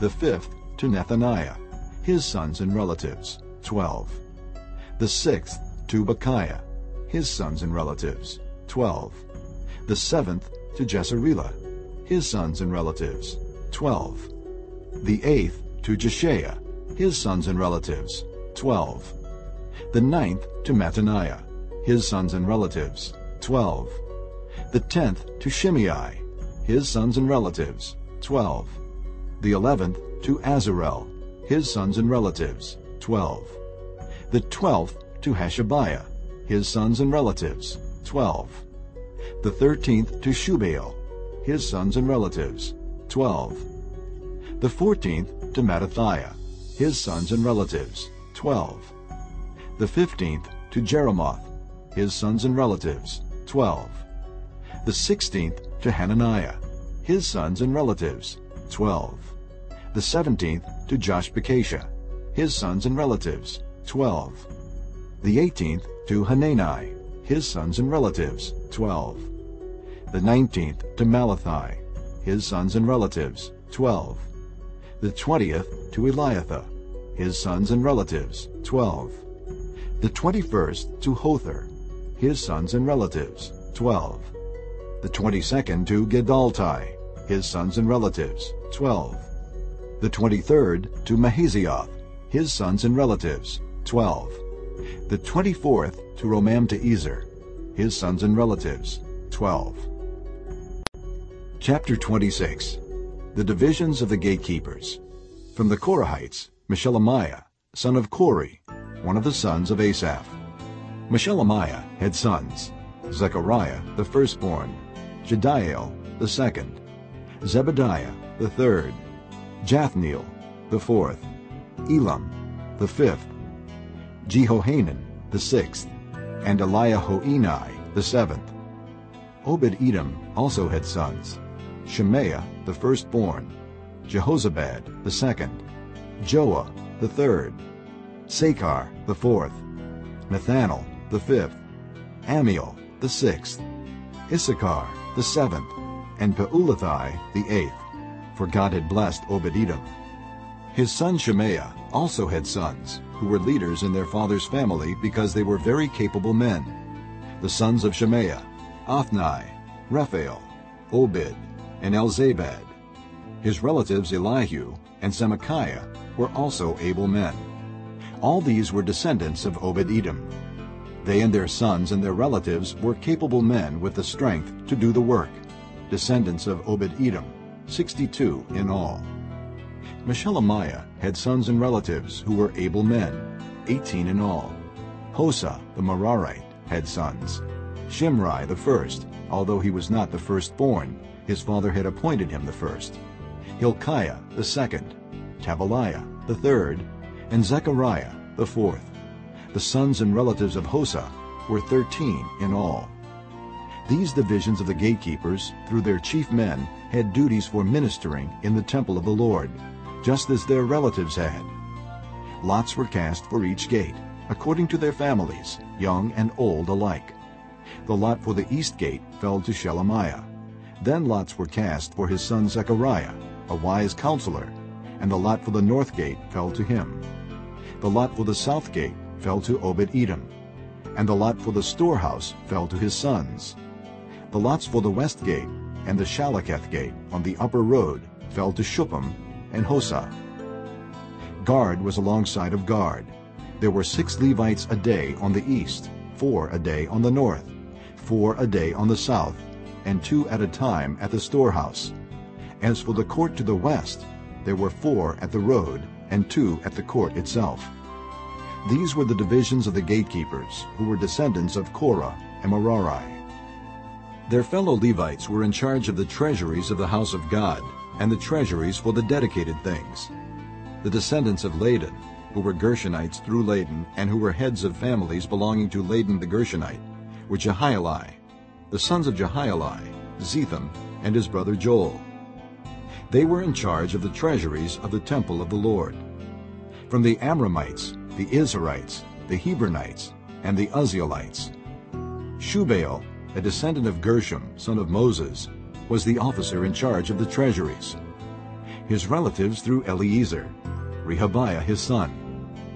The fifth to Nethaniah, his sons and relatives, 12. The sixth to Bukkiah, his sons and relatives, 12. The seventh to Jesarelah, his sons and relatives, 12. The eighth to Jeshaiah, his sons and relatives, 12. The ninth to Mattaniah, his sons and relatives, 12. The tenth to Shimei, his sons and relatives, 12. The eleventh to Azarel, his sons and relatives, 12. The twelfth to Hashabiah, his sons and relatives, 12. The thirteenth to Shubael, his sons and relatives, 12. The fourteenth to Mattithiah, his sons and relatives, 12. The fifteenth to Jeremoth, his sons and relatives, 12. The sixteenth to Hananiah, his sons and relatives, 12. The seventeenth to Joshbekashah, his sons and relatives, 12. The eighteenth to Hanani, his sons and relatives, 12. The nineteenth to Mallothi, his sons and relatives, 12. The twentieth to Eliathah, his sons and relatives, 12. The twenty-first to Hothir, his sons and relatives, 12. The twenty-second to Giddalti, his sons and relatives, 12. The twenty-third to Mahazioth, his sons and relatives, 12. The twenty-fourth to Romamti-Ezer, his sons and relatives, 12. Chapter 26 The divisions of the gatekeepers From the Korahites, Meshelemiah, son of Kore, one of the sons of Asaph. Meshelemiah had sons, Zechariah the firstborn, Jediael the second, Zebediah the third, Jathniel the fourth, Elam the fifth, Jehohanan the sixth, and Eliehoenai the seventh. Obed-Edom also had sons, Shemaiah the firstborn, Jehozabad the second, Joah the third, Sakar the fourth, Nethanel the fifth, Ammiel the sixth, Issachar the seventh, and Peullethai the eighth, for God had blessed Obed-Edom. His son Shemaiah also had sons, who were leaders in their father's family because they were very capable men. The sons of Shemaiah, Othni, Rephael, Obed, and Elzabad. His relatives Elihu and Semakiah were also able men. All these were descendants of Obed-Edom. They and their sons and their relatives were capable men with the strength to do the work, descendants of Obed-Edom, 62 in all. Meshelemiah had sons and relatives who were able men, 18 in all. Hosah the Merarite had sons. Shimri the first, although he was not the firstborn, his father had appointed him the first. Hilkiah the second, Tabaliah the third, and Zechariah the fourth. The sons and relatives of Hosah were thirteen in all. These divisions of the gatekeepers, through their chief men, had duties for ministering in the temple of the Lord, just as their relatives had. Lots were cast for each gate, according to their families, young and old alike. The lot for the east gate fell to Shelemiah. Then lots were cast for his son Zechariah, a wise counselor, and the lot for the north gate fell to him. The lot for the south gate fell to Obed-Edom, and the lot for the storehouse fell to his sons. The lots for the west gate and the Shalleketh gate on the upper road fell to Shuppim and Hosah. Guard was alongside of Guard. There were six Levites a day on the east, four a day on the north, four a day on the south, and two at a time at the storehouse. As for the court to the west, there were four at the road and two at the court itself. These were the divisions of the gatekeepers, who were descendants of Korah and Merari. Their fellow Levites were in charge of the treasuries of the house of God and the treasuries for the dedicated things. The descendants of Ladan, who were Gershonites through Ladan and who were heads of families belonging to Ladan the Gershonite, were Jehieli. The sons of Jehieli, Zetham, and his brother Joel. They were in charge of the treasuries of the temple of the Lord. From the Amramites, the Izharites, the Hebronites, and the Uzzielites. Shubael, a descendant of Gershom, son of Moses, was the officer in charge of the treasuries. His relatives through Eliezer, Rehabiah his son,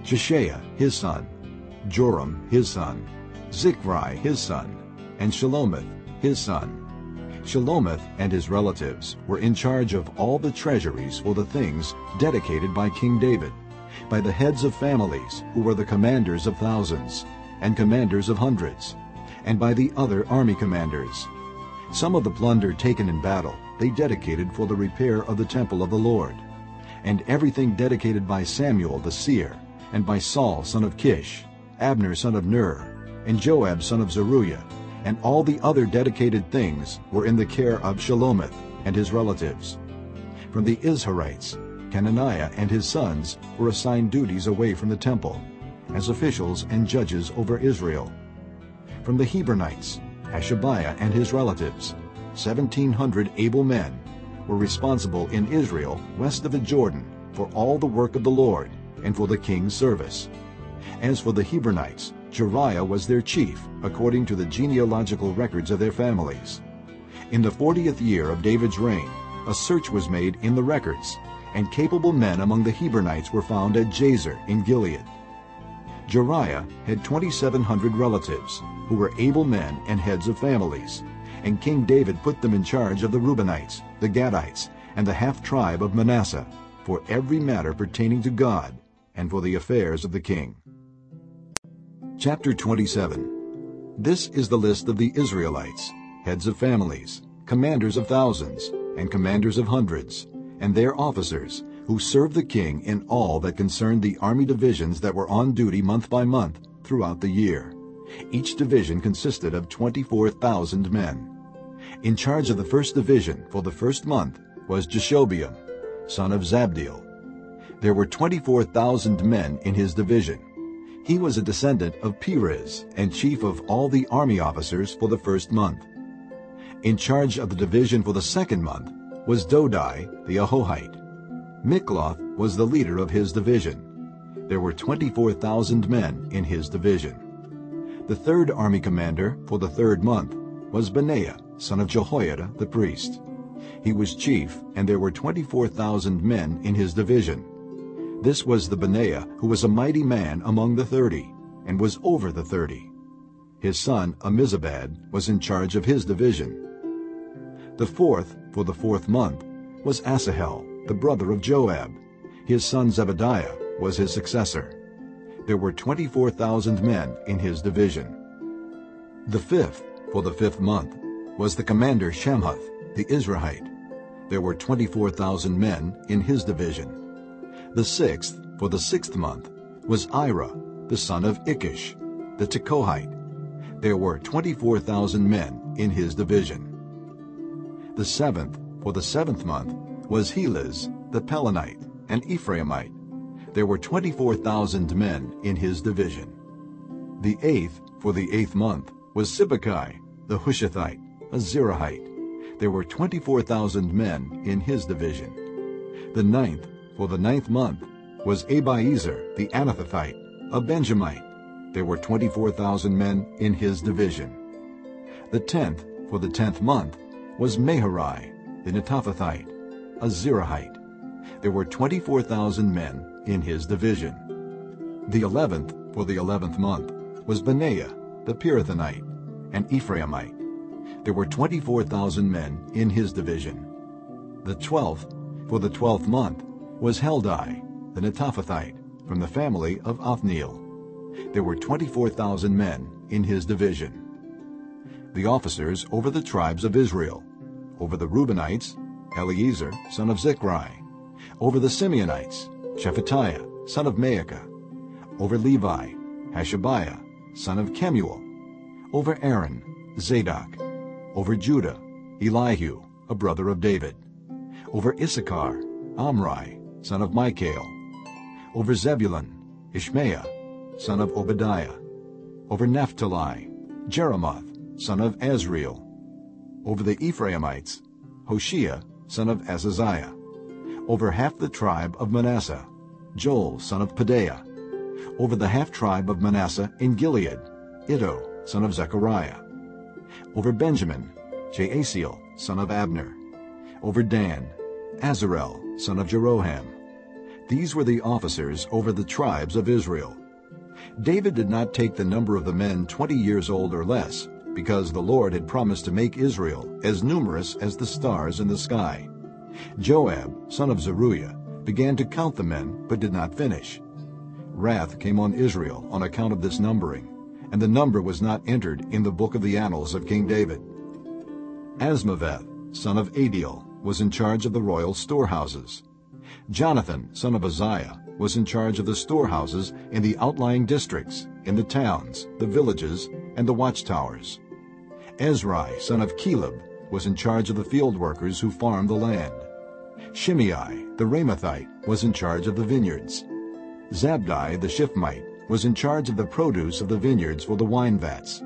Jeshaiah his son, Joram his son, Zikri his son, and Shelomith his son. Shelomith and his relatives were in charge of all the treasuries for the things dedicated by King David, by the heads of families who were the commanders of thousands and commanders of hundreds, and by the other army commanders. Some of the plunder taken in battle they dedicated for the repair of the temple of the Lord, and everything dedicated by Samuel the seer, and by Saul son of Kish, Abner son of Ner, and Joab son of Zeruiah, and all the other dedicated things were in the care of Shelomith and his relatives. From the Izharites, Kenaniah and his sons were assigned duties away from the temple, as officials and judges over Israel. From the Hebronites, Hashabiah and his relatives, 1,700 able men, were responsible in Israel west of the Jordan for all the work of the Lord and for the king's service. As for the Hebronites, Jeriah was their chief, according to the genealogical records of their families. In the fortieth year of David's reign, a search was made in the records, and capable men among the Hebronites were found at Jazer in Gilead. Jeriah had 2,700 relatives, who were able men and heads of families, and King David put them in charge of the Reubenites, the Gadites, and the half-tribe of Manasseh, for every matter pertaining to God, and for the affairs of the king. Chapter 27 This is the list of the Israelites, heads of families, commanders of thousands, and commanders of hundreds, and their officers, who served the king in all that concerned the army divisions that were on duty month by month throughout the year. Each division consisted of 24,000 men. In charge of the first division for the first month was Jashobeam, son of Zabdiel. There were 24,000 men in his division. He was a descendant of Perez and chief of all the army officers for the first month. In charge of the division for the second month was Dodai the Ahohite. Mikloth was the leader of his division. There were 24,000 men in his division. The third army commander for the third month was Benaiah, son of Jehoiada the priest. He was chief, and there were 24,000 men in his division. This was the Benaiah who was a mighty man among the thirty, and was over the thirty. His son Ammizabad, was in charge of his division. The fourth, for the fourth month, was Asahel, the brother of Joab. His son Zebadiah was his successor. There were 24,000 men in his division. The fifth, for the fifth month, was the commander Shamhuth, the Izrahite. There were 24,000 men in his division. The sixth, for the sixth month, was Ira, the son of Ikkesh, the Tekoite. There were 24,000 men in his division. The seventh, for the seventh month, was Helez, the Pelonite, an Ephraimite. There were 24,000 men in his division. The eighth, for the eighth month, was Sibbecai, the Hushathite, a Zerahite. There were 24,000 men in his division. The ninth, for the ninth month, was Abiezer the Anathothite, a Benjamite. There were 24,000 men in his division. The tenth, for the tenth month, was Maharai, the Netophathite, a Zerahite. There were 24,000 men in his division. The eleventh, for the eleventh month, was Benaiah the Pirathonite, an Ephraimite. There were 24,000 men in his division. The twelfth, for the twelfth month, was Heldai, the Netophathite, from the family of Othniel. There were 24,000 men in his division. The officers over the tribes of Israel, over the Reubenites, Eliezer, son of Zikri, over the Simeonites, Shephatiah, son of Maacah, over Levi, Hashabiah, son of Kemuel, over Aaron, Zadok, over Judah, Elihu, a brother of David, over Issachar, Omri, son of Michael, over Zebulun, Ishmaiah, son of Obadiah, over Naphtali, Jeremoth, son of Azriel, over the Ephraimites, Hoshea, son of Azaziah, over half the tribe of Manasseh, Joel, son of Pedaiah, over the half-tribe of Manasseh in Gilead, Iddo, son of Zechariah, over Benjamin, Jaasiel, son of Abner, over Dan, Azarel, son of Jeroham, These were the officers over the tribes of Israel. David did not take the number of the men twenty years old or less, because the Lord had promised to make Israel as numerous as the stars in the sky. Joab, son of Zeruiah, began to count the men, but did not finish. Wrath came on Israel on account of this numbering, and the number was not entered in the book of the annals of King David. Azmaveth, son of Adiel, was in charge of the royal storehouses. Jonathan, son of Uzziah, was in charge of the storehouses in the outlying districts, in the towns, the villages, and the watchtowers. Ezri, son of Kelub, was in charge of the field workers who farmed the land. Shimei, the Ramathite, was in charge of the vineyards. Zabdi, the Shiphmite, was in charge of the produce of the vineyards for the wine vats.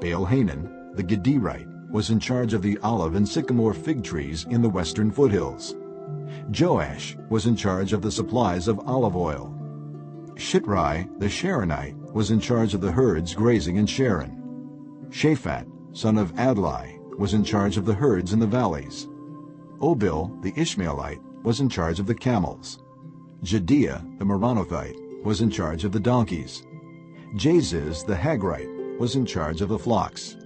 Baal-Hanan, the Gederite, was in charge of the olive and sycamore fig trees in the western foothills. Joash was in charge of the supplies of olive oil. Shitrai, the Sharonite, was in charge of the herds grazing in Sharon. Shaphat, son of Adlai, was in charge of the herds in the valleys. Obil, the Ishmaelite, was in charge of the camels. Jehdeiah, the Meronothite, was in charge of the donkeys. Jaziz, the Hagrite, was in charge of the flocks.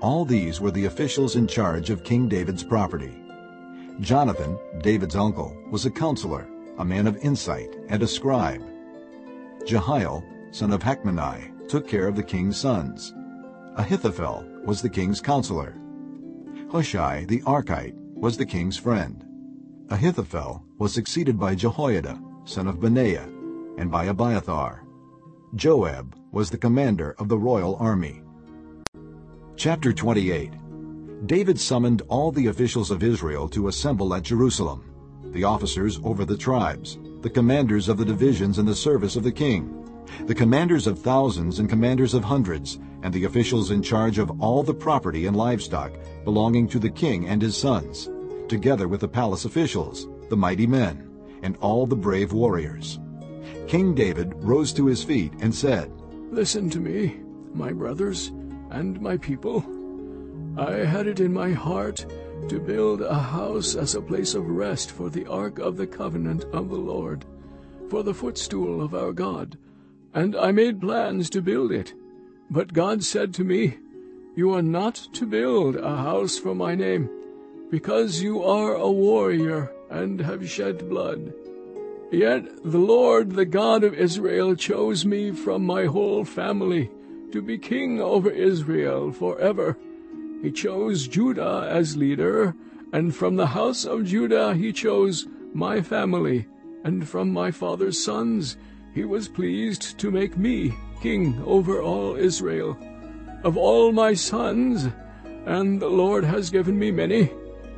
All these were the officials in charge of King David's property. Jonathan, David's uncle, was a counselor, a man of insight, and a scribe. Jehiel, son of Hacmoni, took care of the king's sons. Ahithophel was the king's counselor. Hushai the Arkite was the king's friend. Ahithophel was succeeded by Jehoiada, son of Benaiah, and by Abiathar. Joab was the commander of the royal army. Chapter 28 David summoned all the officials of Israel to assemble at Jerusalem, the officers over the tribes, the commanders of the divisions in the service of the king, the commanders of thousands and commanders of hundreds, and the officials in charge of all the property and livestock belonging to the king and his sons, together with the palace officials, the mighty men, and all the brave warriors. King David rose to his feet and said, Listen to me, my brothers and my people. I had it in my heart to build a house as a place of rest for the ark of the covenant of the Lord, for the footstool of our God, and I made plans to build it. But God said to me, You are not to build a house for my name, because you are a warrior and have shed blood. Yet the Lord, the God of Israel, chose me from my whole family to be king over Israel forever. He chose Judah as leader, and from the house of Judah he chose my family, and from my father's sons he was pleased to make me king over all Israel. Of all my sons, and the Lord has given me many,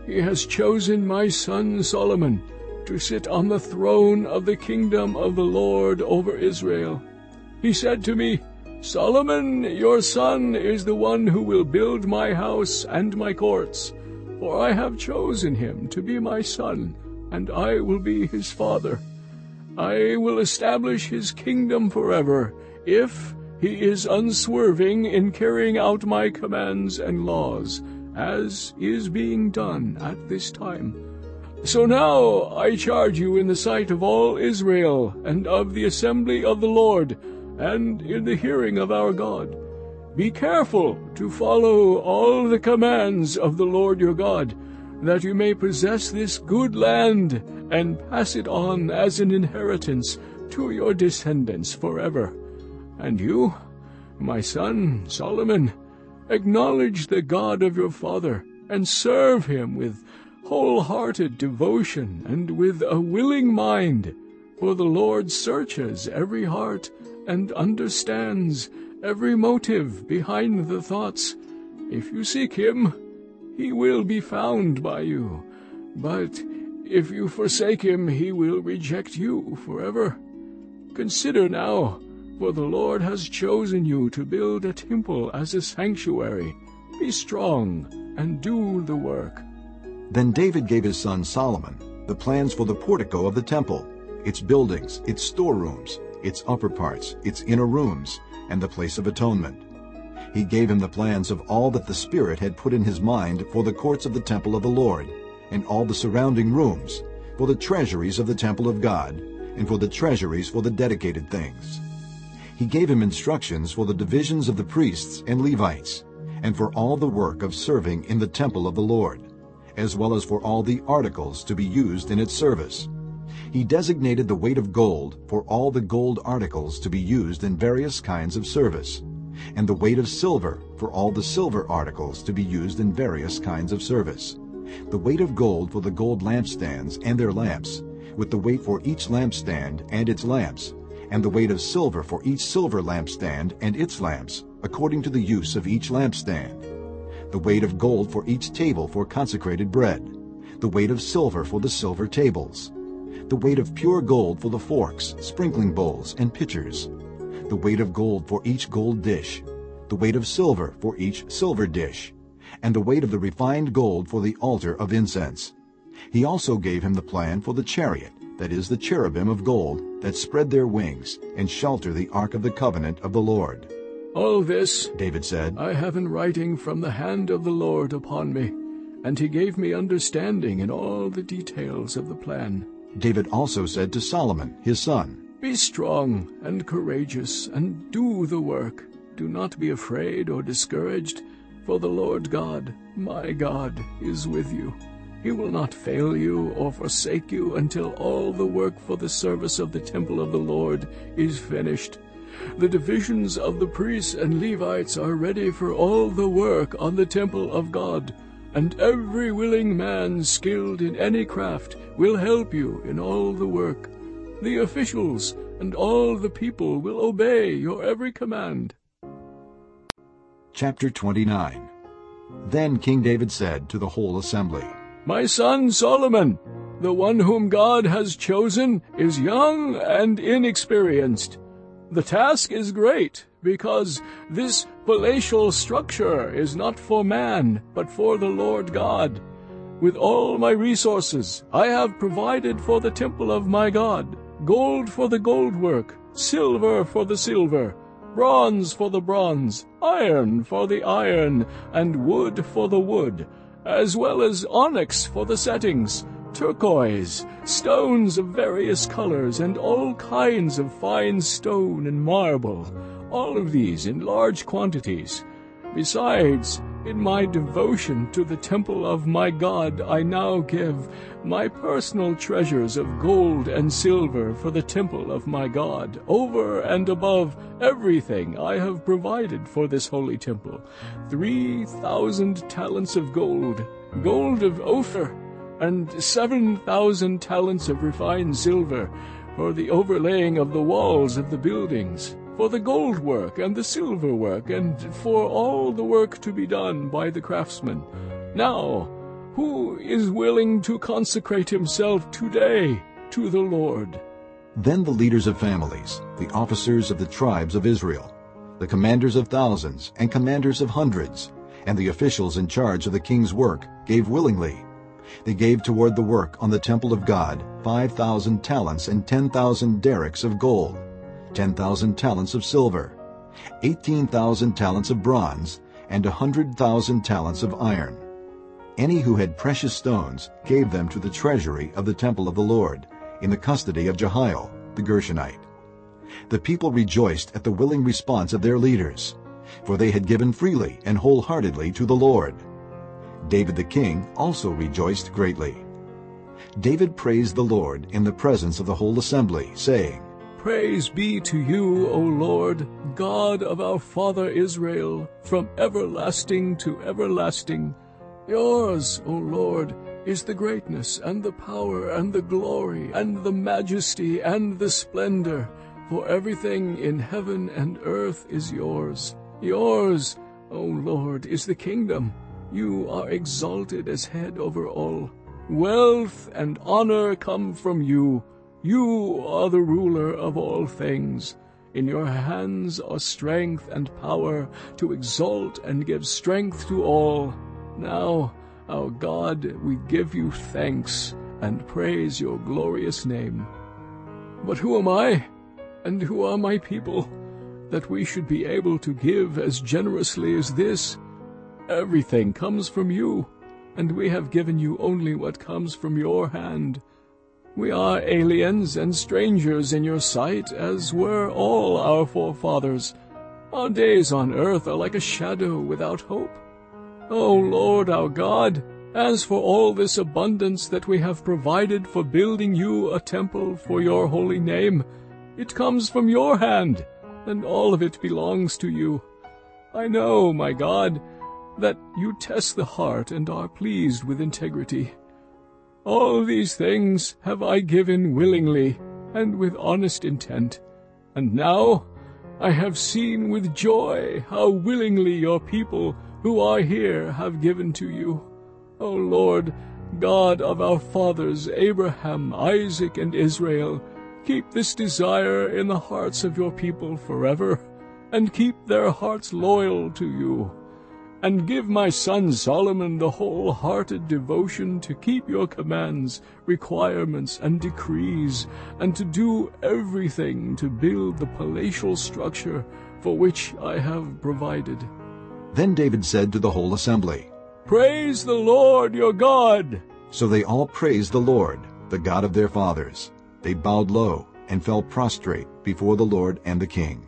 he has chosen my son Solomon to sit on the throne of the kingdom of the Lord over Israel. He said to me, Solomon, your son, is the one who will build my house and my courts, for I have chosen him to be my son, and I will be his father. I will establish his kingdom forever, if he is unswerving in carrying out my commands and laws, as is being done at this time. So now I charge you in the sight of all Israel and of the assembly of the Lord, and in the hearing of our God. Be careful to follow all the commands of the Lord your God, that you may possess this good land and pass it on as an inheritance to your descendants forever. And you, my son Solomon, acknowledge the God of your father, and serve him with wholehearted devotion and with a willing mind, for the Lord searches every heart and understands every motive behind the thoughts. If you seek him, he will be found by you. But if you forsake him, he will reject you forever. Consider now, for the Lord has chosen you to build a temple as a sanctuary. Be strong and do the work. Then David gave his son Solomon the plans for the portico of the temple, its buildings, its storerooms, its upper parts, its inner rooms, and the place of atonement. He gave him the plans of all that the Spirit had put in his mind for the courts of the temple of the Lord, and all the surrounding rooms, for the treasuries of the temple of God, and for the treasuries for the dedicated things. He gave him instructions for the divisions of the priests and Levites, and for all the work of serving in the temple of the Lord, as well as for all the articles to be used in its service. He designated the weight of gold for all the gold articles to be used in various kinds of service, and the weight of silver for all the silver articles to be used in various kinds of service, the weight of gold for the gold lampstands and their lamps, with the weight for each lampstand and its lamps, and the weight of silver for each silver lampstand and its lamps, according to the use of each lampstand, the weight of gold for each table for consecrated bread, the weight of silver for the silver tables, the weight of pure gold for the forks, sprinkling bowls, and pitchers, the weight of gold for each gold dish, the weight of silver for each silver dish, and the weight of the refined gold for the altar of incense. He also gave him the plan for the chariot, that is, the cherubim of gold, that spread their wings, and shelter the ark of the covenant of the Lord. All this, David said, I have in writing from the hand of the Lord upon me, and he gave me understanding in all the details of the plan. David also said to Solomon, his son, Be strong and courageous, and do the work. Do not be afraid or discouraged, for the Lord God, my God, is with you. He will not fail you or forsake you until all the work for the service of the temple of the Lord is finished. The divisions of the priests and Levites are ready for all the work on the temple of God, and every willing man skilled in any craft will help you in all the work. The officials and all the people will obey your every command. Chapter 29 Then King David said to the whole assembly, My son Solomon, the one whom God has chosen, is young and inexperienced. The task is great, because this palatial structure is not for man, but for the Lord God. With all my resources, I have provided for the temple of my God, gold for the gold work, silver for the silver, bronze for the bronze, iron for the iron, and wood for the wood, as well as onyx for the settings, turquoise, stones of various colors, and all kinds of fine stone and marble, all of these in large quantities. Besides, in my devotion to the temple of my God, I now give my personal treasures of gold and silver for the temple of my God, over and above everything I have provided for this holy temple. Three thousand talents of gold, gold of Ophir, and seven thousand talents of refined silver for the overlaying of the walls of the buildings, for the gold work and the silver work, and for all the work to be done by the craftsmen. Now, who is willing to consecrate himself today to the Lord? Then the leaders of families, the officers of the tribes of Israel, the commanders of thousands and commanders of hundreds, and the officials in charge of the king's work gave willingly. They gave toward the work on the temple of God 5,000 talents and 10,000 darics of gold, 10,000 talents of silver, 18,000 talents of bronze, and a 100,000 talents of iron. Any who had precious stones gave them to the treasury of the temple of the Lord, in the custody of Jehiel, the Gershonite. The people rejoiced at the willing response of their leaders, for they had given freely and wholeheartedly to the Lord. David the king also rejoiced greatly. David praised the Lord in the presence of the whole assembly, saying, Praise be to you, O Lord, God of our father Israel, from everlasting to everlasting. Yours, O Lord, is the greatness and the power and the glory and the majesty and the splendor, for everything in heaven and earth is yours. Yours, O Lord, is the kingdom. You are exalted as head over all. Wealth and honor come from you. You are the ruler of all things. In your hands are strength and power to exalt and give strength to all. Now, our God, we give you thanks and praise your glorious name. But who am I, and who are my people, that we should be able to give as generously as this? Everything comes from you, and we have given you only what comes from your hand. We are aliens and strangers in your sight, as were all our forefathers. Our days on earth are like a shadow without hope. O Lord our God, as for all this abundance that we have provided for building you a temple for your holy name, it comes from your hand, and all of it belongs to you. I know, my God, that you test the heart and are pleased with integrity. All these things have I given willingly and with honest intent. And now I have seen with joy how willingly your people who are here have given to you. O Lord, God of our fathers Abraham, Isaac, and Israel, keep this desire in the hearts of your people forever, and keep their hearts loyal to you and give my son Solomon the whole-hearted devotion to keep your commands, requirements, and decrees, and to do everything to build the palatial structure for which I have provided. Then David said to the whole assembly, Praise the Lord your God! So they all praised the Lord, the God of their fathers. They bowed low and fell prostrate before the Lord and the king.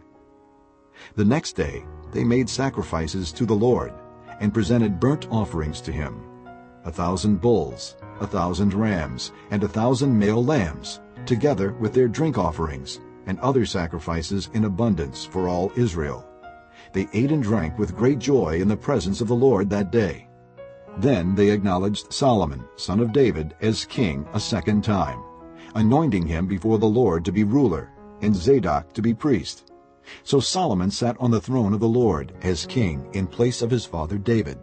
The next day they made sacrifices to the Lord, and presented burnt offerings to him, a thousand bulls, a thousand rams, and a thousand male lambs, together with their drink offerings, and other sacrifices in abundance for all Israel. They ate and drank with great joy in the presence of the Lord that day. Then they acknowledged Solomon, son of David, as king a second time, anointing him before the Lord to be ruler, and Zadok to be priest. So Solomon sat on the throne of the Lord as king in place of his father David.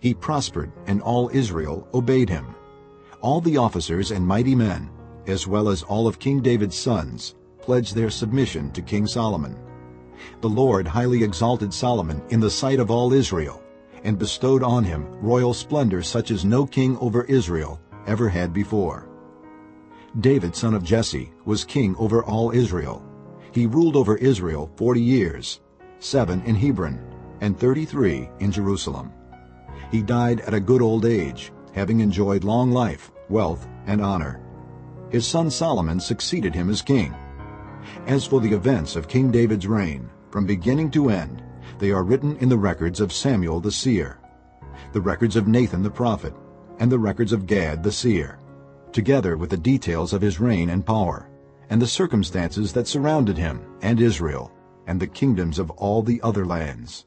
He prospered, and all Israel obeyed him. All the officers and mighty men, as well as all of King David's sons, pledged their submission to King Solomon. The Lord highly exalted Solomon in the sight of all Israel, and bestowed on him royal splendor such as no king over Israel ever had before. David, son of Jesse, was king over all Israel. He ruled over Israel forty years, seven in Hebron, and thirty-three in Jerusalem. He died at a good old age, having enjoyed long life, wealth, and honor. His son Solomon succeeded him as king. As for the events of King David's reign, from beginning to end, they are written in the records of Samuel the seer, the records of Nathan the prophet, and the records of Gad the seer, together with the details of his reign and power and the circumstances that surrounded him and Israel and the kingdoms of all the other lands.